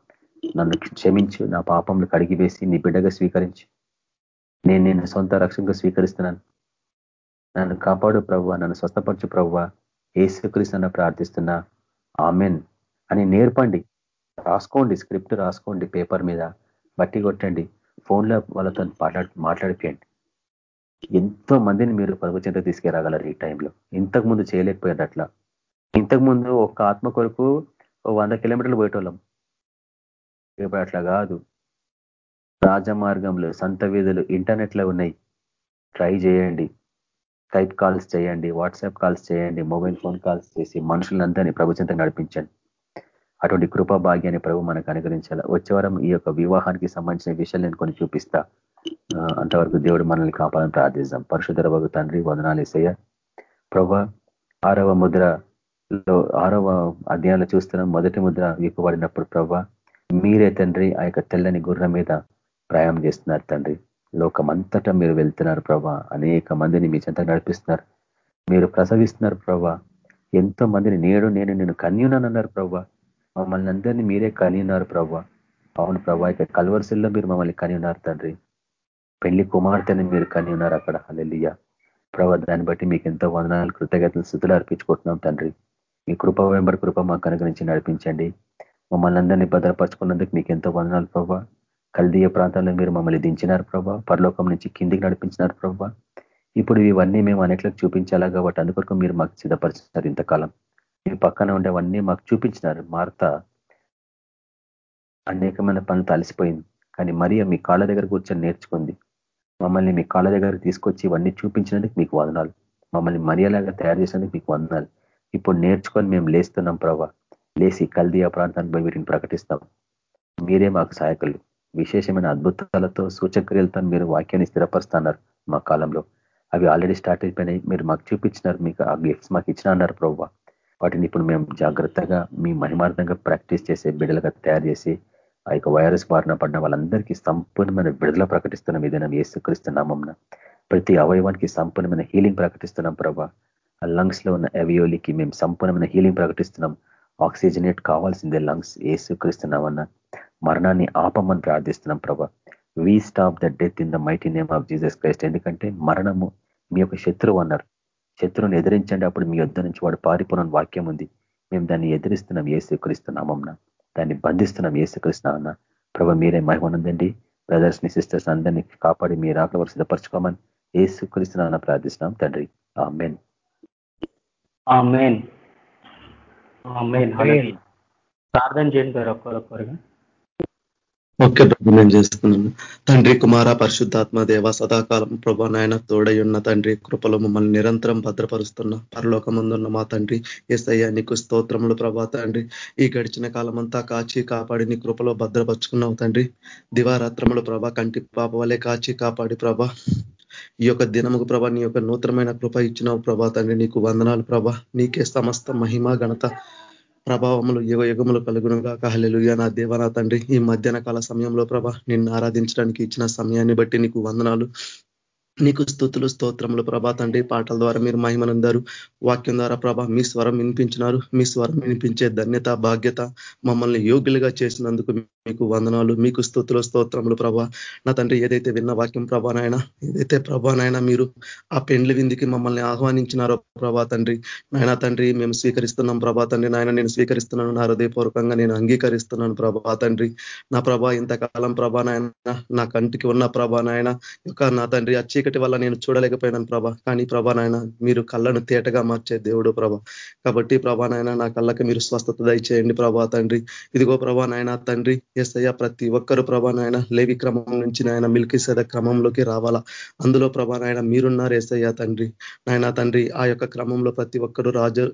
నన్ను క్షమించు నా పాపంలో కడిగివేసి నీ బిడ్డగా స్వీకరించు. నేను నేను సొంత రక్షణగా స్వీకరిస్తున్నాను. నన్ను కాపాడు ప్రవ్వా నన్ను స్వస్థపరచు ఏ ఏసుక్రీస్తు ప్రార్థిస్తున్నా. ఆమెన్. అని నేర్పండి. రాసుకోండి స్క్రిప్ట్ రాసుకోండి పేపర్ మీద. బట్టి కొట్టండి. ఫోన్లో వాళ్ళతో మాట్లాడి మాట్లాడిపోయండి. ఎంతో మందిని మీరు ప్రభు తీసుకురాగలరు ఈ టైంలో. ఇంతకుముందు చేయలేకపోయారు అట్లా ఇంతకుముందు ఒక్క ఆత్మ కొరకు వంద కిలోమీటర్లు పోయేటోళ్ళం. ఇప్పుడు అట్లా కాదు. రాజమార్గంలో సంత వీధులు ఇంటర్నెట్లో ఉన్నాయి. ట్రై చేయండి. స్కైప్ కాల్స్ చేయండి వాట్సాప్ కాల్స్ చేయండి మొబైల్ ఫోన్ కాల్స్ చేసి మనుషులందరినీ ప్రభుత్వంతో నడిపించండి. అటువంటి కృపా భాగ్యాన్ని ప్రభు మనకు అనుగ్రహించాలి. వచ్చేవారం ఈ యొక్క వివాహానికి సంబంధించిన విషయాలు నేను కొన్ని చూపిస్తా. అంతవరకు దేవుడు మనల్ని కాపాలని ప్రార్థిస్తాం. పరశుధర భగు తండ్రి వదనాలేసయ్య ప్రభ ఆరవ ముద్రలో ఆరవ అధ్యాయంలో చూస్తున్నాం. మొదటి ముద్ర విప్పబడినప్పుడు ప్రభ మీరే తండ్రి ఆ యొక్క తెల్లని గుర్రం మీద ప్రయాణం చేస్తున్నారు తండ్రి. లోకమంతటా మీరు వెళ్తున్నారు ప్రభా. అనేక మందిని మీ చెంత నడిపిస్తున్నారు. మీరు ప్రసవిస్తున్నారు ప్రభా. ఎంతో మందిని నేడు నేను నేను కన్యునన్నారు ప్రభా. మమ్మల్ని అందరినీ మీరే కనియున్నారు ప్రభా. అవును ప్రభా ఇక కల్వర్సిల్లో మీరు మమ్మల్ని కనియున్నారు తండ్రి. పెళ్ళి కుమార్తెని మీరు కనియున్నారు అక్కడ. అల్లెలియ ప్రభా దాన్ని బట్టి మీకు ఎంతో వందనాలు కృతజ్ఞతలు స్థుతులు అర్పించుకుంటున్నాం తండ్రి. మీ కృప వెంబడి కృప మాకు అనుగ్రహించి నడిపించండి. మమ్మల్ని అందరినీ భద్రపరచుకున్నందుకు మీకు ఎంతో వందనాలు ప్రభా. కల్దీయ ప్రాంతాల్లో మీరు మమ్మల్ని దించినారు ప్రభా. పరలోకం నుంచి కిందికి నడిపించినారు ప్రభా. ఇప్పుడు ఇవన్నీ మేము అనేకలకు చూపించాలా కాబట్టి అందుకొరకు మీరు మాకు సిద్ధపరిచినారు ఇంతకాలం. మీ పక్కన ఉండేవన్నీ మాకు చూపించినారు. మార్త అనేకమైన పనులు అలసిపోయింది కానీ మరియ మీ కాళ్ళ దగ్గర కూర్చొని నేర్చుకుంది. మమ్మల్ని మీ కాళ్ళ దగ్గర తీసుకొచ్చి ఇవన్నీ చూపించినందుకు మీకు వందనాలు. మమ్మల్ని మరియలాగా తయారు చేసినందుకు మీకు వందనాలు. ఇప్పుడు నేర్చుకొని మేము లేస్తున్నాం ప్రభా లేచి కల్దియా ప్రాంతాన్ని పోయి వీటిని ప్రకటిస్తాం. మీరే మాకు సహాయకులు. విశేషమైన అద్భుతాలతో సూచక్రియలతో మీరు వాక్యాన్ని స్థిరపరుస్తున్నారు మా కాలంలో. అవి ఆల్రెడీ స్టార్ట్ అయిపోయినాయి. మీరు మాకు చూపించినారు. మీకు ఆ గిఫ్ట్స్ మాకు ఇచ్చిన అన్నారు ప్రభావ వాటిని ఇప్పుడు మేము జాగ్రత్తగా మీ మహిమార్థంగా ప్రాక్టీస్ చేసే బిడ్డలుగా తయారు చేసి ఆ యొక్క వైరస్ బారిన పడిన వాళ్ళందరికీ సంపూర్ణమైన విడుదల ప్రకటిస్తున్నాం ఏదైనా వేసుకరిస్తున్నామం ప్రతి అవయవానికి సంపూర్ణమైన హీలింగ్ ప్రకటిస్తున్నాం ప్రభా. ఆ లంగ్స్లో ఉన్న అవయోలికి మేము సంపూర్ణమైన హీలింగ్ ప్రకటిస్తున్నాం. ఆక్సిజనేట్ కావాల్సిందే లంగ్స్ ఏసుకరిస్తున్నామన్నా మరణాన్ని ఆపమని ప్రార్థిస్తున్నాం ప్రభా. We stop the death in the mighty name of Jesus Christ ఎందుకంటే మరణము మీ యొక్క శత్రువు అన్నారు. శత్రువుని ఎదిరించండి. అప్పుడు మీ యుద్ధ నుంచి వాడు పారిపోయిన వాక్యం ఉంది. మేము దాన్ని ఎదిరిస్తున్నాం ఏ స్వీకరిస్తున్నామన్న దాన్ని బంధిస్తున్నాం ఏ స్వీకరిస్తున్నామన్న ప్రభ మీరే మహిమనుందండి బ్రదర్స్ని సిస్టర్స్ అందరినీ కాపాడి మీరు ఆకలి వరకు సిద్ధపరచుకోమని ఏ స్వీకరిస్తున్నామని ప్రార్థిస్తున్నాం తండ్రి. ప్రార్థన చేయండి ఒక్కరొక్కరుగా ఒక్క ప్రభు నేను చేస్తున్నాను. తండ్రి కుమార పరిశుద్ధాత్మ దేవ సదాకాలం ప్రభా నాయన తోడయున్న తండ్రి కృపలో మమ్మల్ని నిరంతరం భద్రపరుస్తున్న పరలోకముందున్న మా తండ్రి ఎస్ఐయా నీకు స్తోత్రములు ప్రభా తండ్రి. ఈ గడిచిన కాలమంతా కాచి కాపాడి నీ కృపలో భద్రపరుచుకున్నావు తండ్రి. దివారాత్రములు ప్రభా కంటి పాప వలె కాచి కాపాడి ప్రభా. ఈ యొక్క దినముకు ప్రభా నీ యొక్క నూతనమైన కృప ఇచ్చినావు ప్రభా తండ్రి. నీకు వందనాలు ప్రభా. నీకే సమస్త మహిమ ఘనత ప్రభావములు యుగ యుగములు కలుగును కాక హలెలుయ నా దేవ నా తండ్రి. ఈ మధ్యాహ్న కాల సమయంలో ప్రభ నిన్ను ఆరాధించడానికి ఇచ్చిన సమయాన్ని బట్టి నీకు వందనాలు. నీకు స్థుతులు స్తోత్రములు ప్రభా తండ్రి. పాటల ద్వారా మీరు మహిమనందారు వాక్యం ద్వారా ప్రభా మీ స్వరం వినిపించినారు. మీ స్వరం వినిపించే ధన్యత బాధ్యత మమ్మల్ని యోగ్యులుగా చేసినందుకు మీకు వందనాలు మీకు స్థుతులు స్తోత్రములు ప్రభా. నా తండ్రి ఏదైతే విన్న వాక్యం ప్రభానైనా ఏదైతే ప్రభానైనా మీరు ఆ పెండ్లి విందికి మమ్మల్ని ఆహ్వానించినారో ప్రభా తండ్రి. నాయన తండ్రి మేము స్వీకరిస్తున్నాం ప్రభా తండ్రి. నాయన నేను స్వీకరిస్తున్నాను నా హృదయపూర్వకంగా నేను అంగీకరిస్తున్నాను ప్రభా తండ్రి. నా ప్రభా ఇంతకాలం ప్రభానైనా నా కంటికి ఉన్న ప్రభానైనా యొక్క నా తండ్రి అచ్చి చీకటి వల్ల నేను చూడలేకపోయినాను ప్రభా. కానీ ప్రభా నాయన మీరు కళ్ళను తేటగా మార్చే దేవుడు ప్రభ. కాబట్టి ప్రభా నాయన నా కళ్ళకి మీరు స్వస్థత దయచేయండి ప్రభా తండ్రి. ఇదిగో ప్రభా నాయన తండ్రి ఎస్ఐ ప్రతి ఒక్కరు ప్రభా నాయన లేవి క్రమం నుంచి నాయన మిల్కిసేద క్రమంలోకి రావాలా. అందులో ప్రభా నాయన మీరున్నారు ఎస్ఐ తండ్రి. నాయన తండ్రి ఆ యొక్క క్రమంలో ప్రతి ఒక్కరు రాజు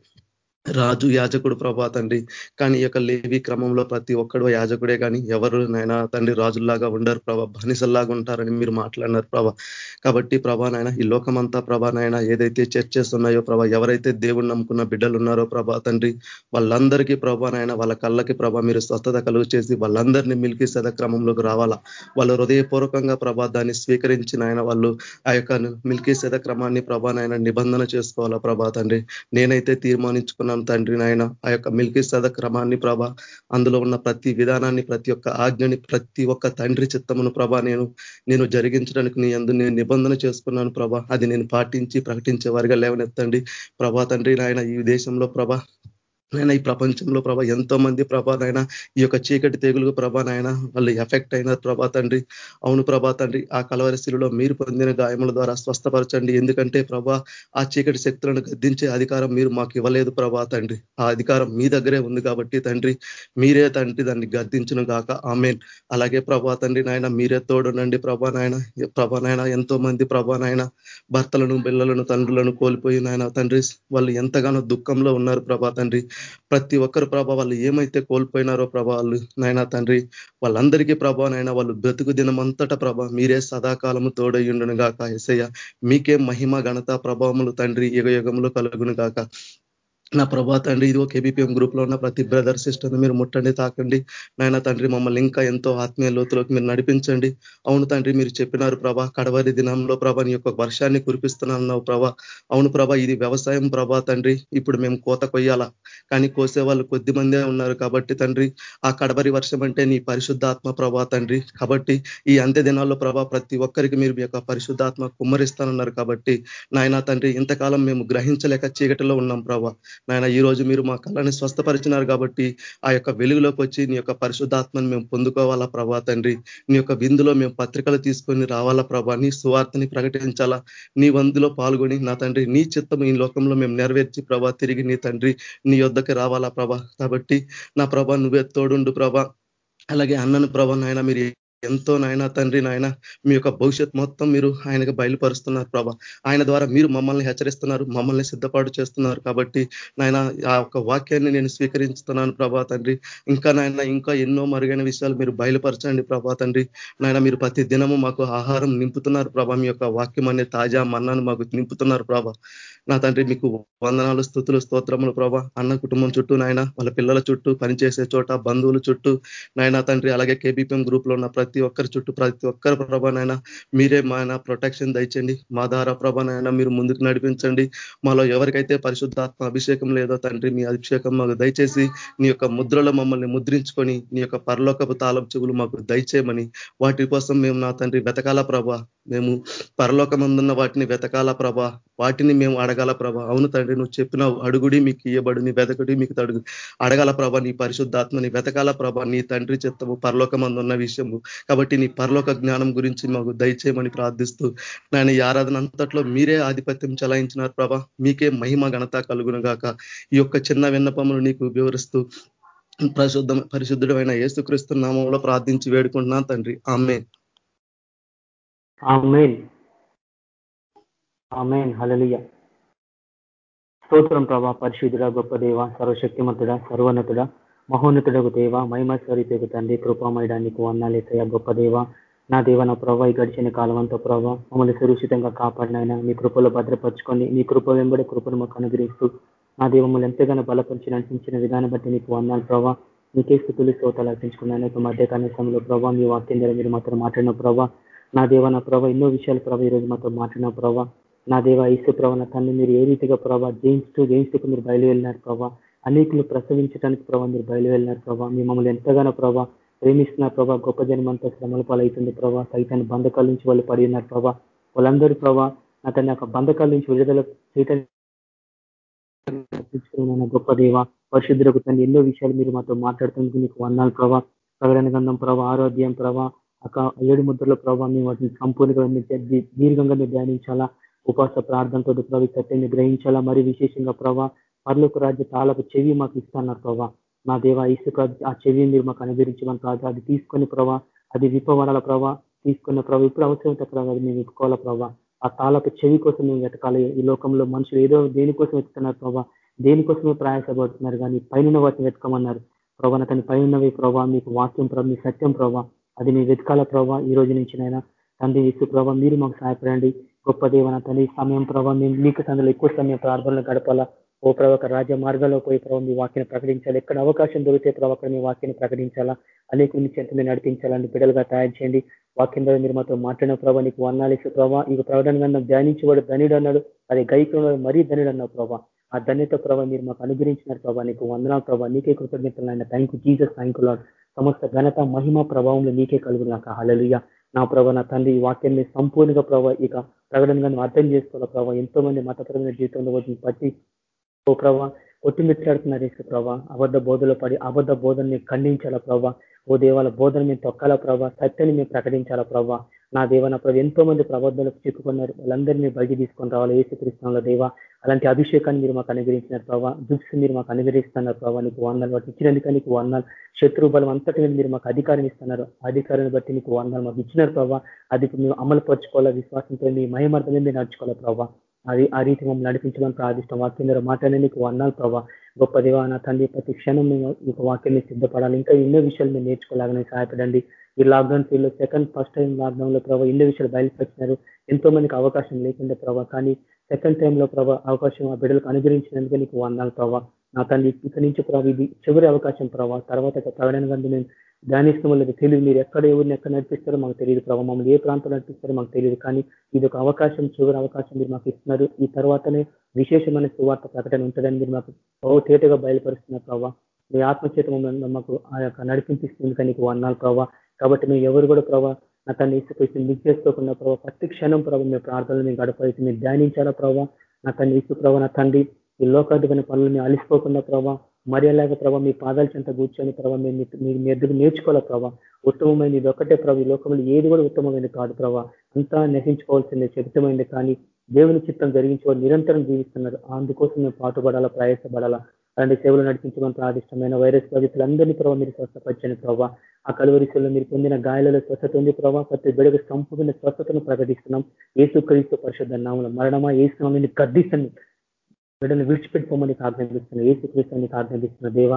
రాజు యాజకుడు ప్రభా తండ్రి. కానీ ఈ యొక్క లేవి క్రమంలో ప్రతి ఒక్కడు యాజకుడే. కానీ ఎవరు నైనా తండ్రి రాజుల్లాగా ఉండరు ప్రభా. బానిసల్లాగా ఉంటారని మీరు మాట్లాడినారు ప్రభా. కాబట్టి ప్రభా నాయన ఈ లోకమంతా ప్రభా నాయన ఏదైతే చర్చెస్ ఉన్నాయో ప్రభా ఎవరైతే దేవుడు నమ్ముకున్న బిడ్డలు ఉన్నారో ప్రభా తండ్రి వాళ్ళందరికీ ప్రభా నాయన వాళ్ళ కళ్ళకి ప్రభా మీరు స్వస్థత కలుగు చేసి వాళ్ళందరినీ మిల్కి సద క్రమంలోకి రావాలా. వాళ్ళు హృదయపూర్వకంగా ప్రభా దాన్ని స్వీకరించి నాయన వాళ్ళు ఆ యొక్క మిల్కీ సద క్రమాన్ని ప్రభా నాయన నిబంధన చేసుకోవాలా ప్రభా తండ్రి. నేనైతే తీర్మానించుకున్నాను తండ్రి నాయన. ఆ యొక్క మిల్కీ సద క్రమాన్ని ప్రభ అందులో ఉన్న ప్రతి విధానాన్ని ప్రతి ఒక్క ఆజ్ఞని ప్రతి ఒక్క తండ్రి చిత్తమును ప్రభ నేను నేను జరిగించడానికి నీ అందు నేను నిబంధన చేసుకున్నాను ప్రభ. అది నేను పాటించి ప్రకటించే వారిగా లేవనెత్తండి. ప్రభా తండ్రి నాయన ఈ దేశంలో ప్రభ నైనా ఈ ప్రపంచంలో ప్రభా ఎంతో మంది ప్రభా నాయన ఈ యొక్క చీకటి తెగులు ప్రభా నాయన వాళ్ళు ఎఫెక్ట్ అయిన ప్రభా తండ్రి. అవును ప్రభా తండ్రి ఆ కలవరిశిలో మీరు పొందిన గాయముల ద్వారా స్వస్థపరచండి. ఎందుకంటే ప్రభా ఆ చీకటి శక్తులను గద్దించే అధికారం మీరు మాకు ఇవ్వలేదు ప్రభా తండ్రి. ఆ అధికారం మీ దగ్గరే ఉంది కాబట్టి తండ్రి మీరే తండ్రి దాన్ని గద్దించను గాక. ఆమెన్. అలాగే ప్రభా తండ్రి నాయన మీరే తోడునండి ప్రభా నాయన. ప్రభా నాయన ఎంతో మంది ప్రభా నాయన భర్తలను పిల్లలను తండ్రులను కోల్పోయి నాయన తండ్రి వాళ్ళు ఎంతగానో దుఃఖంలో ఉన్నారు ప్రభా తండ్రి. ప్రతి ఒక్కరు ప్రభా వాళ్ళు ఏమైతే కోల్పోయినారో ప్రభా వాళ్ళు తండ్రి వాళ్ళందరికీ ప్రభా నాయన వాళ్ళు బ్రతుకు దినమంతట ప్రభ మీరే సదాకాలము తోడయ్యుండును గాక ఎసయ్య మీకే మహిమ ఘనత ప్రభావములు తండ్రి యుగ యుగములు కలుగును గాక నా ప్రభా తండ్రి ఇది ఒక ఏబిపిఎం గ్రూప్లో ఉన్న ప్రతి బ్రదర్ సిస్టర్ మీరు ముట్టండి తాకండి. నాయన తండ్రి మమ్మల్ని ఇంకా ఎంతో ఆత్మీయ లోతులోకి మీరు నడిపించండి. అవును తండ్రి మీరు చెప్పినారు ప్రభా కడవరి దినంలో ప్రభా నీ యొక్క వర్షాన్ని కురిపిస్తున్నావు ప్రభా. అవును ప్రభా ఇది వ్యవసాయం ప్రభా తండ్రి ఇప్పుడు మేము కోత కొయ్యాలా? కానీ కోసే వాళ్ళు కొద్ది మందే ఉన్నారు కాబట్టి తండ్రి ఆ కడవరి వర్షం అంటే నీ పరిశుద్ధాత్మ ప్రభా తండ్రి. కాబట్టి ఈ అంత్య దినాల్లో ప్రభా ప్రతి ఒక్కరికి మీరు మీ యొక్క పరిశుద్ధాత్మ కుమ్మరిస్తానన్నారు కాబట్టి నాయన తండ్రి ఇంతకాలం మేము గ్రహించలేక చీకటిలో ఉన్నాం ప్రభా. నాయన ఈ రోజు మీరు మా కళ్ళని స్వస్థపరిచినారు కాబట్టి ఆ యొక్క వెలుగులోకి వచ్చి నీ యొక్క పరిశుద్ధాత్మను మేము పొందుకోవాలా ప్రభా తండ్రి. నీ యొక్క విందులో మేము పత్రికలు తీసుకొని రావాలా ప్రభా. నీ సువార్తని ప్రకటించాలా. నీ వందులో పాల్గొని నా తండ్రి నీ చిత్తం ఈ లోకంలో మేము నెరవేర్చి ప్రభా తిరిగి నీ తండ్రి నీ యొద్దకి రావాలా ప్రభా. కాబట్టి నా ప్రభా నువ్వే తోడుండు ప్రభా. అలాగే అన్నను ప్రభా నాయన మీరు ఎంతో నాయన తండ్రి నాయన మీ యొక్క భవిష్యత్ మొత్తం మీరు ఆయనకు బయలుపరుస్తున్నారు ప్రభా. ఆయన ద్వారా మీరు మమ్మల్ని హెచ్చరిస్తున్నారు మమ్మల్ని సిద్ధపాటు చేస్తున్నారు కాబట్టి నాయన ఆ యొక్క వాక్యాన్ని నేను స్వీకరించుతున్నాను ప్రభా తండ్రి. ఇంకా నాయన ఇంకా ఎన్నో మరుగైన విషయాలు మీరు బయలుపరచండి ప్రభా తండ్రి. నాయన మీరు ప్రతి దినము మాకు ఆహారం నింపుతున్నారు ప్రభా. మీ యొక్క వాక్యం అనే తాజా మన్నాను మాకు నింపుతున్నారు ప్రభా. నా తండ్రి మీకు వందనాలు స్థుతులు స్తోత్రములు ప్రభా. అన్న కుటుంబం చుట్టూ నాయన వాళ్ళ పిల్లల చుట్టూ పనిచేసే చోట బంధువుల చుట్టూ నాయన తండ్రి అలాగే కేబీపీఎం గ్రూప్లో ఉన్న ప్రతి ఒక్కరి చుట్టూ ప్రతి ఒక్కరి ప్రభానైనా మీరే మా ప్రొటెక్షన్ దండి మా ద్వారా ప్రభానైనా మీరు ముందుకు నడిపించండి. మాలో ఎవరికైతే పరిశుద్ధాత్మ అభిషేకం లేదో తండ్రి మీ అభిషేకం మాకు దయచేసి నీ యొక్క ముద్రలో మమ్మల్ని ముద్రించుకొని నీ యొక్క పరలోకపు తాళం చెవులు మాకు దయచేయమని వాటి కోసం మేము నా తండ్రి వెతకాల ప్రభా. మేము పరలోకమందున్న వాటిని వెతకాల ప్రభా? వాటిని మేము అడగాల ప్రభా? అవును తండ్రి నువ్వు చెప్పినావు అడుగుడి మీకు ఇయ్యబడు నీ వెతకుడి మీకు తడుగు. అడగాల ప్రభా నీ పరిశుద్ధాత్మని వెతకాల ప్రభా? నీ తండ్రి చెత్తము పరలోకమందున్న విషయము. కాబట్టి నీ పరలోక జ్ఞానం గురించి మాకు దయచేయమని ప్రార్థిస్తూ నేను ఈ ఆరాధన అంతట్లో మీరే ఆధిపత్యం చలాయించినారు ప్రభా. మీకే మహిమ ఘనత కలుగును గాక ఈ యొక్క చిన్న విన్నపములు నీకు వివరిస్తూ పరిశుద్ధ పరిశుద్ధుడమైన ఏసుక్రీస్తు నామంలో ప్రార్థించి వేడుకుంటున్నాను తండ్రి. ఆమె ఆమెన్. ఆమెన్. హలలియ స్తోత్రం ప్రభా పరిశుద్ధుడ గొప్ప దేవ సర్వశక్తిమంతుడ సర్వోన్నతుడ మహోన్నతుడకు దేవ మహిమ స్వరూపకు తండ్రి కృపామయడానికి వందాలేసయ గొప్ప దేవ. నా దేవ నా ప్రభా ఈ గడిచిన కాలం అంతా ప్రభావ మమ్మల్ని సురక్షితంగా కాపాడినైనా మీ కృపలో భద్రపరచుకొని మీ కృప వెంబడి కృపను మాకు అనుగ్రహిస్తూ నా దేవ మమ్మల్ని ఎంతగానో బలపరిచి నడిపించిన విధానం బట్టి నీకు వందాలు ప్రభావ నీకే స్థుతులు శ్రోతలు అర్పించుకున్నాను. ఇక మధ్యకాల సమయంలో ప్రభావ మీ వాక్యం ద్వారా మీరు మాత్రం మాట్లాడిన ప్రభావ నా దేవ నా ప్రభావ ఎన్నో విషయాలు ప్రభావ ఈరోజు మాతో మాట్లాడిన ప్రభావ నా దేవ ఈసు ప్రభావ నా తల్లి మీరు ఏ రీతిగా ప్రభావ జయించుతూ జయించుకు మీరు బయలువెళ్ళినారు ప్రభావ అనేకులు ప్రసవించడానికి ప్రభావ మీరు బయలువెళ్ళినారు ప్రభావ మీ మమ్మల్ని ఎంతగానో ప్రభావ ప్రేమిస్తున్న ప్రభావ గొప్ప జన్మంతా శ్రమల పాలవుతుంది ప్రభా. సైతాన్ని బంధకాల నుంచి వాళ్ళు పడి ఉన్నారు ప్రభా. వాళ్ళందరూ ప్రభా నా తన యొక్క బంధకాల నుంచి విడుదల చేయటం గొప్ప దేవ. పరిశుద్ధులకు తను ఎన్నో విషయాలు మీరు మాతో మాట్లాడుతున్నందుకు మీకు వందాలు ప్రభా. ప్రకటన గంధం ప్రభా ఆరోగ్యం ప్రభా అక్క ఏడు ముద్రల ప్రభావ మేము వాటిని సంపూర్ణంగా దీర్ఘంగా మీరు ధ్యానించాలా? ఉపాస ప్రార్థనతో ప్రభావ సత్యాన్ని గ్రహించాలా? మరి విశేషంగా ప్రభావ పర్లోక రాజ్య తాళకు చెవి మాకు ఇస్తాన్నారు ప్రభావ నా దేవ ఇసుక ఆ చెవి మీరు మాకు అనుగ్రహించమని కాదు అది తీసుకొని ప్రభావ అది విప్పబడాల ప్రభావ తీసుకున్న ప్రభావ ఇప్పుడు అవసరమైతే ప్రభావ అది మేము విప్పుకోవాలా ప్రభావ ఆ తాళపు చెవి కోసం మేము వెతకాలి. ఈ లోకంలో మనుషులు ఏదో దేనికోసం వెతుకుతున్నారు ప్రభావ దేనికోసమే ప్రయాసపడుతున్నారు కానీ పైన వాటిని వెతకమన్నారు. ప్రభా తన ఉన్నవి ప్రభావ మీకు వాక్యం ప్రభావ మీ సత్యం ప్రభావ అది మీ వెతకాల ప్రభావ ఈ రోజు నుంచి నైనా తండ్రి ఇసు ప్రభావ మీరు మాకు సహాయపడండి. గొప్ప దేవన తండ్రి సమయం ప్రభావ మేము మీకు తండ్రిలో ఎక్కువ సమయం ప్రార్థనలు గడపాలా. ఓ ప్రభావ రాజ్య మార్గాల్లో పోయి ప్రభావ మీ వాక్యం ప్రకటించాలి. ఎక్కడ అవకాశం దొరికితే ప్రభావ మీ వాక్యాన్ని ప్రకటించాలా. అనేక మీ చెంత మీరు నడిపించాలని బిడ్డలుగా తయారు చేయండి. వాక్యం ద్వారా మీరు మాతో మాట్లాడిన ప్రభావ నీకు వర్ణాలేసు ప్రభావ ఈ ప్రకటన కన్నా ధ్యానించేవాడు ధనుడు అన్నాడు అదే గైకుడు మరీ ధనుడు అన్నావు ప్రభావ ఆ ధన్యత ప్రభావ మీరు మాకు అనుగ్రహించినారు ప్రభావ నీకు వందనాలు ప్రభావ నీకే కృతజ్ఞతలు ఆయన thank you Jesus thank Lord సమస్త ఘనత మహిమ ప్రభావంలో నీకే కలుగు నాకు హలలుయ నా ప్రభావ నా తండ్రి ఈ వాక్యాన్ని సంపూర్ణంగా ప్రభావ ఇక ప్రకటనగా అర్థం చేసుకోవాలి ప్రభావ ఎంతో మంది మతపరమైన జీవితంలో వచ్చిన పట్టి ఓ ప్రభావ కొట్టుమిట్లాడుతున్నారు ఇసుక ప్రభావ అబద్ధ బోధలో పడి అబద్ధ బోధనని ఖండించాలా ప్రభా. ఓ దేవాల బోధన మేము తొక్కాలా ప్రభా. సత్యాన్ని మేము ప్రకటించాలా ప్రభావ నా దేవ నా ప్రభు ఎంతో మంది ప్రబద్ధలకు చిక్కుకున్నారు. వాళ్ళందరినీ బయట తీసుకొని రావాలి. ఏసుకృష్ణంలో దేవ అలాంటి అభిషేకాన్ని మీరు మాకు అనుగ్రహించినారు ప్రభావ దుక్స్ మీరు మాకు అనుగ్రహిస్తున్నారు ప్రభావ నీకు వందాలు వాటి ఇచ్చినందుక నీకు వందాలు శత్రు బలం అంతటి మీద మీరు మాకు అధికారం ఇస్తున్నారు. అధికారాన్ని బట్టి నీకు వందాలు మాకు ఇచ్చినారు ప్రభావ అది మేము అమలు పరచుకోవాలా? విశ్వాసంతో మీ మహిమార్థమే మీరు నడుచుకోవాలి ప్రభావ అది ఆ రీతి మమ్మల్ని నడిపించడం ప్రార్థిష్టం వాక్యం ద్వారా మాట్లాడే నీకు వన్నాలు ప్రభావ గొప్ప దేవ నా తండ్రి ప్రతి క్షణం మేము మీకు వాక్యాన్ని సిద్ధపడాలి. ఇంకా ఎన్నో విషయాలు మేము నేర్చుకోలేగానే సహాయపడండి. ఈ లాక్డౌన్ పీరియడ్లో సెకండ్ ఫస్ట్ టైం లాక్డౌన్లో ప్రభావ ఇండివిజువల్ విషయాలు బయలుపరిచినారు. ఎంతో మందికి అవకాశం లేకుండా ప్రభావ కానీ సెకండ్ టైంలో ప్రభావ అవకాశం ఆ బిడ్డలకు అనుగ్రహించినందుకు నీకు వందాలు ప్రభావ నా తల్లి ఇక్కడి నుంచి ప్రభావ ఇది చివరి అవకాశం ప్రభావ తర్వాత ప్రకటన గంధ మేము ధ్యానిస్తాం తెలియదు మీరు ఎక్కడ ఎవరిని ఎక్కడ నడిపిస్తారో మాకు తెలియదు ప్రభావ మమ్మల్ని ఏ ప్రాంతంలో నడిపిస్తారో మాకు తెలియదు. కానీ ఇది ఒక అవకాశం చివరి అవకాశం మీరు మాకు ఇస్తున్నారు. ఈ తర్వాతనే విశేషమైన సువార్త ప్రకటన ఉంటుందని మీరు మాకు ఓ తేటగా బయలుపరుస్తున్నారు ప్రభావ మీ ఆత్మచేత మమ్మల్ని మాకు ఆ యొక్క నడిపింపిస్తుంది కానీ నీకు వన్నాలు ప్రభావ కాబట్టి మేము ఎవరు కూడా ప్రభావ నా తన ఇసుకొచ్చి లిక్ చేసుకోకుండా ప్రభావ ప్రతి క్షణం ప్రభావ మీ ప్రార్థనలు మేము గడపైతే మీరు ధ్యానించాలా ప్రభావ నా తన ఇసు ప్రభావ నా తండ్రి ఈ లోకాధిపైన పనులు అలిసిపోకుండా ప్రభావ మర్యాదగా ప్రభావ మీ పాదాల చెంత కూర్చొని ప్రభావ మేము మీ ఎదురు నేర్చుకోవాలా ప్రభావ ఉత్తమమైనది ఇది ఒక్కటే ప్రభావ ఈ లోకంలో ఏది కూడా ఉత్తమమైనది కాదు ప్రభావ అంతా నశించుకోవాల్సిందే చెబుతమైంది కానీ దేవుని చిత్తం జరిగించుకోవాలి నిరంతరం జీవిస్తున్నారు. అందుకోసం మేము పాటుపడాలా ప్రయాసపడాలా? అలాంటి సేవలు నడిపించమని ప్రార్థిష్టమైన వైరస్ బాధితులందరినీ ప్రభావ మీరు స్వస్థపచ్చని ప్రభావ ఆ కలువరిశల్లో మీరు పొందిన గాయాలలో స్వస్థత ఉంది ప్రభావ ప్రతి బిడకు సంపూర్ణ స్వస్థతను ప్రకటిస్తున్నాం. ఏసు క్రీస్తు పరిషత్ నామల మరణమా ఏసు నేను గర్దిస్తాను బిడ్డను విడిచిపెట్టుకోమని ఆజ్ఞాపిస్తున్నారు ఏసు క్రీస్తు నీకు ఆజ్ఞాపిస్తున్న దేవ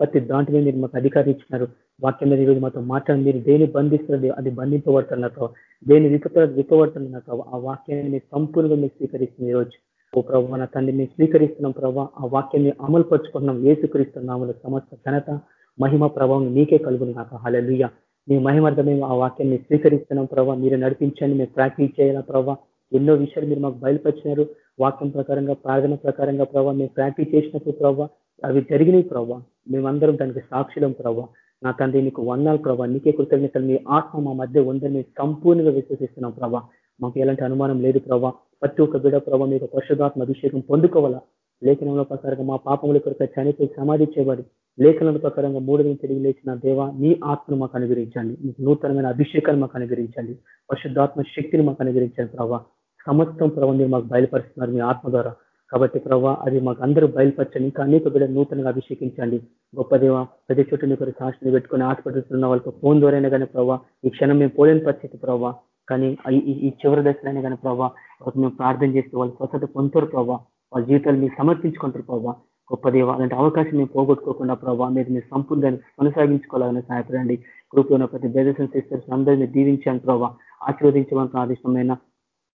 ప్రతి దాంట్లో మీరు మాకు అధికారం ఇచ్చినారు. వాక్యం మీద ఈరోజు మాతో మాట్లాడి మీరు దేని బంధిస్తున్నది అది బంధింపబడుతున్నట్టు దేని విపత విప్పబడుతున్నట్టు ఆ వాక్యాన్ని సంపూర్ణంగా మీరు స్వీకరిస్తుంది ఈరోజు. ఓ ప్రభావ నా తండ్రి మేము స్వీకరిస్తున్నాం ప్రభావ ఆ వాక్యాన్ని అమలు పరుచుకుంటున్నాం ఏసుకరిస్తున్నాము సమస్త ఘనత మహిమ ప్రభావం నీకే కలుగును నాకు హలలుయ మీ మహిమార్థం మేము ఆ వాక్యాన్ని స్వీకరిస్తున్నాం ప్రభావ మీరు నడిపించండి మేము ప్రాక్టీస్ చేయాలా ప్రభావ ఎన్నో విషయాలు మీరు మాకు బయలుపరిచినారు. వాక్యం ప్రకారంగా ప్రార్థన ప్రకారంగా ప్రభావ మేము ప్రాక్టీస్ చేసినప్పుడు ప్రభావ అవి జరిగినాయి ప్రభావ మేమందరం దానికి సాక్షులం ప్రభావ నా తండ్రి నీకు వందాలు ప్రభావ నీకే కృతజ్ఞతలు. మీ ఆత్మ మా మధ్య ఉందని సంపూర్ణంగా విశ్వసిస్తున్నాం ప్రభావ మాకు ఎలాంటి అనుమానం లేదు ప్రభా. ప్రతి ఒక్క బిడ ప్రభావ మీకు పరిశుధాత్మ అభిషేకం పొందుకోవాలా? లేఖనంలో ప్రకారంగా మా పాపముల కొరకు చనిపోయి సమాధి చేయబడి లేఖనం ప్రకారంగా మూడు దిన తిరిగి లేచిన దేవ నీ ఆత్మను మాకు అనుగ్రహించండి. మీకు నూతనమైన అభిషేకాన్ని మాకు అనుగ్రహించండి. పరిశుద్ధాత్మ శక్తిని మాకు అనుగ్రహించండి ప్రభావ సమస్తం ప్రభావ మీరు మాకు బయలుపరుస్తున్నారు మీ ఆత్మ ద్వారా. కాబట్టి ప్రభావ అది మాకు అందరూ బయలుపరచండి. ఇంకా అనేక బిడ్డ నూతనంగా అభిషేకించండి. గొప్ప దేవ ప్రతి చోటు నీకు సాక్షిని పెట్టుకుని హాస్పిటల్స్ ఉన్న వాళ్ళకి ఫోన్ ద్వారానే కానీ ప్రభావ ఈ క్షణం మేము పోలేని పరిస్థితి ప్రభావ కానీ ఈ చివరి దశలైనా కానీ ప్రభావ మేము ప్రార్థన చేస్తే వాళ్ళు స్వచ్ఛత పొందుతారు ప్రభావ వాళ్ళ జీవితాలు మీరు సమర్పించుకుంటారు ప్రభావ గొప్ప దేవ అలాంటి అవకాశం మేము పోగొట్టుకోకుండా ప్రభావ మీరు మీరు సంపూర్ణాన్ని కొనసాగించుకోవాలని సహాయపడండి. గ్రూప్లో ప్రతి బ్రదర్స్ అండ్ సిస్టర్స్ అందరినీ దీవించాను ప్రభావ ఆశీర్వదించమని ప్రాదిష్టమైన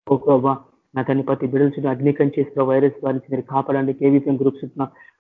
ఓ ప్రభావ నా తన్ని ప్రతి బిడ్డల చుట్టూ అగ్నికం చేసిన వైరస్ గురించి మీరు కాపాడండి. కేవీపీఎం గ్రూప్స్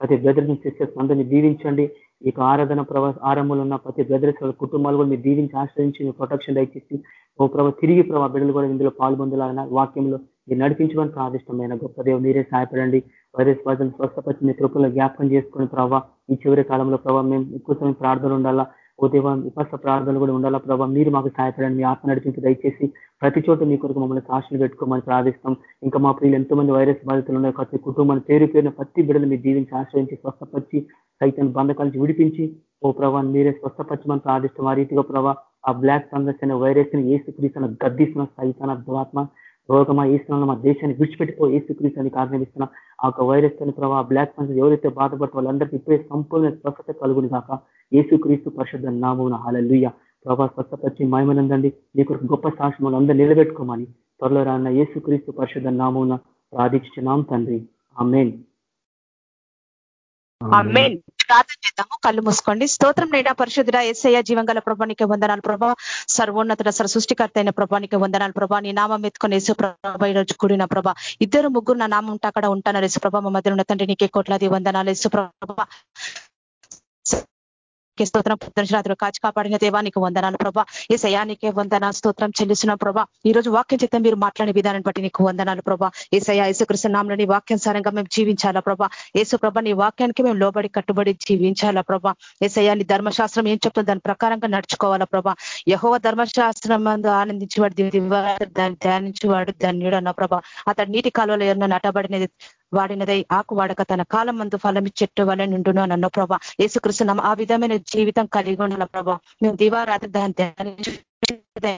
ప్రతి బ్రదర్స్ సిస్టర్స్ అందరినీ దీవించండి. ఈ ఆరాధన ప్రభావ ఆరంభంలో ఉన్న ప్రతి బ్రదర్స్ వాళ్ళ కుటుంబాలు కూడా మీరు దీవించి ఆశ్రయించి మీ ప్రొటెక్షన్ దయచేసి ఓ ప్రభావ తిరిగి ప్రభావ బిడ్డలు కూడా ఇందులో పాల్పొందలాగిన వాక్యంలో మీరు నడిపించమని ప్రాదిష్టమైన గొప్ప దేవ మీరే సహాయపడండి. వైరస్ బాధను స్వస్థపరిచి మీ కృపలో జ్ఞాపకం చేసుకుని ప్రభావ ఈ చివరి కాలంలో ప్రభావ మేము ఎక్కువ సమయం ప్రార్థన ఉండాలా? ఓ దేవ విపక్ష ప్రార్థనలు కూడా ఉండాలా ప్రభావ మీరు మాకు సహాయపడండి మీ ఆత్మ నడిపించి దయచేసి ప్రతి చోట మీ కొరకు మమ్మల్ని సాక్షులు పెట్టుకోమని ప్రార్థిస్తాం. ఇంకా మా ప్రియులు ఎంతమంది వైరస్ బాధితులు ఉన్నాయి ప్రతి కుటుంబాన్ని పేరు పేరున ప్రతి బిడ్డలు మీరు జీవించి ఆశ్రయించి స్వస్థపరిచి సైతం బంధకాల విడిపించి ఓ ప్రభావం మీరే స్వస్థపరచమని ప్రార్థిస్తాం. ఆ రీతిగా ప్రభావ ఆ బ్లాక్ ఫంగస్ అనే వైరస్ని ఏసు క్రీస్తున్న గద్దిస్తున్న సైతాన దురాత్మ రోగమా ఈస్తున్నాను మా దేశాన్ని విడిచిపెట్టిపో ఏసు క్రీస్తునికి ఆజ్ఞాపిస్తున్న ఆ యొక్క వైరస్ అని ప్రభావ బ్లాక్ ఫంగస్ ఎవరైతే బాధపడుతూ వాళ్ళందరికీ ఇప్పుడే సంపూర్ణ స్వస్థత కలుగుని కాక యేసుక్రీస్తు క్రీస్తు నామం హాలలుయ్య ప్రభా స్వస్థపరిచి మాయమనందండి మీ గొప్ప సాక్ష్యం అందరూ నిలబెట్టుకోమని త్వరలో రాన్న యేసుక్రీస్తు క్రీస్తు నామం ప్రార్థించున్నాం తండ్రి. ఆ ప్రార్థన చేద్దాము. కళ్ళు మూసుకోండి. స్తోత్రం నేడా పరిశుద్ధ ఎస్ఐ జీవంగల ప్రభానికి వందనాలు ప్రభా. సర్వోన్నతుల సర సృష్టికర్త అయిన ప్రభానికి వందనాలు ప్రభా. నీ నామం ఎత్తుకొని యేసు ప్రభా ఈరోజు కూడిన ప్రభా. ఇద్దరు ముగ్గురు నా నామం ఉంటే అక్కడ ఉంటాను యేసు ప్రభా మా మధ్యలో ఉన్న తండ్రి నీకే కోట్లాది వందనాలు యేసు ప్రభా. స్తోత్రం. రాత్రి కాచి కాపాడిన దేవానికి వందనాలు ప్రభా. ఈ సయానికే వందన స్తోత్రం చెల్లిస్తున్న ప్రభా. ఈ రోజు వాక్యం చేత మీరు మాట్లాడే విధానం బట్టి నీకు వందనాలు ప్రభా. ఏ సయా యేసుకృష్ణ నామని వాక్యానుసారంగా మేము జీవించాలా ప్రభా. యేసు ప్రభ నీ వాక్యానికి మేము లోబడి కట్టుబడి జీవించాలా ప్రభా. ఏసయ్యా నీ ధర్మశాస్త్రం ఏం చెప్తుందో దాని ప్రకారంగా నడుచుకోవాలా ప్రభా. యహోవ ధర్మశాస్త్రం మందు ఆనందించేవాడు దాన్ని ధ్యానించేవాడు ధన్యుడు అన్న ప్రభా. అతడు నీటి కాలువలో ఏమన్నా నటబడినది వాడినదై ఆకు వాడక తన కాలం మందు ఫలం చెట్టు వల్ల నిండును అని అన్న ప్రభా. యేసుకృష్ణ ఆ విధమైన జీవితం కలిగి ఉండాల ప్రభా. మేము దివారాత్రి దాన్ని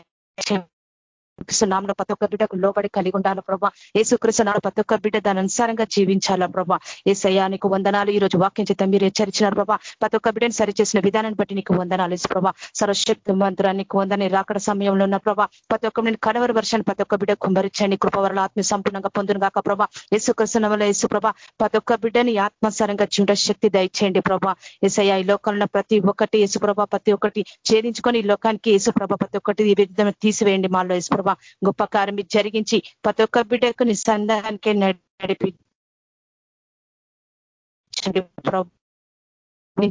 ధ్యానించ ప్రతి ఒక్క బిడ్డకు లోబడి కలిగి ఉండాలి ప్రభా? ఏసు నాడు ప్రతి ఒక్క బిడ్డ దాని అనుసారంగా జీవించాలా ప్రభా? ఏ సయానికి వందనాలు. ఈ రోజు వాక్యం చేత మీరు హెచ్చరించినారు ప్రభా. ప్రతి ఒక్క బిడ్డని సరిచేసిన విధానాన్ని బట్టి నీకు వందనాలు ఇసు ప్రభా. సరశక్తి మంత్రానికి వందని రాకడ సమయంలో ఉన్న ప్రభా. ప్రతి ఒక్క నేను కడవరి వర్షాన్ని ప్రతి ఒక్క బిడ్డ కుంభరించండి కృపవరలు ఆత్మ సంపూర్ణంగా పొందును కాక ప్రభా. యేసు వల్ల యేసు ప్రభా. ప్రతి ఒక్క బిడ్డని ఆత్మసారంగా చూడ శక్తి దయచేయండి ప్రభా. ఏసయ్య ఈ లోకంలో ప్రతి ఒక్కటి యేసు ప్రభా ప్రతి ఒక్కటి ఛేదించుకొని ఈ లోకానికి యేసు ప్రభ ప్రతి ఒక్కటి ఈ విధంగా తీసివేయండి మాలో యేసు ప్రభా గొప్ప కారం మీరు జరిగించి ప్రతి ఒక్క బిడ్డకు నిస్సందానికి నడిపి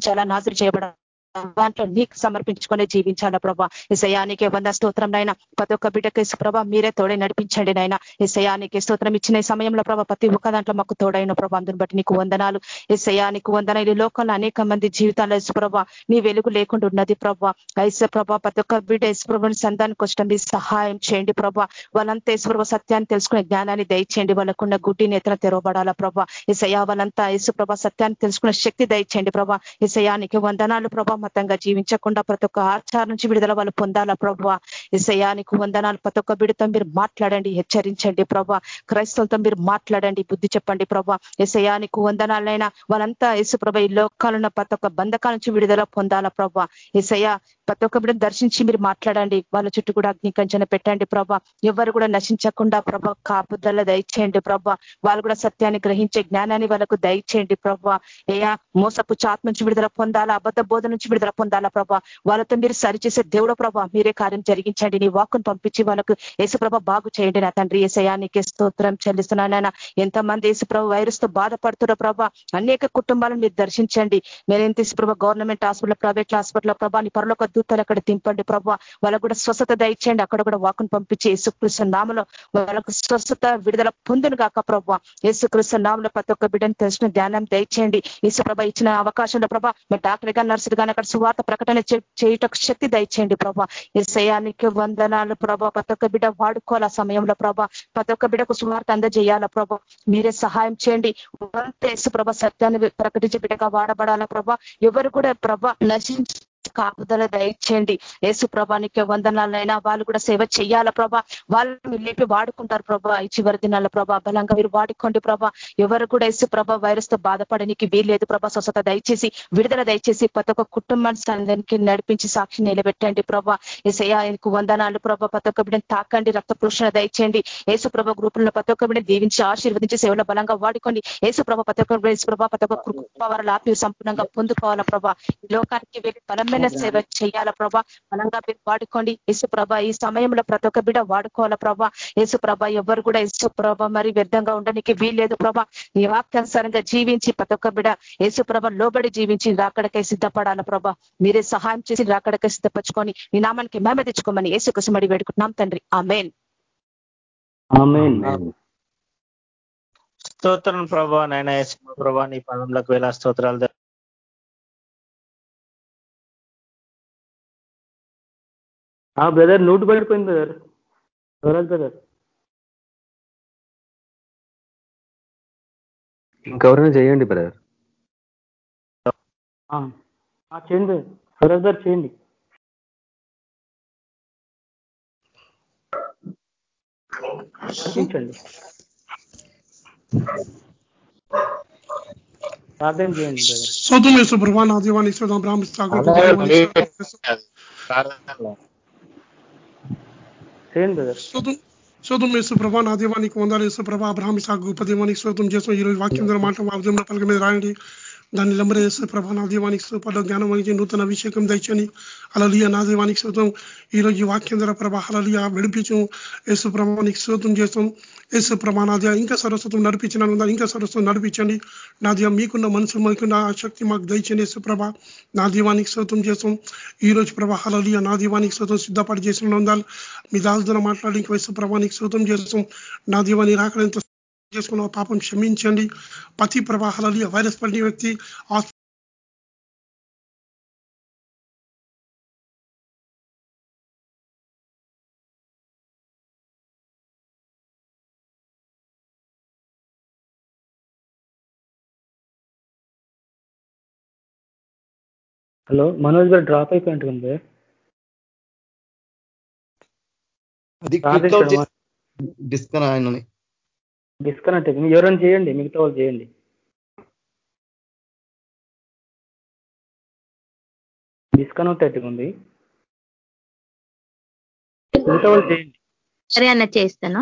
చాలా నాజరు చేయబడాలి దాంట్లో నీకు సమర్పించుకొని జీవించాలా ప్రభా? ఇసయానికి వంద స్తోత్రం నాయన. ప్రతి ఒక్క బిడ్డకి ప్రభా మీరే తోడే నడిపించండి నాయన. ఇసయానికి స్తోత్రం ఇచ్చిన సమయంలో ప్రభా ప్రతి ఒక్క దాంట్లో మాకు తోడైన ప్రభా అందుని బట్టి నీకు వందనాలు. ఇసయానికి వందన ఈ లోకంలో అనేక మంది జీవితాలు ప్రభా నీ వెలుగు లేకుండా ఉన్నది ప్రభా. ఐస ప్రభా ప్రతి ఒక్క బిడ్డ యశ్వ్రభుని సంతానికి వచ్చడం మీ సహాయం చేయండి ప్రభా. వాళ్ళంతా యశ్వ్రభ సత్యాన్ని తెలుసుకునే జ్ఞానాన్ని దయచేయండి. వాళ్ళకున్న గుడ్డి నేతన తెరవబడాలా ప్రభా. ఇసయా వాళ్ళంతా యశ్వ్రభ ప్రభా సత్యాన్ని తెలుసుకునే శక్తి దయచేయండి ప్రభా. ఇసయానికి వందనాలు ప్రభా. మతంగా జీవించకుండా ప్రతి ఒక్క ఆచారం నుంచి విడుదల వాళ్ళు పొందాలా ప్రభావ ఇసయానికి వందనాలు. ప్రతి ఒక్క బిడ్డతో మీరు మాట్లాడండి హెచ్చరించండి ప్రభా. క్రైస్తవులతో మీరు మాట్లాడండి బుద్ధి చెప్పండి ప్రభా. ఇసయానికి వందనాలైనా వాళ్ళంతా యేసు ప్రభ ఈ లోకాలున్న ప్రతి ఒక్క బంధకాల నుంచి విడుదల పొందాలా ప్రభా. ఇసయ ప్రతి ఒక్క బిడ్డను దర్శించి మీరు మాట్లాడండి. వాళ్ళ చుట్టూ కూడా అగ్ని కంచెన పెట్టండి ప్రభా. ఎవరు కూడా నశించకుండా ప్రభ కాపుదల దయచేయండి ప్రభా. వాళ్ళు కూడా సత్యాన్ని గ్రహించే జ్ఞానాన్ని వాళ్ళకు దయచేయండి ప్రభా. ఏయా మోసపు చాత్ నుంచి విడుదల పొందాలా అబద్ధ బోధ నుంచి విడుదల పొందాలా ప్రభా. వాళ్ళతో మీరు సరిచేసే దేవుడ ప్రభా. మీరే కార్యం పంపించండి నీ వాక్కును పంపించి వాళ్ళకు యేసుప్రభ బాగు చేయండి నా తండ్రి. ఏసయానికి స్తోత్రం చెల్లిస్తున్నానైనా ఎంతమంది యేసుప్రభ వైరస్తో బాధపడుతున్న ప్రభా అనేక కుటుంబాలను మీరు దర్శించండి. మీరేం తీసుప్రభ గవర్నమెంట్ హాస్పిటల్ ప్రైవేట్ హాస్పిటల్ ప్రభా నీ పరలోక దూతలు అక్కడ తింపండి ప్రభా. వాళ్ళకు కూడా స్వస్థత దయచేయండి. అక్కడ కూడా వాకును పంపించి యేసుకృష్ణ నామలో వాళ్ళకు స్వస్థత విడుదల పొందును కాక ప్రభా. యేసుకృష్ణ నామలో ప్రతి ఒక్క బిడ్డను తెలిసిన ధ్యానం దయచేయండి. యేసుప్రభ ఇచ్చిన అవకాశంలో ప్రభా మీ డాక్టర్గా నర్సులు కానీ అక్కడ సువార్త ప్రకటన చేయటకు శక్తి దయచేయండి ప్రభా. నీకు వందనాలు ప్రభా. ప్రతి ఒక్క బిడ్డ వాడుకోవాలా సమయంలో ప్రభా. ప్రతి ఒక్క బిడ్డకు సువార్త అందజేయాలా ప్రభా. మీరే సహాయం చేయండి. యేసు ప్రభ సత్యాన్ని ప్రకటించే బిడ్డగా వాడబడాలా ప్రభా. ఎవరు కూడా ప్రభ నశించి కాపుదల దయచేయండి. యేసు ప్రభానికి వందనాలైనా వాళ్ళు కూడా సేవ చేయాల ప్రభా? వాళ్ళు లేపి వాడుకుంటారు ప్రభా. ఈ చివరి దినాల ప్రభా బలంగా మీరు వాడుకోండి ప్రభా. ఎవరు కూడా యేసు ప్రభా వైరస్తో బాధపడడానికి వీల్లేదు ప్రభా. స్వస్థత దయచేసి విడుదల దయచేసి ప్రతి ఒక్క కుటుంబాన్ని అందరికీ నడిపించి సాక్షి నిలబెట్టండి ప్రభా. ఏసయ్యాకు వందనాలు ప్రభా. ప్రతి ఒక్క బిడ్డని తాకండి రక్త పురుషణ దయచేయండి. యేసు ప్రభ గ్రూపులను ప్రతి ఒక్క బిడ్డని దీవించి ఆశీర్వదించి సేవలో బలంగా వాడుకోండి. యేసు ప్రభ ప్రతి ఒక్క యేసు ప్రభ ప్రతి ఒక్క కృప వారు లాపి సంపూర్ణంగా పొందుకోవాలా ప్రభా. ఈ లోకానికి వెళ్ళి బలమైన సేవ చేయాలా ప్రభా? బలంగా మీరు వాడుకోండి. యేసు ప్రభ ఈ సమయంలో ప్రతి ఒక్క బిడ్డ వాడుకోవాలా ప్రభా? యేసు ప్రభ ఎవరు కూడా యేసు ప్రభ మరి వ్యర్థంగా ఉండడానికి వీల్లేదు ప్రభా. నీ వాక్యానుసారంగా జీవించి ప్రతి ఒక్క బిడ యేసు ప్రభ లోబడి జీవించి రాకడకై సిద్ధపడాల ప్రభా? మీరే సహాయం చేసి రాకడకై సిద్ధపరచుకొని నీ నామానికి మేమే తెచ్చుకోమని యేసు కుసమడి వేడుకుంటున్నాం తండ్రి. ఆమెన్. స్తోత్రం ప్రభా నైనా ప్రభా నీ పదంలోకి వేలా స్తోత్రాలు బ్రదర్ నోటు పడిపోయింది బ్రదర్. స్వరాజ్ బ్రదర్? ఇంకెవరైనా చేయండి బ్రదర్. చేయండి స్వరాజ్ గారు చేయండి. ప్రార్థన చేయండి బ్రదర్. ప్రభా నా దీవాన్ని ఇస్తున్నాం బ్రాహ్మిస్తాకు చేయండి బ్రదర్? శోతం యేసుప్రభ నా దేవానికి వందాలు యేసుప్రభ ప్రభా బ్రాహ్మి సాగు ఉపదేవానికి శోతం చేసిన ఈ రోజు వాక్యం ద్వారా మాట ఉదయం పలక మీద రాయండి. దాన్ని లంబర చేస్తే ప్రభా నా దీవానికి స్థూపంలో జ్ఞానం వహించి నూతన అభిషేకం దయచని అలలియ నా దీవానికి శోతం ఈ రోజు వాక్యం ద్వారా ప్రభా అలలియ విడిపించం. యేసు ప్రభానికి శోతం చేస్తాం. యేసు ప్రభా నాది ఇంకా సరస్వతం నడిపించిన ఇంకా సరస్వతం నడిపించండి. నా దీవం మీకున్న మనసు మీకున్న శక్తి మాకు దయచండి యేసు ప్రభా. నా దీవానికి శోతం చేస్తాం. ఈ రోజు ప్రభా అలలియ నా దీవానికి శోతం సిద్ధపాటు చేసిన ఉండాలి మీ దాసుదన మాట్లాడి ఇంకా యేసు ప్రభానికి శోతం చేస్తాం. నా దీవాన్ని రాకడంతో చేసుకున్న పాపం క్షమించండి. ప్రతి ప్రవాహాలలో వైరస్ పడిన వ్యక్తి హలో మనోజ్ గారు డ్రాప్ అయిపోయింటుంది అది డిస్కన్ ఆయనని డిస్కనెక్ట్ అయిపోయింది. ఎవరైనా చేయండి మిగతా వాళ్ళు చేయండి. డిస్కనెక్ట్ అయిపోయింది. మిగతా వాళ్ళు చేయండి. సరే అన్న చేస్తాను.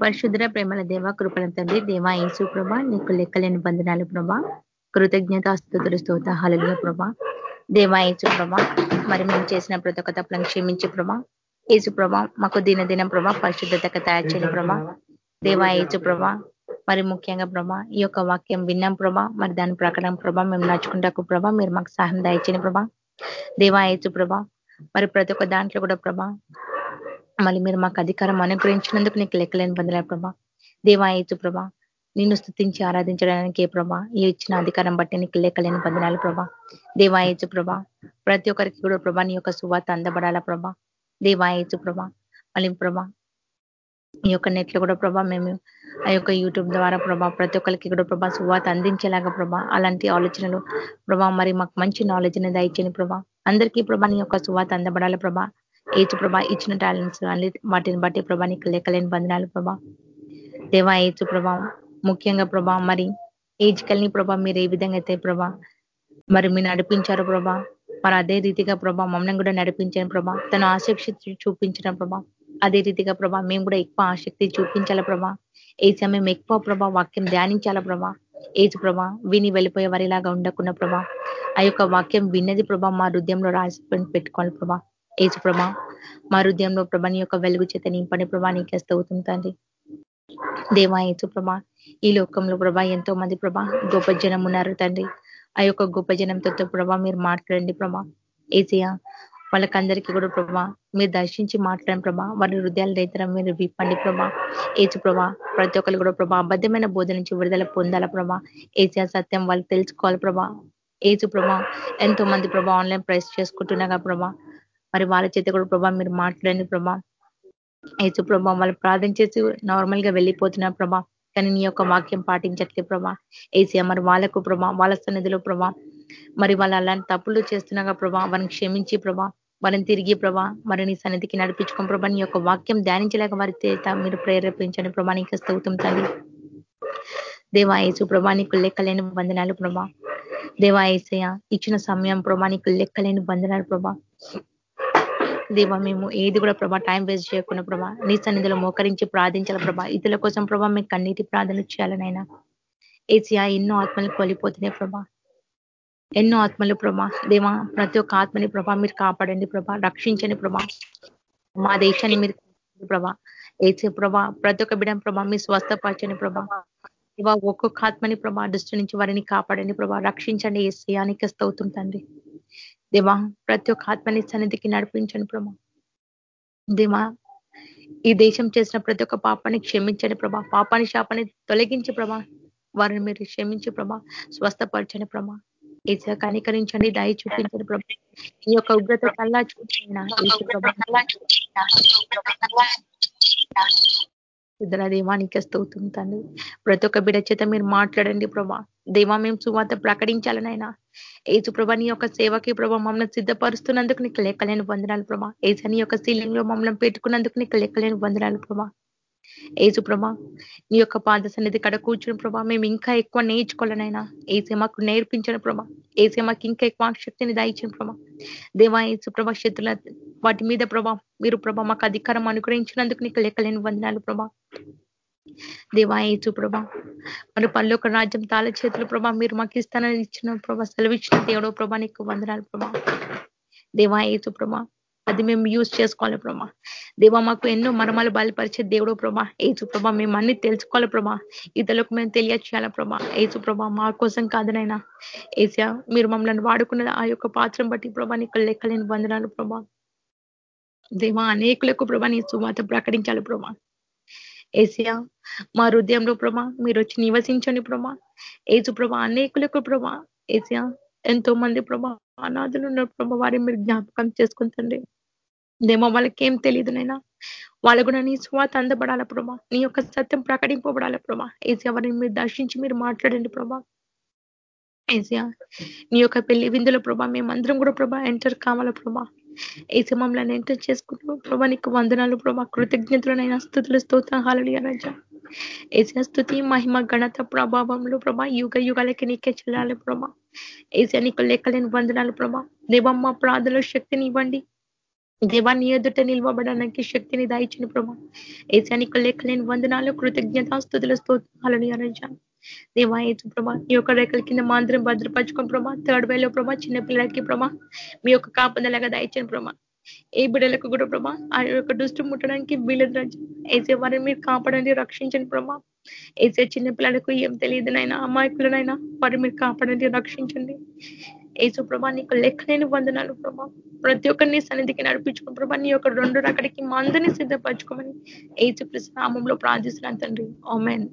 పరిశుద్ర ప్రేమల దేవ కృపణ తండ్రి దేవా యేసు ప్రభ నీకు లెక్కలేని బంధనాలు ప్రభా కృతజ్ఞత స్థుతులు స్తోత హలలియ ప్రభా దేవా యేసు ప్రభ మరి మేము చేసిన ప్రతి ఒక్క తప్పులను క్షమించి ప్రభా యేసు ప్రభ మాకు దినదినం ప్రభా పరిశుద్ధతకు తయారు చేయని ప్రభా దేవా యేసు ప్రభా మరి ముఖ్యంగా ప్రభా ఈ యొక్క వాక్యం విన్నాం ప్రభా మరి దాని ప్రకారం ప్రభా మేము నడుచుకుంటాకు ప్రభా మీరు మాకు సహాయం దయచని ప్రభా. దేవా యేసు ప్రభా మరి ప్రతి ఒక్క దాంట్లో కూడా ప్రభా మళ్ళీ మీరు మాకు అధికారం అనుగ్రహించినందుకు నీకు లెక్కలేని పొందలే ప్రభా. దేవా యేసు ప్రభా నిన్ను స్థుతించి ఆరాధించడానికి ఏ ప్రభా ఈ ఇచ్చిన అధికారం బట్టి నీకు లెక్కలేని పొందనాలు ప్రభా. దేవాయచు ప్రభా ప్రతి ఒక్కరికి కూడా ప్రభా నీ యొక్క సువాత అందబడాలా ప్రభా. దేవాయచు ప్రభా మళ్ళీ ప్రభా ఈ యొక్క నెట్లో కూడా ప్రభా మేము ఆ యొక్క యూట్యూబ్ ద్వారా ప్రభా ప్రతి ఒక్కరికి కూడా ప్రభా సువాత అందించేలాగా ప్రభా అలాంటి ఆలోచనలు ప్రభా మరి మాకు మంచి నాలెడ్జ్ అనేది దయచేని ప్రభా. అందరికీ ప్రభా నీ యొక్క సువాత అందబడాలి ప్రభా. ఏచు ప్రభా ఇచ్చిన టాలెంట్స్ అన్ని వాటిని బట్టి ప్రభా నీకు లెక్కలేని బంధనాలు ప్రభా. దేవా ఏచు ప్రభా ముఖ్యంగా ప్రభా మరి ఏజ్ కలిని ప్రభా మీరు ఏ విధంగా అయితే ప్రభా మరి మీరు నడిపించారు ప్రభా మరి అదే రీతిగా ప్రభా మమ్మల్ని కూడా నడిపించాను ప్రభా. తను ఆసక్తి చూపించిన ప్రభా. అదే రీతిగా ప్రభా మేము కూడా ఎక్కువ ఆసక్తి చూపించాల ప్రభా? ఏసా మేము ఎక్కువ ప్రభా వాక్యం ధ్యానించాల ప్రభా? ఏజ్ ప్రభా విని వెళ్ళిపోయే వారిలాగా ఉండకుండా ప్రభా? ఆ యొక్క వాక్యం విన్నది ప్రభా మా హృదయంలో రాసి పెట్టుకోవాలి ప్రభా. ఏజు ప్రభా మా హృదయంలో ప్రభాని యొక్క వెలుగు చేత నింపని ప్రభా నీకే స్తవుతుంది దేవా ఏచు ప్రభా ఈ లోకంలో ప్రభా ఎంతో మంది ప్రభా గొప్ప జనం ఉన్నారు తండ్రి. ఆ యొక్క గొప్ప జనంతో ప్రభా మీరు మాట్లాడండి ప్రభా. ఏసియా వాళ్ళకందరికీ కూడా ప్రభా మీరు దర్శించి మాట్లాడిన ప్రభా. వారి హృదయాల రైతరం మీరు విప్పండి ప్రభా. ఏచు ప్రభా ప్రతి ఒక్కరు కూడా ప్రభా అబద్ధమైన బోధ నుంచి విడుదల పొందాల ప్రభా. ఏసియా సత్యం వాళ్ళు తెలుసుకోవాలి ప్రభా. ఏచు ప్రభా ఎంతో మంది ప్రభా ఆన్లైన్ ప్రైస్ చేసుకుంటున్నాగా ప్రభా. మరి వాళ్ళ చేత కూడా ప్రభా మీరు మాట్లాడండి ప్రభా. ఏచు ప్రభా వాళ్ళు ప్రార్థన చేసి నార్మల్గా వెళ్ళిపోతున్నారు ప్రభా. కానీ నీ యొక్క వాక్యం పాటించట్లే ప్రభా. ఏసీ మరి వాళ్ళకు ప్రభా వాళ్ళ సన్నిధిలో ప్రభా. మరి వాళ్ళు అలాంటి తప్పులు చేస్తున్నాగా ప్రభా. వారిని క్షమించి ప్రభా. వారిని తిరిగి ప్రభా మరి నీ సన్నిధికి నడిపించుకోం ప్రభా నీ యొక్క వాక్యం ధ్యానించలేక వారి మీరు ప్రేరేపించండి ప్రభా నీకు స్తవుతం తల్లి దేవాయేసు ప్రభా నీకు లెక్కలేని బంధనాలు ప్రభా. దేవా ఇచ్చిన సమయం ప్రభా నీకు లెక్కలేని బంధనాలు ప్రభా. దేవా మేము ఏది కూడా ప్రభా టైం వేస్ట్ చేయకుండా ప్రభా నీ సన్నిధిలో మోకరించి ప్రార్థించాల ప్రభా. ఇతరుల కోసం ప్రభా మీకు కన్నీటి ప్రార్థన చేయాలనైనా. ఏసియా ఎన్నో ఆత్మలు కోల్పోతున్నాయి ప్రభా. ఎన్నో ఆత్మలు ప్రభా. దేవా ప్రతి ఒక్క ఆత్మని ప్రభా మీరు కాపాడండి ప్రభా. రక్షించండి ప్రభా. మా దేశాన్ని మీరు ప్రభా. ఏసే ప్రభా ప్రతి ఒక్క బిడం ప్రభా మీ స్వస్థపరచని ప్రభా. ఇవా ఒక్కొక్క ఆత్మని ప్రభా దృష్టి నుంచి వారిని కాపాడండి ప్రభా. రక్షించండి ఏసియానికి తండ్రి. దేవా ప్రతి ఒక్క ఆత్మని సన్నిధికి నడిపించండి ప్రభా. దేవా ఈ దేశం చేసిన ప్రతి ఒక్క పాపాన్ని క్షమించండి ప్రభా. పాపాన్ని శాపాన్ని తొలగించి ప్రభా. వారిని మీరు క్షమించి ప్రభా స్వస్థపరచని ప్రభా. ఏసా కనికరించండి దయ చూపించండి ప్రభా. ఈ యొక్క ఉగ్రత కల్లా చూపించిన దేవానికి తండ్రి. ప్రతి ఒక్క బిడ చేత మీరు మాట్లాడండి ప్రభా. దేవా మేము సువాత ప్రకటించాలనైనా ఏసు ప్రభా నీ యొక్క సేవకి ప్రభా మమ్మల్ని సిద్ధపరుస్తున్నందుకు నీకు లెక్కలేని వందనాలు ప్రభా. ఏసు నీ యొక్క శీలంలో మమ్మల్ని పెట్టుకున్నందుకు నీకు లెక్కలేని వందనాలు ప్రభా. ఏసు ప్రభా నీ యొక్క పాద సన్నిధి కడ కూర్చుని ప్రభా మేము ఇంకా ఎక్కువ నేర్చుకోవాలనైనా ఏసే మాకు నేర్పించిన ప్రభా. ఏసే మాకు ఇంకా ఎక్కువ శక్తిని దాయించిన ప్రభా. దేవా ఏసు ప్రభా శత్రుల వాటి మీద ప్రభా మీరు ప్రభా మాకు అధికారం అనుగ్రహించినందుకు నీకు లెక్కలేని వందనాలు ప్రభా. దేవా ఏచు ప్రభా మరి పనిలో ఒక రాజ్యం తాళ చేతులు ప్రభా మీరు మాకు ఇస్తానని ఇచ్చిన ప్రభా సెలవిచ్చిన దేవుడో ప్రభా నీకు వందనాలు ప్రభా. దేవా ఏచు ప్రభా అది మేము యూజ్ చేసుకోవాలి ప్రభా. దేవా మాకు ఎన్నో మరమాలు బయలుపరిచే దేవుడు ప్రభా. ఏచు ప్రభా మేము అన్ని తెలుసుకోవాలి ప్రభా. ఇతరులకు మేము తెలియచేయాలి ప్రభా. ఏచు ప్రభా మా కోసం కాదనైనా ఏసియా మీరు మమ్మల్ని వాడుకున్న ఆ యొక్క పాత్రం బట్టి ప్రభా నీకు లెక్కలేని వందనాలు ప్రభా. దేవా అనేకులకు ప్రభా నీ సువాత ప్రకటించాలి ప్రభా. ఏసియా మా హృదయంలో ప్రభా మీరు వచ్చి నివసించండి ప్రభా. ఏసు ప్రభా అనేకులకు ప్రభా. ఏసియా ఎంతో మంది ప్రభా అనాథులు ఉన్న ప్రభా వారిని మీరు జ్ఞాపకం చేసుకుంటండి దేమో వాళ్ళకి ఏం తెలియదు నైనా. వాళ్ళ కూడా నీ స్వాత అందబడాల ప్రభా? నీ యొక్క సత్యం ప్రకటింపబడాల ప్రభా? ఏసీ వారిని మీరు దర్శించి మీరు మాట్లాడండి ప్రభా. ఏసియా నీ యొక్క పెళ్ళి విందుల ప్రభా మేమందరం కూడా ప్రభా ఎంటర్ కావాల ప్రభా? ఏసీ మమ్మల్ని ఎంటర్ చేసుకుంటూ ప్రభా నీకు వందనాలు ప్రభా. కృతజ్ఞతలనైనా స్థుతులు స్తోత్రాలు. రాజా. ఏసీ స్థుతి మహిమ ఘనత ప్రభావంలో ప్రభా. యుగ యుగాలకి నీకే చెల్లాలి ప్రభా. ఏసీ నీకు లెక్కలేని వందనాలు ప్రభా. దేవమ్మ ప్రాధలో శక్తిని ఇవ్వండి. దేవాన్ని ఎదుట నిల్వబడడానికి శక్తిని దాయించిన ప్రభా. ఏసానికి లెక్కలేని వందనాలు కృతజ్ఞత స్థుతుల స్తోత్రాలను అరించాను దేవా ఏసు ప్రభా ఈ యొక్క రేఖల కింద మాంద్రం భద్రపరచుకుని ప్రభా. థర్డ్ వేలో ప్రభా చిన్నపిల్లలకి ప్రభా మీ యొక్క కాపుదలగా దాయించిన ప్రభా. ఏ బిడ్డలకు కూడా ప్రభా ఆ యొక్క దుష్టు ముట్టడానికి రాజా ఏసే వారిని మీరు కాపాడండి రక్షించండి ప్రభా. ఏసే చిన్న పిల్లలకు ఏం తెలియదునైనా అమాయకులనైనా వారిని మీరు కాపాడండి రక్షించండి. ఏసు ప్రభా నీకు లెక్కలేని వందనాలు ప్రభా. ప్రతి ఒక్కరిని సన్నిధికి నడిపించుకుని ప్రభా. నీ యొక్క రెండు రకడికి మందుని సిద్ధపరచుకోమని ఏసు కృష్ణ నామంలో ప్రార్థిస్తున్నాను తండ్రి. ఆమెన్.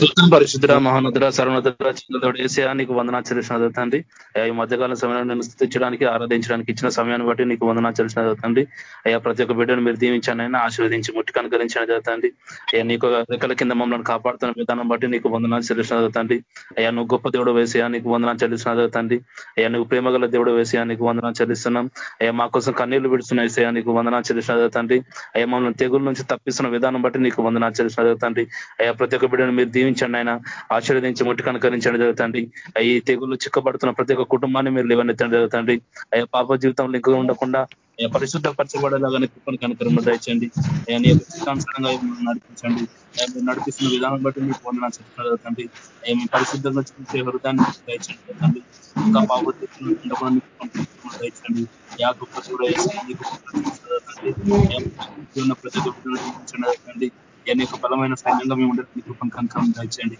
పరిశుద్ధ మహానదుడ సర్వనదుడ చిన్నదోడు ఏసయా నీకు వందనా చెల్లిసిన తండ్రి. అయ్యా ఈ మధ్యకాల సమయంలో నేను స్థుతించడానికి ఆరాధించడానికి ఇచ్చిన సమయాన్ని బట్టి నీకు వందనా చెల్లిసిన తండ్రి. అయ్యా ప్రతి ఒక్క బిడ్డను మీరు దీవించానైనా ఆశీర్వదించి ముట్టి కనుకరించిన తండ్రి. అయ్యా నీకు రెక్కల కింద మమ్మల్ని కాపాడుతున్న విధానం బట్టి నీకు వందనాలు చెల్లిసిన తండ్రి. అయ్యా నువ్వు గొప్ప దేవుడు వేసేయా నీకు వందనాలు చెల్లిసిన తండ్రి. అయ్యా నువ్వు ప్రేమగల దేవుడు వేసేయా నీకు వందనాలు చెల్లిస్తున్నాం. అయ్యా మా కోసం కన్నీళ్ళు విడుస్తున్న వేసేయా నీకు వందనాలు చెల్లిసిన తండ్రి. అయ్యా మమ్మల్ని తెగుల నుంచి తప్పిస్తున్న విధానం బట్టి నీకు వందనాలు చెల్లిసిన తండ్రి. అయ్యా ప్రతి ఒక్క బిడ్డను మీరు దీవించండి ఆయన. ఆశీర్వదించి ముట్టి కనుకరించండి జరుగుతండి ఈ తెగులు చిక్కబడుతున్న ప్రతి ఒక్క కుటుంబాన్ని మీరు లేవనెత్తండి జరుగుతండి అయ్యా పాప జీవితంలో ఇంకా ఉండకుండా పరిశుద్ధ పరచబడేలాగానే కృపను కనుకరమ దయచండి అయ్యా చిత్తానుసారంగా నడిపించండి. మీరు నడిపిస్తున్న విధానం బట్టి మీకు వందన చెప్తుంది మీ పరిశుద్ధంగా చూసే హృదయాన్ని దయచండి ఇంకా పాప యా గొప్ప చూడండి ప్రతి ఒక్క ఎన్ని బలమైన సైన్యంగా మేము ఉండేది కృపను కనుక దయచేయండి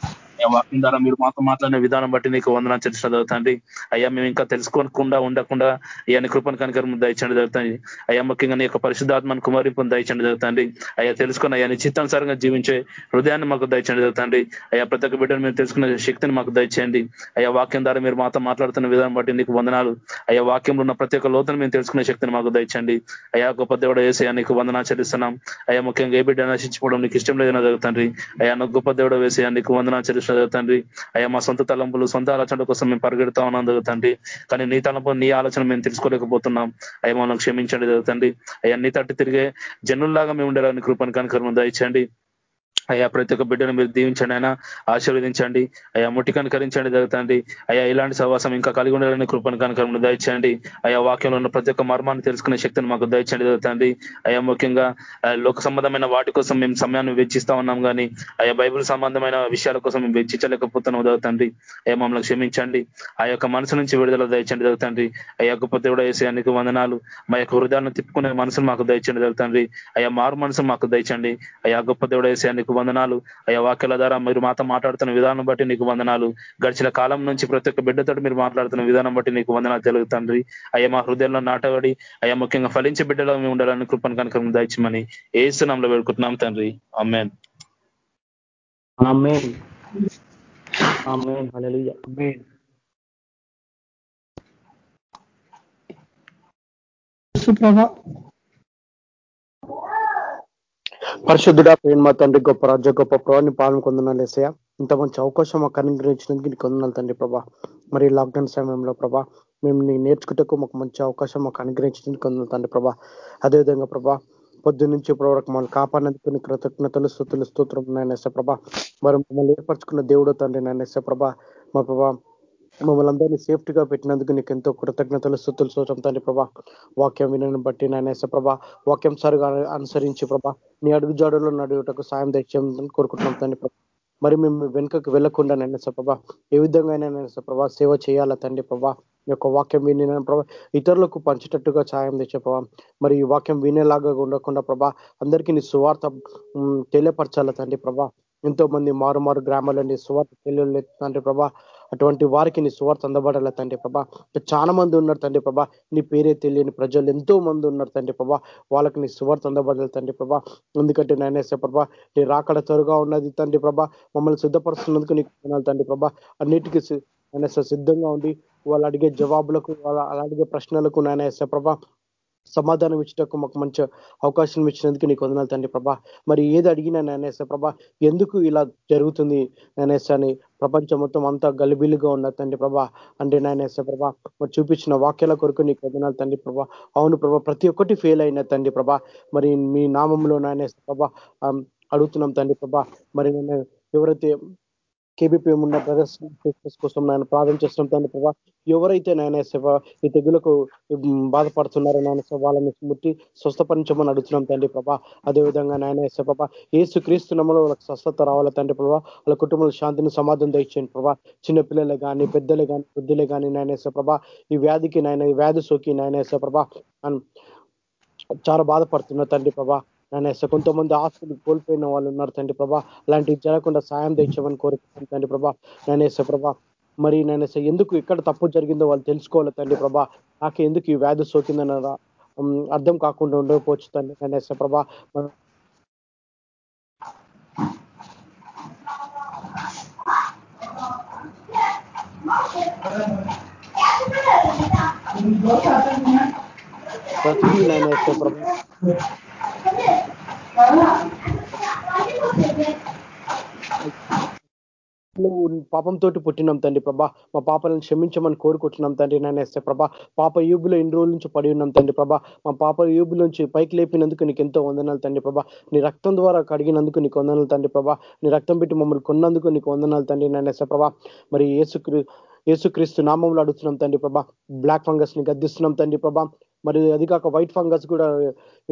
వాక్యం ద్వారా మీరు మాతో మాట్లాడిన విధానం బట్టి నీకు వందన చర్చ చదువుతండి అయ్యా మేము ఇంకా తెలుసుకోకుండా ఉండకుండా అయ్యా కృపను కనుక దయచండి జరుగుతుంది. అయ్యా ముఖ్యంగా నీ యొక్క పరిశుద్ధాత్మను కుమారింపును దయచండి జరుగుతుంది. అయ్యా తెలుసుకుని అయ్యా నిశ్చితానుసారంగా జీవించే హృదయాన్ని మాకు దయచండి జరుగుతుంది. అయ్యా ప్రతి ఒక్క బిడ్డను మేము తెలుసుకునే శక్తిని మాకు దయచేయండి అయ్యా వాక్యం ద్వారా మీరు మాతో మాట్లాడుతున్న విధానం బట్టి నీకు వందనాలు. అయ్యా వాక్యంలో ఉన్న ప్రతి ఒక్క లోతును మేము తెలుసుకునే శక్తిని మాకు దయచండి అయ్యా గొప్ప దేవుడు వేసి నీకు వందనా చెల్లిస్తున్నాం. అయ్యా ముఖ్యంగా ఏ బిడ్డ నశించుకోవడం మీకు ఇష్టం లేదన్నా జరుగుతండ్రి అయ్యా నా గొప్ప దేవుడు వేసి నీకు వందనా చెల్లిస్తున్న జరుగుతండ్రి అయ్యా మా సొంత తలంపులు సొంత ఆలోచనల కోసం మేము పరిగెడతా ఉన్నాం జరుగుతండి కానీ నీ తలంపు నీ ఆలోచన మేము తెలుసుకోలేకపోతున్నాం. అయ్యా మనం క్షమించండి జరుగుతండి అయ్యా నీ తట్టు తిరిగే జనుల్లాగా మేము ఉండేలాని కృపను కనుక దయచండి అయ్యా ప్రతి ఒక్క బిడ్డను మీరు దీవించండి అయినా ఆశీర్వదించండి. అయ్యా ముట్టి కనుకరించండి జరుగుతండి అయ్యా ఇలాంటి సవాసం ఇంకా కలిగి ఉండాలని కృపను కనుకరము దయచండి అయ్యా వాక్యంలో ఉన్న ప్రతి ఒక్క మర్మాన్ని తెలుసుకునే శక్తిని మాకు దయచండి జరుగుతండి అయ్యా ముఖ్యంగా లోక సంబంధమైన వాటి కోసం మేము సమయాన్ని వెచ్చిస్తా ఉన్నాం కానీ అయ్యా బైబుల్ సంబంధమైన విషయాల కోసం మేము వెచ్చించలేకపోతున్నాం జరుగుతండి అయ్యా మమ్మల్ని క్షమించండి. ఆ యొక్క మనసు నుంచి విడుదల దయచండి జరుగుతండి అయ్యా గొప్ప దేవుడు వేసేయానికి వందనాలు. మా యొక్క హృదయాలను తిప్పుకునే మనసును మాకు దయచండి జరుగుతండి అయ్యా మారు మనసు మాకు దయచండి అయ్యా గొప్ప దేవుడు వేసేయానికి వందనాలు. అయ్యా వాక్యాల ద్వారా మీరు మాతో మాట్లాడుతున్న విధానం బట్టి నీకు వందనాలు. గడిచిన కాలం నుంచి ప్రతి ఒక్క బిడ్డతో మీరు మాట్లాడుతున్న విధానం బట్టి నీకు వందనాలు జరుగుతండ్రి అయ్యా మా హృదయంలో నాటబడి అయ్యా ముఖ్యంగా ఫలించే బిడ్డలో మేము ఉండాలని కృపను కనుక దయచమని ఏసునాంలో వేడుకుంటున్నాం తండ్రి. అమ్మేన్ పరిశుద్ధుడా ప్రేమ తండ్రి గొప్ప రాజ్య గొప్ప ప్రభాని పాలన కొందనాలు వేసయ ఇంత మంచి అవకాశం మాకు అనుగ్రహించినందుకు నీకు కొందనాలు తండ్రి ప్రభా. మరి లాక్డౌన్ సమయంలో ప్రభా మేము నీ నేర్చుకుంటకు మాకు మంచి అవకాశం మాకు అనుగ్రహించినందుకు కొందనాలు తండ్రి ప్రభా. అదేవిధంగా ప్రభా పొద్దు నుంచి ఇప్పటివరకు మమ్మల్ని కాపాడినందుకు కృతజ్ఞతలు స్థుతులు స్తోత్రం నాయన ప్రభా. మరి మమ్మల్ని ఏర్పరచుకున్న దేవుడు తండ్రి నాయన ప్రభా. మా ప్రభా మమ్మల్ని అందరినీ సేఫ్టీగా పెట్టినందుకు నీకు ఎంతో కృతజ్ఞతలు స్థుతులు చూడటం తండ్రి ప్రభా. వాక్యం వినని బట్టి నాయనేస ప్రభా. వాక్యం సరిగా అనుసరించి ప్రభా. నీ అడుగు జాడులో నడుగుటకు సాయం తెచ్చాం కోరుకుంటున్నాం తండ్రి ప్రభా. మరి మేము వెనుకకు వెళ్ళకుండా నైనా ప్రభా. ఏ విధంగా అయినా ప్రభా సేవ చేయాలా తండ్రి ప్రభా. ఈ యొక్క వాక్యం విని ప్రభా ఇతరులకు పంచేటట్టుగా సాయం తెచ్చే ప్రభా. మరి ఈ వాక్యం వినేలాగా ఉండకుండా ప్రభా అందరికీ నీ సువార్త తెలియపరచాల తండ్రి ప్రభా. ఎంతో మంది మారు మారు గ్రామాలండి సువార్త తెలియలేదు తండ్రి ప్రభా. అటువంటి వారికి నీ సువార్త అందబడాల తండ్రి ప్రభా? చాలా మంది ఉన్నారు తండ్రి ప్రభా. నీ పేరే తెలియని ప్రజలు ఎంతో మంది ఉన్నారు తండ్రి ప్రభా. వాళ్ళకి నీ సువార్త అందబడాలి తండ్రి ప్రభా? ఎందుకంటే నేనేసే ప్రభా నీ రాకడ త్వరగా ఉన్నది తండ్రి ప్రభా. మమ్మల్ని సిద్ధపరుస్తున్నందుకు నీకు తండ్రి ప్రభా. అన్నిటికీ నేనేసే సిద్ధంగా ఉండి వాళ్ళు అడిగే జవాబులకు వాళ్ళ అడిగే ప్రశ్నలకు నేనేసే ప్రభా సమాధానం ఇచ్చటకు మాకు మంచి అవకాశం ఇచ్చినందుకు నీకు వందనాలు తండ్రి ప్రభా. మరి ఏది అడిగినా నేనేసా ప్రభా ఎందుకు ఇలా జరుగుతుంది నేనేసా అని ప్రపంచం మొత్తం అంతా గలిబిలుగా ఉన్న తండ్రి ప్రభా అంటే నేనేసా ప్రభా మరి చూపించిన వాక్యాల కొరకు నీకు వందనాలు తండ్రి ప్రభా. అవును ప్రభా ప్రతి ఒక్కటి ఫెయిల్ అయిన తండ్రి ప్రభా. మరి మీ నామంలో నానేసా ప్రభా అడుగుతున్నాం తండ్రి ప్రభా. మరి నేను ఎవరైతే కేబీపీ ఉన్న బ్రదర్స్ కోసం నేను ప్రార్థన చేస్తున్నాం తండ్రి ప్రభా. ఎవరైతే నాయన శివ ఈ తెగులకు బాధపడుతున్నారో నాయన వాళ్ళని ముట్టి స్వస్థపరించమని అడుగుతున్నాం తండ్రి ప్రభా. అదేవిధంగా నాయన ప్రభా ఏసు క్రీస్తునమ్మలో వాళ్ళకి స్వస్థత రావాలి తండ్రి ప్రభా. వాళ్ళ కుటుంబంలో శాంతిని సమాధానం తెచ్చండి ప్రభా. చిన్న పిల్లలే కానీ పెద్దలే కానీ వృద్ధులే కానీ నాయనేశ్వర ప్రభా ఈ వ్యాధికి నాయన ఈ వ్యాధి సోకి నాయనేశ్వర ప్రభా చాలా బాధపడుతున్నా తండ్రి ప్రభా. నేను కొంతమంది ఆస్తులు కోల్పోయిన వాళ్ళు ఉన్నారు తండ్రి ప్రభా. అలాంటివి జరగకుండా సాయం తెచ్చామని కోరుకుంటాను తండ్రి ప్రభా. నేనేసే ప్రభా మరి నేను ఎందుకు ఎక్కడ తప్పు జరిగిందో వాళ్ళు తెలుసుకోవాలి తండ్రి ప్రభా. నాకు ఎందుకు ఈ వ్యాధి సోకిందని అర్థం కాకుండా ఉండకపోవచ్చు తండ్రి. నేనేసే ప్రభా ప్రతిదీ నేనేసే ప్రభా పాపంతో పుట్టినాం తండ్రి ప్రభా. మా పాపలను క్షమించమని కోరుకుంటున్నాం తండ్రి నేను వేస్తే ప్రభా. పాప యూబులో ఇన్ని రోజుల నుంచి పడి ఉన్నాం తండ్రి ప్రభా. మా పాప యూబుల నుంచి పైకి లేపినందుకు నీకు ఎంతో వందనాలు తండ్రి ప్రభా. నీ రక్తం ద్వారా కడిగినందుకు నీకు వందనాలు తండ్రి ప్రభా. నీ రక్తం పెట్టి మమ్మల్ని కొన్నందుకు నీకు వందనాలు తండ్రి నేను వేస్తే ప్రభా. మరి ఏసుక్రి ఏసుక్రీస్తు నామంలో అడుగుతున్నాం తండ్రి ప్రభా. బ్లాక్ ఫంగస్ని గద్దిస్తున్నాం తండ్రి ప్రభా. మరి అది కాక వైట్ ఫంగస్ కూడా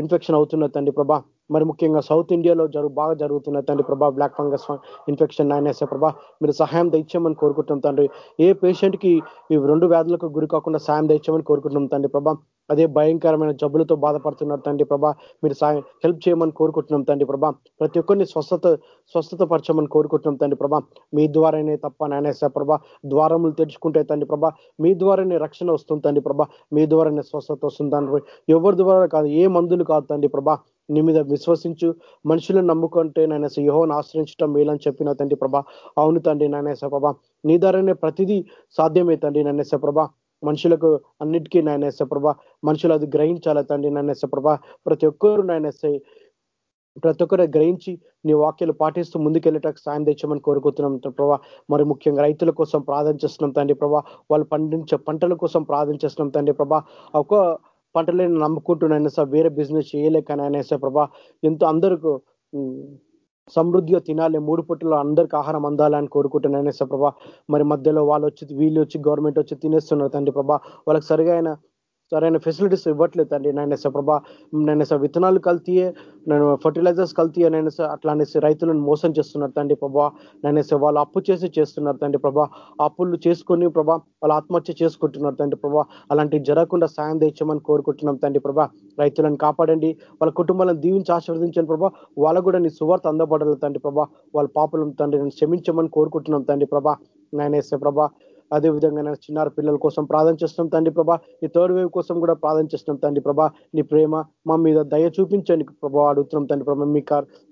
ఇన్ఫెక్షన్ అవుతున్నది తండ్రి ప్రభా. మరి ముఖ్యంగా సౌత్ ఇండియాలో జరుగు బాగా జరుగుతున్న తండ్రి ప్రభా బ్లాక్ ఫంగస్ ఇన్ఫెక్షన్ నాయనేసే ప్రభా మీరు సహాయం తెచ్చామని కోరుకుంటున్నాం తండ్రి. ఏ పేషెంట్కి ఈ రెండు వ్యాధులకు గురి కాకుండా సాయం తెచ్చామని కోరుకుంటున్నాం తండ్రి ప్రభా. అదే భయంకరమైన జబ్బులతో బాధపడుతున్నారు తండ్రి ప్రభా. మీరు సాయం హెల్ప్ చేయమని కోరుకుంటున్నాం తండ్రి ప్రభా. ప్రతి ఒక్కరిని స్వస్థత స్వస్థత పరచమని కోరుకుంటున్నాం తండ్రి ప్రభా. మీ ద్వారానే తప్ప నానేసా ప్రభా ద్వారములు తెరుచుకుంటే తండ్రి ప్రభా మీ ద్వారానే రక్షణ వస్తుంది తండ్రి ప్రభా. మీ ద్వారానే స్వస్థత వస్తుంది తండ్రి ఎవరి ద్వారా కాదు ఏ మందులు కాదు తండ్రి ప్రభా. నీ మీద విశ్వసించు. మనుషులను నమ్ముకుంటే నాయన యోహోని ఆశ్రయించడం మేలని చెప్పిన తండ్రి ప్రభా. అవును తండ్రి నాయనేస ప్రభా. నీ ద్వారానే ప్రతిదీ సాధ్యమే తండ్రి నాయనేస ప్రభా. మనుషులకు అన్నిటికీ నాయనేస ప్రభా. మనుషులు అది గ్రహించాల తండ్రి నాయనేస ప్రభా? ప్రతి ఒక్కరు నాయనేస ప్రతి ఒక్కరు గ్రహించి నీ వాక్యాలు పాటిస్తూ ముందుకెళ్ళేటకు సాయం తెచ్చామని కోరుకుంటున్నాం ప్రభా. మరి ముఖ్యంగా రైతుల కోసం ప్రార్థన చేస్తున్నాం తండ్రి ప్రభా. వాళ్ళు పండించే పంటల కోసం ప్రార్థన చేస్తున్నాం తండ్రి ప్రభా. ఒక పంటలేని నమ్ముకుంటున్నాను సార్ వేరే బిజినెస్ చేయలేకనైనా సార్ ప్రభా. ఎంతో అందరికీ సమృద్ధిగా తినాలి మూడు పుట్టలో అందరికి ఆహారం అందాలని కోరుకుంటున్నాను సార్ ప్రభా. మరి మధ్యలో వాళ్ళు వచ్చి వీళ్ళు వచ్చి గవర్నమెంట్ వచ్చి తినేస్తున్నారు తండ్రి ప్రభా. వాళ్ళకి సరిగా సరైన ఫెసిలిటీస్ ఇవ్వట్లేదు అండి నేను ప్రభా నేను విత్తనాలు కల్తీయే నేను ఫర్టిలైజర్స్ కల్తీయే నేను సార్ అట్లా అనేసి రైతులను మోసం చేస్తున్నారు తండ్రి ప్రభా. నేను వాళ్ళు అప్పు చేసి చేస్తున్నారు తండ్రి ప్రభా. అప్పులు చేసుకొని ప్రభా వాళ్ళు ఆత్మహత్య చేసుకుంటున్నారు తండ్రి ప్రభా. అలాంటివి జరగకుండా సాయం తెచ్చామని కోరుకుంటున్నాం తండ్రి ప్రభా. రైతులను కాపాడండి. వాళ్ళ కుటుంబాలను దీవించి ఆశీర్వదించండి ప్రభా. వాళ్ళ కూడా నీ సువార్త అందబడలేదు తండ్రి ప్రభా. వాళ్ళ పాపలను తండ్రి నేను క్షమించమని కోరుకుంటున్నాం తండ్రి ప్రభా. నాయనేసే ప్రభా అదే విధంగా నేను పిల్లల కోసం ప్రార్థన చేస్తున్నాం తండ్రి ప్రభా. ఈ థర్డ్ వేవ్ కోసం కూడా ప్రార్థన చేస్తున్నాం తండ్రి ప్రభా. నీ ప్రేమ మా మీద దయ చూపించండి ప్రభా. అడుగుతున్నాం తండ్రి ప్రభా మీ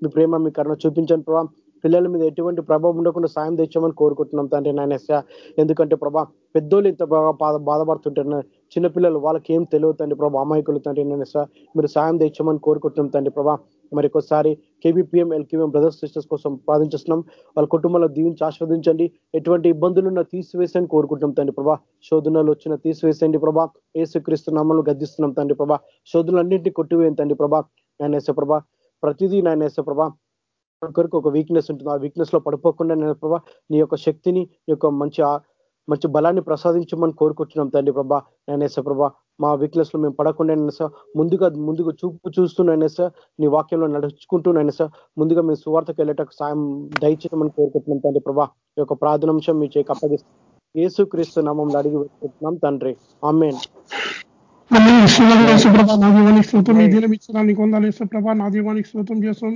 మీ ప్రేమ మీ కరుణ చూపించండి ప్రభా. పిల్లల మీద ఎటువంటి ప్రభావం ఉండకుండా సాయం తెచ్చామని కోరుకుంటున్నాం తండ్రి నాయనస్య ఎందుకంటే ప్రభా పెద్దోళ్ళు ఇంత బాగా బాధపడుతుంటారు. చిన్నపిల్లలు వాళ్ళకి ఏం తెలియదు తండ్రి ప్రభా అమాయకులు తండ్రి నాయనస్య మీరు సాయం తెచ్చామని కోరుకుంటున్నాం తండ్రి ప్రభా. మరి ఒకసారి కేబీపీఎం ఎల్కేఎం బ్రదర్స్ సిస్టర్స్ కోసం ప్రార్థించేస్తున్నాం. వాళ్ళ కుటుంబంలో దీవించి ఆస్వాదించండి ఎటువంటి ఇబ్బందులున్నా తీసివేసని కోరుకుంటున్నాం తండ్రి ప్రభా. శోధనలు వచ్చిన తీసివేసేయండి ప్రభా. ఏసుక్రీస్తు నామలు గద్దిస్తున్నాం తండ్రి ప్రభా. శోధనలన్నింటినీ కొట్టివేయండి తండ్రి ప్రభా. నాయనేస ప్రభా. ప్రతిదీ నాయనేస ప్రభా. ఒకరికి ఒక వీక్నెస్ ఉంటుంది. ఆ వీక్నెస్లో పడిపోకుండా నేను ప్రభా నీ యొక్క శక్తిని నీ యొక్క మంచి మంచి బలాన్ని ప్రసాదించమని కోరుకుంటున్నాం తండ్రి ప్రభా. నేను ప్రభా మా వీక్నెస్లో మేము పడకుండా సార్ ముందుగా ముందుగా చూపు చూస్తున్నాయినా సార్ నీ వాక్యంలో నడుచుకుంటున్నాయినా సార్ ముందుగా మేము సువార్తకు వెళ్ళేటకు సాయం దయచేయమని కోరుకుంటున్నాం తండ్రి ప్రభా. ఈ యొక్క ప్రార్థనాంశం మీ చేకి అప్పగిస్తాం ఏసు క్రీస్తు నామంలో అడిగి పెట్టుకుంటున్నాం తండ్రి. అమ్మేన్ నా దీవానికి స్తోత్రం. ఈ దినం ఇచ్చడానికి కొందాలి ప్రభా నా దీవానికి స్తోత్రం చేస్తాం.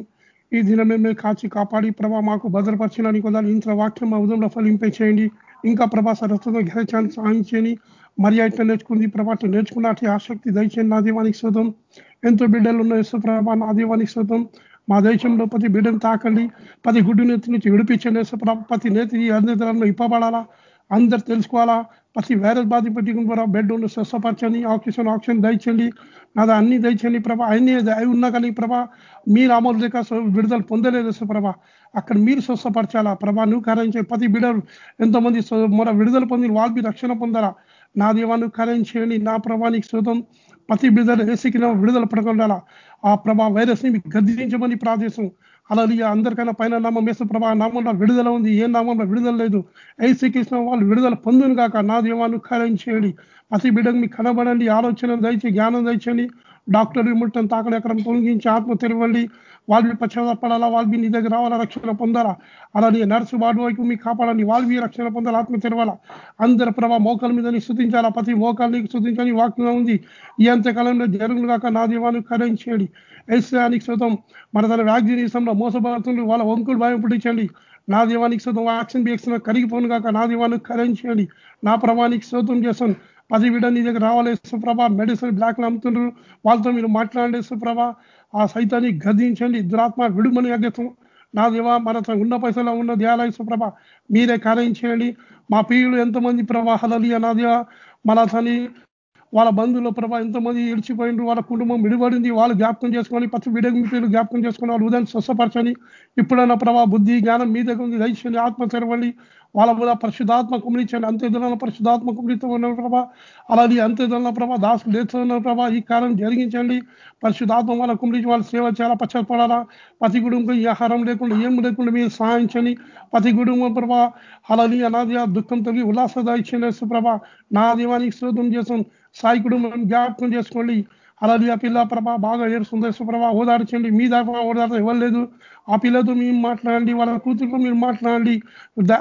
ఈ దినమే మేము కాచి కాపాడి ప్రభా మాకు భద్రపరచడానికి కొందాలి ఇంత వాక్యం మా ఉదయంలో ఫలింపే చేయండి ఇంకా ప్రభా సరస్వతం గ్రహించాలని సహాయం చేయని మరి అయితే నేర్చుకుంది. ప్రభా నేర్చుకున్నట్టు ఆసక్తి దయచేయండి. నా దీవానికి శోతం ఎంతో బిడ్డలు ఉన్న యశ్వ ప్రభా నా దీవానికి శోతం మా దేశంలో ప్రతి బిడ్డను తాకండి. ప్రతి గుడ్డు నేతి నుంచి విడిపించండి. ప్రతి నేతి అన్ని ఇప్పబడాలా? అందరు తెలుసుకోవాలా? ప్రతి వైరస్ బాధ పెట్టుకుని బెడ్ ఉన్న స్వస్థపరచండి. ఆక్సిజన్ ఆక్సిజన్ దయచండి నాది అన్ని దయచండి ప్రభా. అన్ని అవి ఉన్నా కానీ ప్రభా మీరు అమలు లేక విడుదల పొందలేదు ప్రభా. అక్కడ మీరు స్వస్థపరచాలా? ప్రభా నువ్వు కరించే ప్రతి బిడ్డలు ఎంతోమంది మన విడుదల పొంది వాళ్ళు రక్షణ పొందాలా? నా దేవాన్ని చేయండి నా ప్రభానికి శోతం ప్రతి బిడ్డలు ఏసీకి విడుదల పడకుండా ఆ ప్రభా వైరస్ని గద్దించమని ప్రాదేశం అలా అందరికైనా పైన నామం వేసిన ప్రభా నామంలో విడుదల ఉంది. ఏ నామంలో విడుదల లేదు? ఐసీకృష్ణ వాళ్ళు విడుదల పొందును కాక నా దేవాన్ని కార్యం చేయండి ప్రతి బిడ్డకు మీకు కనబడండి. ఆలోచన దయచి జ్ఞానం దయచండి డాక్టర్ విముట్టం తాకడం ఎక్కడ తొలగించి ఆత్మ తెరవండి. వాళ్ళు పశ్చాత్తపడాలా వాళ్ళు నీ దగ్గర రావాలా? రక్షణ పొందాలా? అలానే నర్సు వాడు వైపు మీ కాపాడాలి వాళ్ళు రక్షణ పొందాలి ఆత్మ తెరవాలా? అందరి ప్రభా మోకాల మీద స్థుతించాలా ప్రతి మోకాలు స్థుతించని వాక్యంగా ఉంది. ఈ అంతకాలంలో జరుగులు కాక నా దీవాన్ని కరించేయండి ఐశ్వర్యానికి శుతం మన తన వ్యాక్సినేషన్లో మోసపడుతుంది వాళ్ళ వంకులు భయం పుట్టించండి. నా దీవానికి శుతం వ్యాక్సిన్ బిక్సిన కరిగిపోను కాక నా దీవాన్ని కరించేయండి నా ప్రభానికి శోతం చేస్తాను. పది విడ నీ దగ్గర రావాలి సుప్రభ మెడిసిన్ బ్లాక్లు అమ్ముతుండ్రు. వాళ్ళతో మీరు మాట్లాడే సుప్రభ ఆ సైతాన్ని గదించండి దురాత్మ విడుమని అగ్గతం నా దేవా మన ఉన్న పైసలో ఉన్న దేవాలయ సుప్రభ మీరే కార్యం చేయండి. మా పీయులు ఎంతమంది ప్రవాహాలి నా దేవా మన తని వాళ్ళ బంధువుల ప్రభా ఎంతమంది ఇడిచిపోయిండ్రు వాళ్ళ కుటుంబం విడిపడింది వాళ్ళు జ్ఞాపకం చేసుకొని పచ్చి విడగ పేరు జ్ఞాపకం చేసుకొని వాళ్ళు ఉదయం స్వస్థపరచని ఇప్పుడైనా ప్రభా బుద్ధి జ్ఞానం మీ దగ్గర ఉంది. దయచేయండి ఆత్మ తెరవండి వాళ్ళ కూడా పరిశుధాత్మ కుమరించండి అంత్యదిన పరిశుధాత్మ కుమరితో ఉన్న ప్రభా. అలాగే అంత్యదిన ప్రభా దాసులు లేస్తున్న ప్రభా. ఈ కాలం జరిగించండి. పరిశుధాత్మ వాళ్ళ కుమరించి వాళ్ళ సేవ చేయాలా పశ్చాత్పడాలా ప్రతి కుటుంబం ఈ ఆహారం లేకుండా ఏం లేకుండా మీరు సహాయించండి ప్రతి కుటుంబం ప్రభా అలాగే అనాది దుఃఖం తగ్గి ఉల్లాసదా ఇచ్చిన ప్రభా నా దీవానికి శ్రోతం చేసాం సాయి కుటుంబం జ్ఞాపకం చేసుకోండి. అలాది ఆ పిల్ల ప్రభా బాగా ఏడుస్తుంది సుప్రభ ఓదార్చండి. మీ దాకా ఓదార్చ ఇవ్వలేదు. ఆ పిల్లతో మేము మాట్లాడండి వాళ్ళ కూతురుతో మీరు మాట్లాడండి.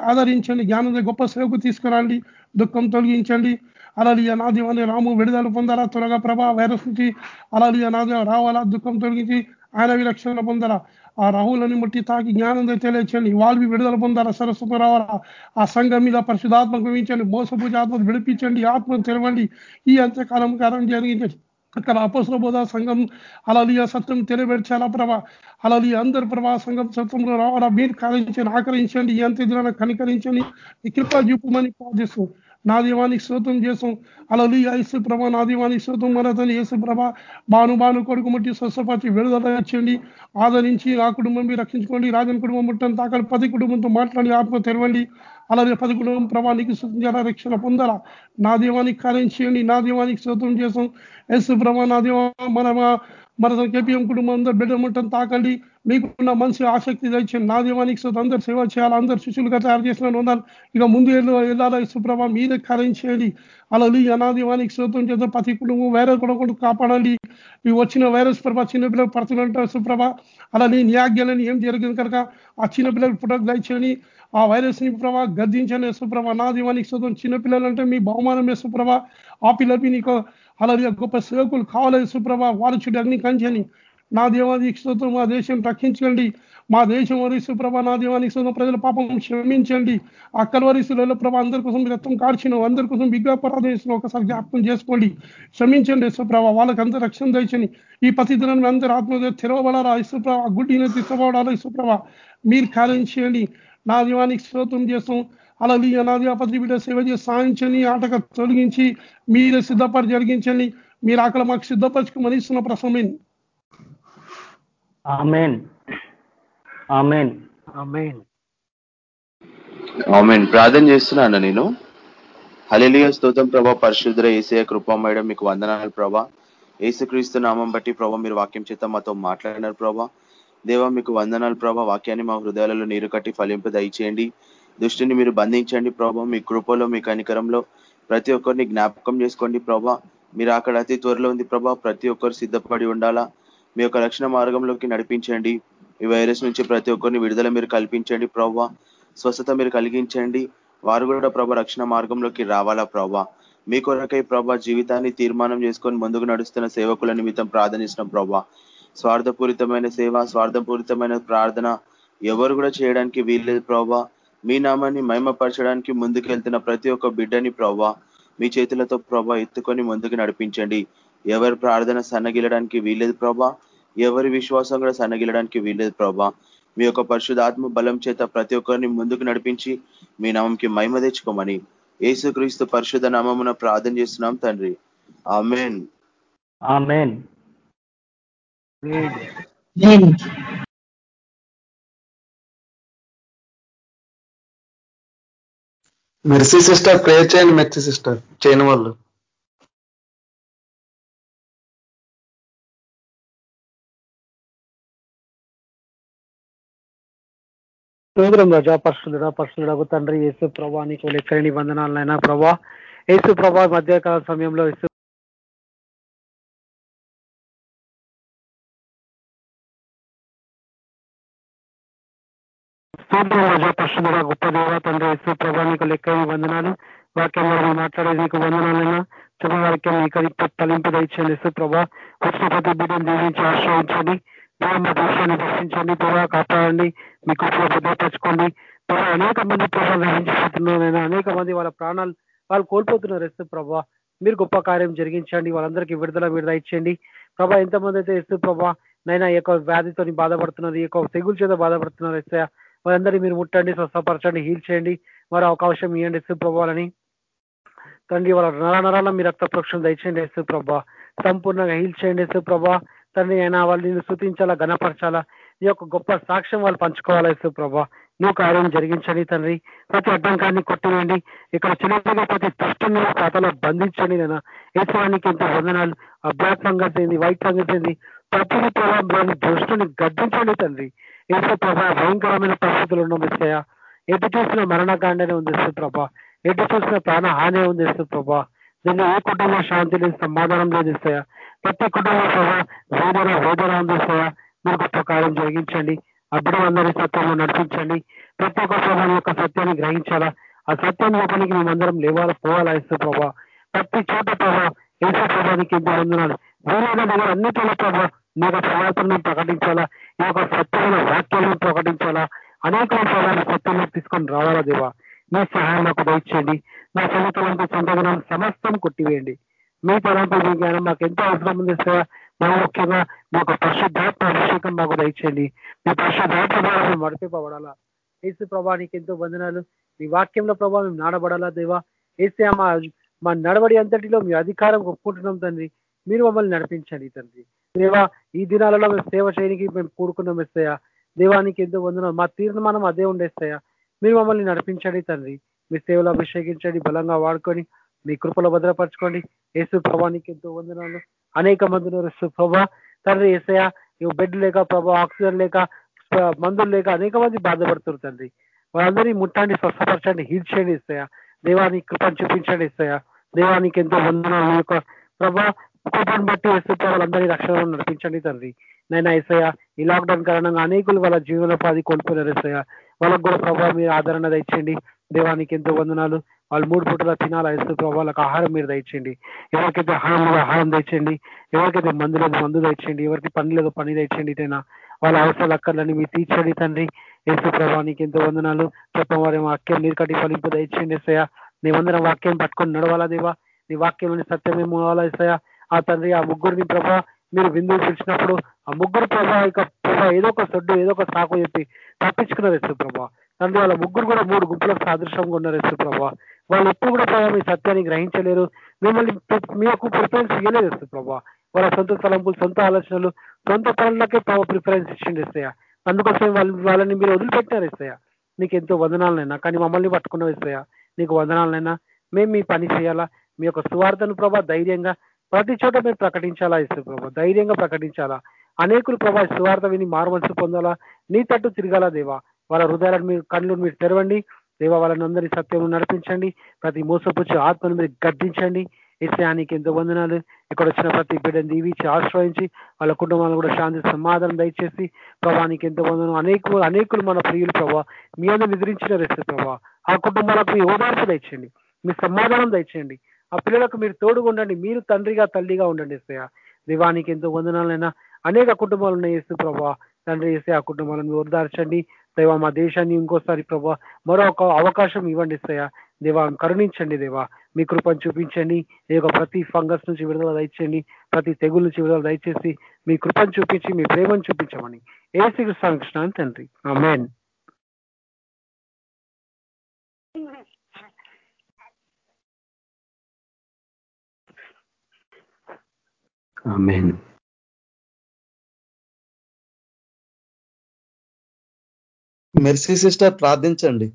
ఆదరించండి జ్ఞానం గొప్ప సేవకు తీసుకురండి దుఃఖం తొలగించండి. అలాది అనాది అని రాము విడుదల పొందాలా త్వరగా ప్రభా వైరస్ నుంచి అలాది అనాది రావాలా? దుఃఖం తొలగించి ఆయన విరక్షణ పొందాలా ఆ రాహులని ముట్టి తాకి జ్ఞానం తెలియచండి వాళ్ళు విడుదల పొందాలా సరస్వతం రావాలా? ఆ సంఘం మీద పరిశుధాత్మక వించండి మోసపూజ ఆత్మ విడిపించండి. ఆత్మను తెరవండి. ఈ అంత్యకాలం కాలం జరిగించండి అక్కడ అపసుల సంఘం అలలియ సత్యం తెలియబెట్టాలా ప్రభా? అలలి అందరు ప్రభా సంఘం సత్యంలో రావాలా? మీరు కాలించండి ఆకరించండి ఎంత దిన కనికరించండి ఈ కృపా చూపమని ప్రార్థిస్తూ నా దీవానికి శ్రోతం చేసాం అలలి యేసు ప్రభ నా దీవానికి శ్రోతం మనతని యేసు ప్రభ బాను బాను కొడుకు ముట్టి స్వస్థపరిచి విడుదల వచ్చండి ఆదరించి ఆ కుటుంబం మీరు రక్షించుకోండి రాజన్ కుటుంబం ముట్టని తాకలి పది కుటుంబంతో మాట్లాడి ఆత్మ తెరవండి అలాగే పది కుటుంబం ప్రభానికి సృష్టించాలా రక్షణ పొందాలా? నా దీవానికి కార్యం చేయండి నా దీవానికి శ్రోతం చేసాం ఎస్ ప్రభా నా దీవా మన మన కేపీఎం కుటుంబం అందరూ బిడ్డ ముట్టని తాకండి. మీకున్న మంచి ఆసక్తి తెచ్చింది నా దీవానికి అందరు సేవ చేయాలి? అందరు శిష్యులుగా తయారు చేసిన ఉండాలి ఇక ముందు వెళ్ళాలా? సుప్రభ మీరే కార్యం చేయండి. అలా దీవానికి శ్రోతం చేద్దాం ప్రతి కుటుంబం వైరస్ కూడా కాపాడండి. ఈ వచ్చిన వైరస్ ప్రభా చిన్నపిల్లలకు పడుతున్నట్టు సుప్రభ అలా నీ న్యాగ్యాలని ఏం జరిగింది కనుక ఆ చిన్నపిల్లలకు పుట్టకు దయచేయండి. ఆ వైరస్ని ప్రభా గద్దించని సుప్రభ నా దీవానికి శ్రోతం చిన్నపిల్లలంటే మీ బహుమానం సుప్రభ ఆ పిల్లలకి నీకు అలాగే గొప్ప సేవకులు కావాలి సుప్రభ వారు చుట్టూ అగ్ని కంచని నా దేవానికి స్తోత్రం మా దేశం రక్షించండి. మా దేశం వరిస్తు ప్రభా నా దేవానికి స్తోత్రం ప్రజల పాపం క్షమించండి. అక్కడ వరిస్తులలో ప్రభా అందరి కోసం రక్తం కార్చిన అందరి కోసం విజ్ఞాపరాధం ఒకసారి జ్ఞాపకం చేసుకోండి. క్షమించండి యశ్వ్రభ వాళ్ళకి అందరూ రక్షణ దండి ఈ పతిదినాన్ని అందరూ ఆత్మ తెరవబడాలా? యశ్వ్రభ గుడ్డిని తీసుకోబడాలా యశ్వ్రభ మీరు కార్యం చేయండి. నా దీవానికి స్తోత్రం చేస్తాం అలా నాది అపత్రి బిడ్డ సేవ చేసి సాధించండి ఆటక తొలగించి మీరే సిద్ధపరి జరిగించండి మీరు అక్కడ మాకు సిద్ధపరచుకోమని ఇస్తున్న ప్రసమేన్ ఆమెన్. ఆమెన్. ఆమెన్. ప్రార్థన చేస్తున్నాను నేను. హలిలియ స్తోత్రం ప్రభా పరిశుద్ర ఏసయ కృపమేయడం మీకు వందనాలు ప్రభా. ఏసుక్రీస్తు నామం బట్టి ప్రభా మీరు వాక్యం చేత మాతో మాట్లాడినారు ప్రభా. దేవా మీకు వందనాలు ప్రభా. వాక్యాన్ని మా హృదయాలలో నీరు కట్టి ఫలింపు దయచేయండి. దృష్టిని మీరు బంధించండి ప్రభా. మీ కృపలో మీ కనికరంలో ప్రతి ఒక్కరిని జ్ఞాపకం చేసుకోండి ప్రభా. మీరు అక్కడ అతి త్వరలో ఉంది ప్రభా. ప్రతి ఒక్కరు సిద్ధపడి ఉండాలా? మీ యొక్క రక్షణ మార్గంలోకి నడిపించండి. ఈ వైరస్ నుంచి ప్రతి ఒక్కరిని విడుదల మీరు కల్పించండి ప్రభా. స్వస్థత మీరు కలిగించండి. వారు కూడా ప్రభ రక్షణ మార్గంలోకి రావాలా ప్రభా? మీ కొరకై ప్రభా జీవితాన్ని తీర్మానం చేసుకొని ముందుకు నడుస్తున్న సేవకుల నిమిత్తం ప్రార్థనిస్తున్న ప్రభా. స్వార్థపూరితమైన సేవ స్వార్థపూరితమైన ప్రార్థన ఎవరు కూడా చేయడానికి వీల్లేదు ప్రభా మీ నామాన్ని మహిమపరచడానికి ముందుకెళ్తున్న ప్రతి ఒక్క బిడ్డని ప్రభా మీ చేతులతో ప్రభా ఎత్తుకొని ముందుకు నడిపించండి. ఎవరి ప్రార్థన సన్నగిలడానికి వీల్లేదు ప్రభా ఎవరి విశ్వాసం కూడా సన్నగిలడానికి వీల్లేదు ప్రభా మీ యొక్క పరిశుధాత్మ బలం చేత ప్రతి ఒక్కరిని ముందుకు నడిపించి మీ నామంకి మహిమ తెచ్చుకోమని ఏసుక్రీస్తు పరిశుధ నామమున ప్రార్థన చేస్తున్నాం తండ్రి. Amen. Amen. Mercy sister pray చేయండి మెర్సీ సిస్టర్ చేయని వాళ్ళు. స్తోత్రం రజా పరిశుద్ధుడ పరిశుద్ధుడకు తండ్రి యేసు ప్రభా నీకు లెక్కని వందనాలైనా ప్రభా. యేసు ప్రభా మధ్యకాల సమయంలో యేసు స్తోత్రం రాజా పరిశుద్ధుడ గొప్ప దేవ తండ్రి యేసు ప్రభా నీకు లెక్కని వందనాలు. వాక్యంలో మీరు మాట్లాడేది నీకు వందనాలైనా. శుభ వాక్యం నీకు తలింపు దయచేయండి యేసు ప్రభా. వచ్చిన ప్రతి బిడ్డను దీవించి ఆశ్రయించండి. మా దేశాన్ని దర్శించండి. ప్రభా కాపాడండి. మీ కుటుంబ భద్రపరచుకోండి. ప్రభా అనేక మంది ప్రభావ గ్రహించిపోతున్నారు అనేక మంది వాళ్ళ ప్రాణాలు వాళ్ళు కోల్పోతున్నారు ఎస్తు ప్రభా. మీరు గొప్ప కార్యం జరిగించండి. వాళ్ళందరికీ విడుదల విడుదల ఇచ్చండి ప్రభా ఎంతమంది అయితే ఎస్తు ప్రభా నైనా ఈ యొక్క వ్యాధితో బాధపడుతున్నారు ఈ యొక్క తెగుల చేత బాధపడుతున్నారు ఎస్ఐ వారందరినీ మీరు ముట్టండి స్వస్థపరచండి హీల్ చేయండి. మరి అవకాశం ఇవ్వండి సుప్రభాలని తండ్రి వాళ్ళ నర నరాల మీ రక్త ప్రోక్షణ దయచేయండి సుప్రభ సంపూర్ణంగా హీల్ చేయండి సుప్రభ తండ్రి అయినా వాళ్ళని స్థుతించాలా గణపరచాలా ఈ యొక్క గొప్ప సాక్ష్యం వాళ్ళు పంచుకోవాలా సుప్రభ ప్రభా నువ్వు కార్యం జరిగించండి తండ్రి. ప్రతి అడ్డంకాన్ని కొట్టివేయండి. ఇక్కడ చిన్నగా ప్రతి దుష్టంగా ఖాతాలో బంధించండి నేను ఏసానికి ఎంత వందనాలు. అభ్యాసంగా చేయండి వైట్ ఫంగస్ చేయండి ప్రతి ప్రభావం దుష్టుని గడ్డించండి తండ్రి. ఏసో ప్రభా భయంకరమైన పరిస్థితులు ఉన్నాం ఇస్తాయ ఎటు చూసిన మరణకాండనే ఉంది యేసు ప్రభా. ఎటు చూసిన ప్రాణ హాని ఉంది యేసు ప్రభా. దీన్ని ఏ కుటుంబ శాంతి లేదు సమాధానం లేదు ఇస్తాయా ప్రతి కుటుంబ ప్రభా వేదన వేదన అందిస్తాయా మీరు గొప్ప కార్యం జరిగించండి. అభినందరి సత్యంలో నడిపించండి. ప్రతి ఒక్క ప్రభావం యొక్క సత్యాన్ని గ్రహించాలా? ఆ సత్యం లోపలికి మేమందరం లేవాలా పోవాలా ఇస్తూ ప్రభా? ప్రతి చోట ప్రభా ఏసు ప్రభానికి ఎంత వందనాలు. వీలైన దగ్గర అన్నిటిలో ప్రభా మీ యొక్క ప్రవర్తనను ప్రకటించాలా? ఈ యొక్క సత్యమైన వాక్యాలను ప్రకటించాలా? అనేక ప్రభావాన్ని సత్యంలో తీసుకొని రావాలా దేవా? మీ సహాయం నాకు దయచేయండి. నా సొంతలంతో సొంతగనం సమస్తం కొట్టివేయండి. మీ తరంతో మీ జ్ఞానం మాకు ఎంతో అవసరం ఉంది సార్ ముఖ్యంగా మీ యొక్క పరిశుద్ధాత్మ అభిషేకం మాకు దయచేయండి. మీ పరిశుద్ధాత్మ ద్వారా మేము ఏసు ప్రభానికి ఎంతో వందనాలు. మీ వాక్యంలో ప్రభావ మేము నాడబడాలా దేవా? ఏసే మా మా నడవడి అంతటిలో మీ అధికారం ఒప్పుకుంటున్నాం తండ్రి. మీరు మమ్మల్ని నడిపించండి తండ్రి. దేవా ఈ దినాలలో మేము సేవ చేయడానికి మేము కూడుకున్నాం ఇస్తాయా దేవానికి ఎందుకు వందనాలు. మా తీర్మానం అదే ఉండేస్తాయా మీరు మమ్మల్ని నడిపించండి తండ్రి. మీ సేవలో అభిషేకించండి బలంగా వాడుకొని మీ కృపలో భద్రపరచుకోండి. యేసు ప్రభానికి ఎంతో వందనాలు. అనేక మంది ఉన్నారు ప్రభా తండ్రి ఏసయ బెడ్ లేక ప్రభా ఆక్సిజన్ లేక మందులు లేక అనేక మంది బాధపడుతున్నారు తండ్రి. వాళ్ళందరినీ ముట్టండి స్వస్థపరచండి హీల్ చేయండి ఇస్తాయా దేవానికి కృపను చూపించండి ఇస్తాయా దేవానికి ఎంతో వందనాలు. యొక్క ప్రభా కృపను బట్టి వేస్తే రక్షణ నడిపించండి తండ్రి. నేను ఏసయ్య ఈ లాక్డౌన్ కారణంగా అనేకులు వాళ్ళ జీవనోపాధి కోల్పోయినారు ఏసయ్య. వాళ్ళకు కూడా ప్రభావ మీరు ఆదరణ తెచ్చండి దేవానికి ఎంతో వందనాలు. వాళ్ళు మూడు పూటల తినాలా ఇస్తూ ప్రభావ వాళ్ళకి ఆహారం మీరు తెచ్చండి ఎవరికైతే ఆహారం ఆహారం తెచ్చండి ఎవరికైతే మందు లేదు మందు తెచ్చండి ఎవరికి పని లేదో పని తెచ్చండి తేనా వాళ్ళ అవసరాలు అక్కర్లని మీరు తీర్చండి తండ్రి. ఏసు ప్రభావానికి ఎంతో వందనాలు. చెప్పవారి వాక్యం నీరు కట్టి ఫలింపు దయచేయండి ఎసయ నీ వందన వాక్యం పట్టుకొని నడవాలా దేవా? నీ వాక్యంలోని సత్యమే అలా ఎసయ ఆ తండ్రి ఆ ముగ్గురిని ప్రభా మీరు విందులు పిలిచినప్పుడు ఆ ముగ్గురు ప్రభా ఇక ప్రభా ఏదో ఒక సొడ్డు ఏదో ఒక సాకు చెప్పి తప్పించుకున్నారు ఎసు ప్రభా. తండ్రి వాళ్ళ ముగ్గురు కూడా మూడు గుంపులకు సాదృశ్యంగా ఉన్నారు ఎసు ప్రభా. వాళ్ళు ఎప్పుడు కూడా ప్రభావ మీ సత్యాన్ని గ్రహించలేరు. మిమ్మల్ని మీ యొక్క ప్రిఫరెన్స్ ఇవ్వలేదు ఎసు ప్రభా. వాళ్ళ సొంత తలంపులు సొంత ఆలోచనలు సొంత పనులకే ప్రభావ ప్రిఫరెన్స్ ఇచ్చిండి ఇస్తాయా అందుకోసం వాళ్ళు వాళ్ళని మీరు వదిలిపెట్టారు ఇస్తాయా నీకు ఎంతో వందనాలనైనా కానీ మమ్మల్ని పట్టుకున్న ఇస్తాయా నీకు వదనాలనైనా మేము మీ పని చేయాలా? మీ యొక్క సువార్థను ప్రభా ధైర్యంగా ప్రతి చోట మేము ప్రకటించాలా ఇస్తే ప్రభా? ధైర్యంగా ప్రకటించాలా? అనేకులు ప్రభా సువార్త విని మారుమనసు పొందాలా? నీ తట్టు తిరగాల దేవా? వాళ్ళ హృదయాలను మీరు కళ్ళు మీరు తెరవండి. దేవ వాళ్ళని అందరి సత్యం నడిపించండి. ప్రతి మోసపుచ్చు ఆత్మను మీరు గద్దించండి. ఇస్లానికి ఎంతో వందనాలు. ఇక్కడ వచ్చిన ప్రతి బిడ్డను దీవించి ఆశ్రయించి వాళ్ళ కుటుంబాలను కూడా శాంతి సమాధానం దయచేసి ప్రభానికి ఎంతో వందనం అనేక అనేకులు మన ప్రియులు ప్రభావ మీ అందరూ నిద్రించిన రేస్తే ప్రభావ ఆ కుటుంబాలకు మీ ఓదార్పు దయచేయండి. మీ సమాధానం దయచేయండి. ఆ పిల్లలకు మీరు తోడుగా ఉండండి. మీరు తండ్రిగా తల్లిగా ఉండండి ఇస్తాయా దివానికి ఎంతో వందనాలైనా. అనేక కుటుంబాలు ఉన్నాయి ఇస్తూ ప్రభా. తండ్రి చేస్తే ఆ కుటుంబాలను ఓదార్చండి. దేవా మా దేశాన్ని ఇంకోసారి ప్రభా మరొక అవకాశం ఇవ్వండి ఇస్తాయా దేవా కరుణించండి దేవా. మీ కృపను చూపించండి. ఈ యొక్క ప్రతి ఫంగస్ నుంచి విడుదల దయచేయండి. ప్రతి తెగుల నుంచి విడుదల దయచేసి మీ కృపను చూపించి మీ ప్రేమను చూపించమని. ఏ శ్రీకృష్ణ తండ్రి. ఆమెన్. ఆమేన్. మెర్సీ సిస్టర్ ప్రార్థించండి.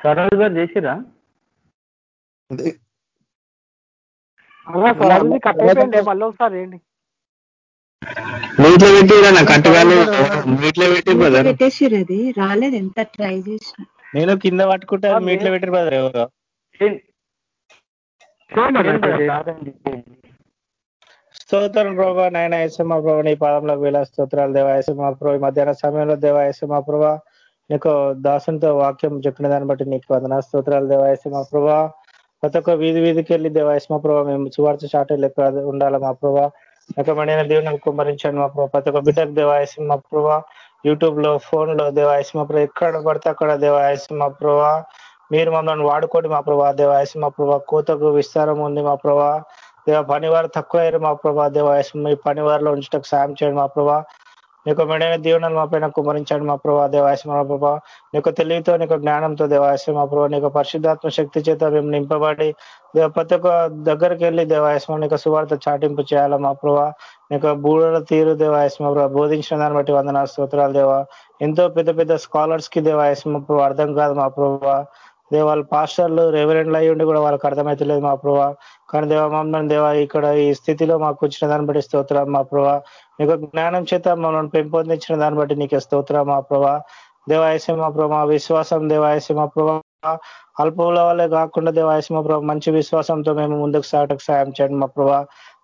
సరోజ్ గారు చేసిరా? మీట్లో పెట్టిరా నాకు కట్టగానే మీట్లో పెట్టి బ్రదర్? పెట్టేసిరు అది రాలేదు ఎంత ట్రై చేసిన. నేను కింద పట్టుకుంటే అది మీట్లో పెట్టారు బ్రదర్ ఎవరు. స్తోత్రం ప్రభా నాయన ఏసమా ప్రభా నీ పాదంలోకి వేళ స్తోత్రాలు. దేవాయసమా ప్రభా ఈ మధ్యాహ్న సమయంలో దేవాయసమా ప్రభా నీకు దాసునితో వాక్యం చెప్పిన దాన్ని బట్టి నీకు వందన స్తోత్రాలు. దేవాయసమా ప్రభా ప్రతి ఒక్క వీధి వీధికి వెళ్ళి దేవాయసమా ప్రభా మేము సువార్త చాటే లెక్క ఉండాలి మా ప్రభా. రకమైన దేవుని కుమ్మరించండి మా ప్రభా. ప్రతి ఒక్క బిడ్డకు దేవాయసమా ప్రభా యూట్యూబ్లో ఫోన్లో దేవాయసమా ప్రభా ఎక్కడ పడితే అక్కడ దేవాయసమా ప్రభా మీరు మమ్మల్ని వాడుకోండి మా ప్రభా దేవాయసం మా ప్రభా కోతకు విస్తారం ఉంది మా ప్రభా దేవ పనివారు తక్కువ అయ్యారు మా ప్రభా దేవాయసం మీ పనివారిలో ఉంచటకు సాయం చేయండి మా ప్రభా నీకు మెడైన దీవెనలు మా పైన కుమరించండి మా ప్రభా దేవాయసం మా ప్రభా. నీకు తెలివితో నీకు జ్ఞానంతో దేవాయసం మా ప్రభా. నీకు పరిశుద్ధాత్మ శక్తి చేత మేము నింపబడి ప్రతి ఒక్క దగ్గరికి వెళ్ళి దేవాయసం నీకు సువార్త చాటింపు చేయాలి మా ప్రభా. నీకు బూడల తీరు దేవాయసం మా ప్రభా బోధించిన దాన్ని బట్టి వందన స్తోత్రాలు దేవా. ఎంతో పెద్ద పెద్ద స్కాలర్స్కి దేవాయసం మా ప్రభా అర్థం కాదు మా ప్రభా. దేవ వాళ్ళ పాస్టర్లు రెవరెండ్లు అయ్యి ఉండి కూడా వాళ్ళకి అర్థమైతలేదు మా ప్రభా. కానీ దేవ మమ్మల్ని దేవ ఇక్కడ ఈ స్థితిలో మాకు వచ్చిన దాన్ని బట్టి స్తోత్రం మా ప్రభా. నీకు జ్ఞానం చేత మమ్మల్ని పెంపొందించిన దాన్ని బట్టి నీకు స్తోత్రం మా ప్రభా. దేవాయసం మా ప్రభా విశ్వాసం దేవాయసం మా ప్రభా. అల్పంలో వాళ్ళే కాకుండా దేవాయసం మా ప్రభా మంచి విశ్వాసంతో మేము ముందుకు సాగటకు సాయం చేయండి మా ప్రభా.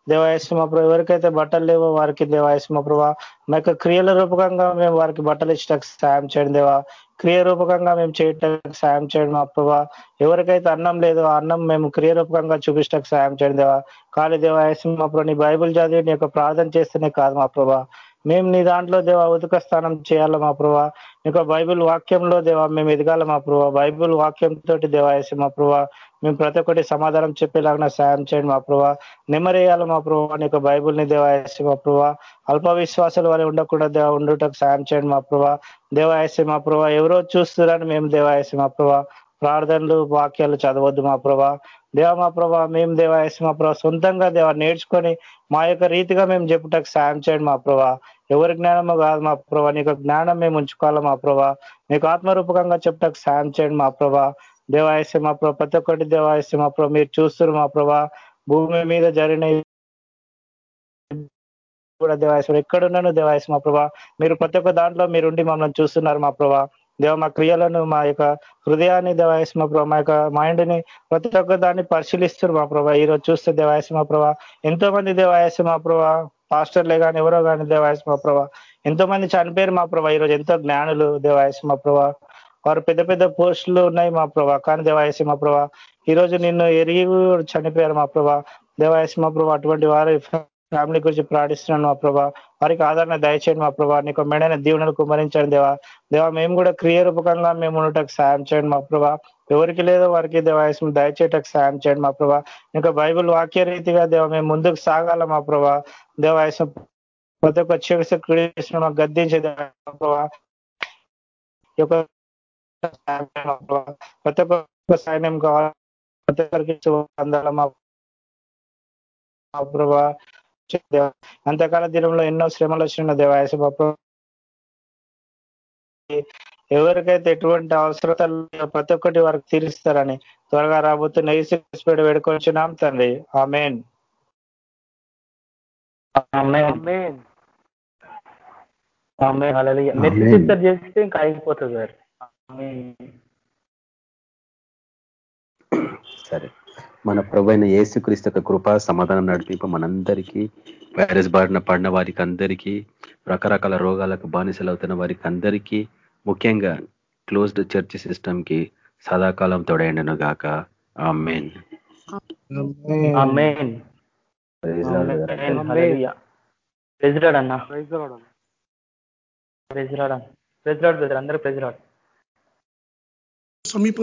దేవాయసం మా ఎవరికైతే బట్టలు లేవో వారికి దేవాయసం మా ప్రభా. మా యొక్క క్రియల రూపకంగా మేము వారికి బట్టలు ఇచ్చటకు సాయం చేయండి దేవా. క్రియ రూపకంగా మేము చేయటానికి సాయం చేయండి మా ఎవరికైతే అన్నం లేదో ఆ అన్నం మేము క్రియ రూపకంగా చూపించడానికి సాయం చేయండి దేవా. కాళీ దేవాయసం మా ప్రభు నీ బైబుల్ చదివి నీ యొక్క ప్రార్థన చేస్తేనే కాదు మా ప్రభా. మేము నీ దాంట్లో దేవా ఉతుక స్థానం చేయాల మా ప్రభా. ఇంకా బైబిల్ వాక్యంలో దేవా మేము ఎదగాల మా ప్రభా. బైబిల్ వాక్యం తోటి దేవాయసి మా ప్రభా. మేము ప్రతి ఒక్కటి సమాధానం చెప్పేలాగా సాయం చేయండి మా ప్రభా. నెమ్మరేయాలి మా ప్రభా. నీకు బైబుల్ని దేవాయసి మా ప్రభా. అల్ప విశ్వాసాలు వారి ఉండకుండా దేవ ఉండుటకు సాయం చేయండి మా ప్రభా. దేవాయసి మా ప్రభా. ఎవరో చూస్తున్నారని మేము దేవాయసి మా ప్రభా. ప్రార్థనలు వాక్యాలు చదవద్దు మా ప్రభా. దేవ మా ప్రభా మేము దేవాయసి మా ప్రభా సొంతంగా దేవ నేర్చుకొని మా యొక్క రీతిగా మేము చెప్పుటకు సాయం చేయండి మా ప్రభా. ఎవరి జ్ఞానము కాదు మా ప్రభా నీకు జ్ఞానం మేము ఉంచుకోవాలి మా ప్రభా. నీకు ఆత్మరూపకంగా చెప్పుటకు సాయం చేయండి మా ప్రభా. దేవాయసి మా ప్రభా ప్రతి ఒక్కటి దేవాయసి మా ప్రభా మీరు చూస్తున్నారు మా ప్రభా. భూమి మీద జరిగిన కూడా దేవాయశ్వరు ఎక్కడున్నాను దేవాయస్ మా ప్రభా. మీరు ప్రతి ఒక్క దాంట్లో మీరుండి మమ్మల్ని చూస్తున్నారు మా ప్రభా. దేవ మా క్రియలను మా యొక్క హృదయాన్ని దేవాయస్ మా ప్రభా మా యొక్క మైండ్ని ప్రతి ఒక్క దాన్ని పరిశీలిస్తారు మా ప్రభా. ఈ రోజు చూస్తే దేవాయస్ మా ప్రభా ఎంతో మంది దేవాయస్ మా ప్రభా పాస్టర్లే కానీ ఎవరో కానీ దేవాయస్ మా ప్రభా ఎంతో మంది చనిపోయారు మా ప్రభా. ఈరోజు ఎంతో జ్ఞానులు దేవాయస్ మా ప్రభా. వారు పెద్ద పెద్ద పోస్టులు ఉన్నాయి మా ప్రభా. కానీ దేవాయసి మా ప్రభా ఈ రోజు నిన్ను ఎరిగి చనిపోయారు మా ప్రభా. దేవాయసి మా ప్రభా అటువంటి వారు ఫ్యామిలీ గురించి ప్రార్థిస్తున్నాను మా ప్రభా. వారికి ఆదరణ దయచేయండి మా ప్రభా. నీకు మెడైన దీవెనలు కుమరించండి దేవా. దేవా మేము కూడా క్రియారూపకంగా మేము ఉండటకు సాయం చేయండి మా ప్రభా. ఎవరికి లేదో వారికి దేవాయసం దయచేయటకు సాయం చేయండి మా ప్రభా. ఇంకా బైబుల్ వాక్య రీతిగా దేవ మేము ముందుకు సాగాల మా ప్రభా. దేవాయసం ప్రతి ఒక్క చికిత్స క్రీడిస్తున్న గద్దించే ప్రభా. ప్రతి ఒక్క సైన్యం కావాలి ప్రతి ఒక్కరికి అందాల మా ప్రభా. అంతకాల దినంలో ఎన్నో శ్రమలు వచ్చిన దేవాయస బాబు ఎవరికైతే ఎటువంటి అవసరతలు ప్రతి ఒక్కటి వారికి తీరుస్తారని త్వరగా రాబోతున్న ఈ స్పీడ్ వేడుకొచ్చున్నాం తండ్రి. ఆమేన్. సిస్టర్ చేస్తే ఇంకా అయిపోతుంది సార్. ఆమేన్. సరే. మన ప్రభు అయిన యేసుక్రీస్తు యొక్క కృప సమాధానం నడిపింపు మనందరికీ వైరస్ బారిన పడిన వారికి అందరికీ రకరకాల రోగాలకు బానిసలవుతున్న వారికి అందరికీ ముఖ్యంగా క్లోజ్డ్ చర్చ్ సిస్టమ్కి సదాకాలం తోడైండను గాక అన్న. అందరూ ప్రైజ్ లార్డ్ సమీపం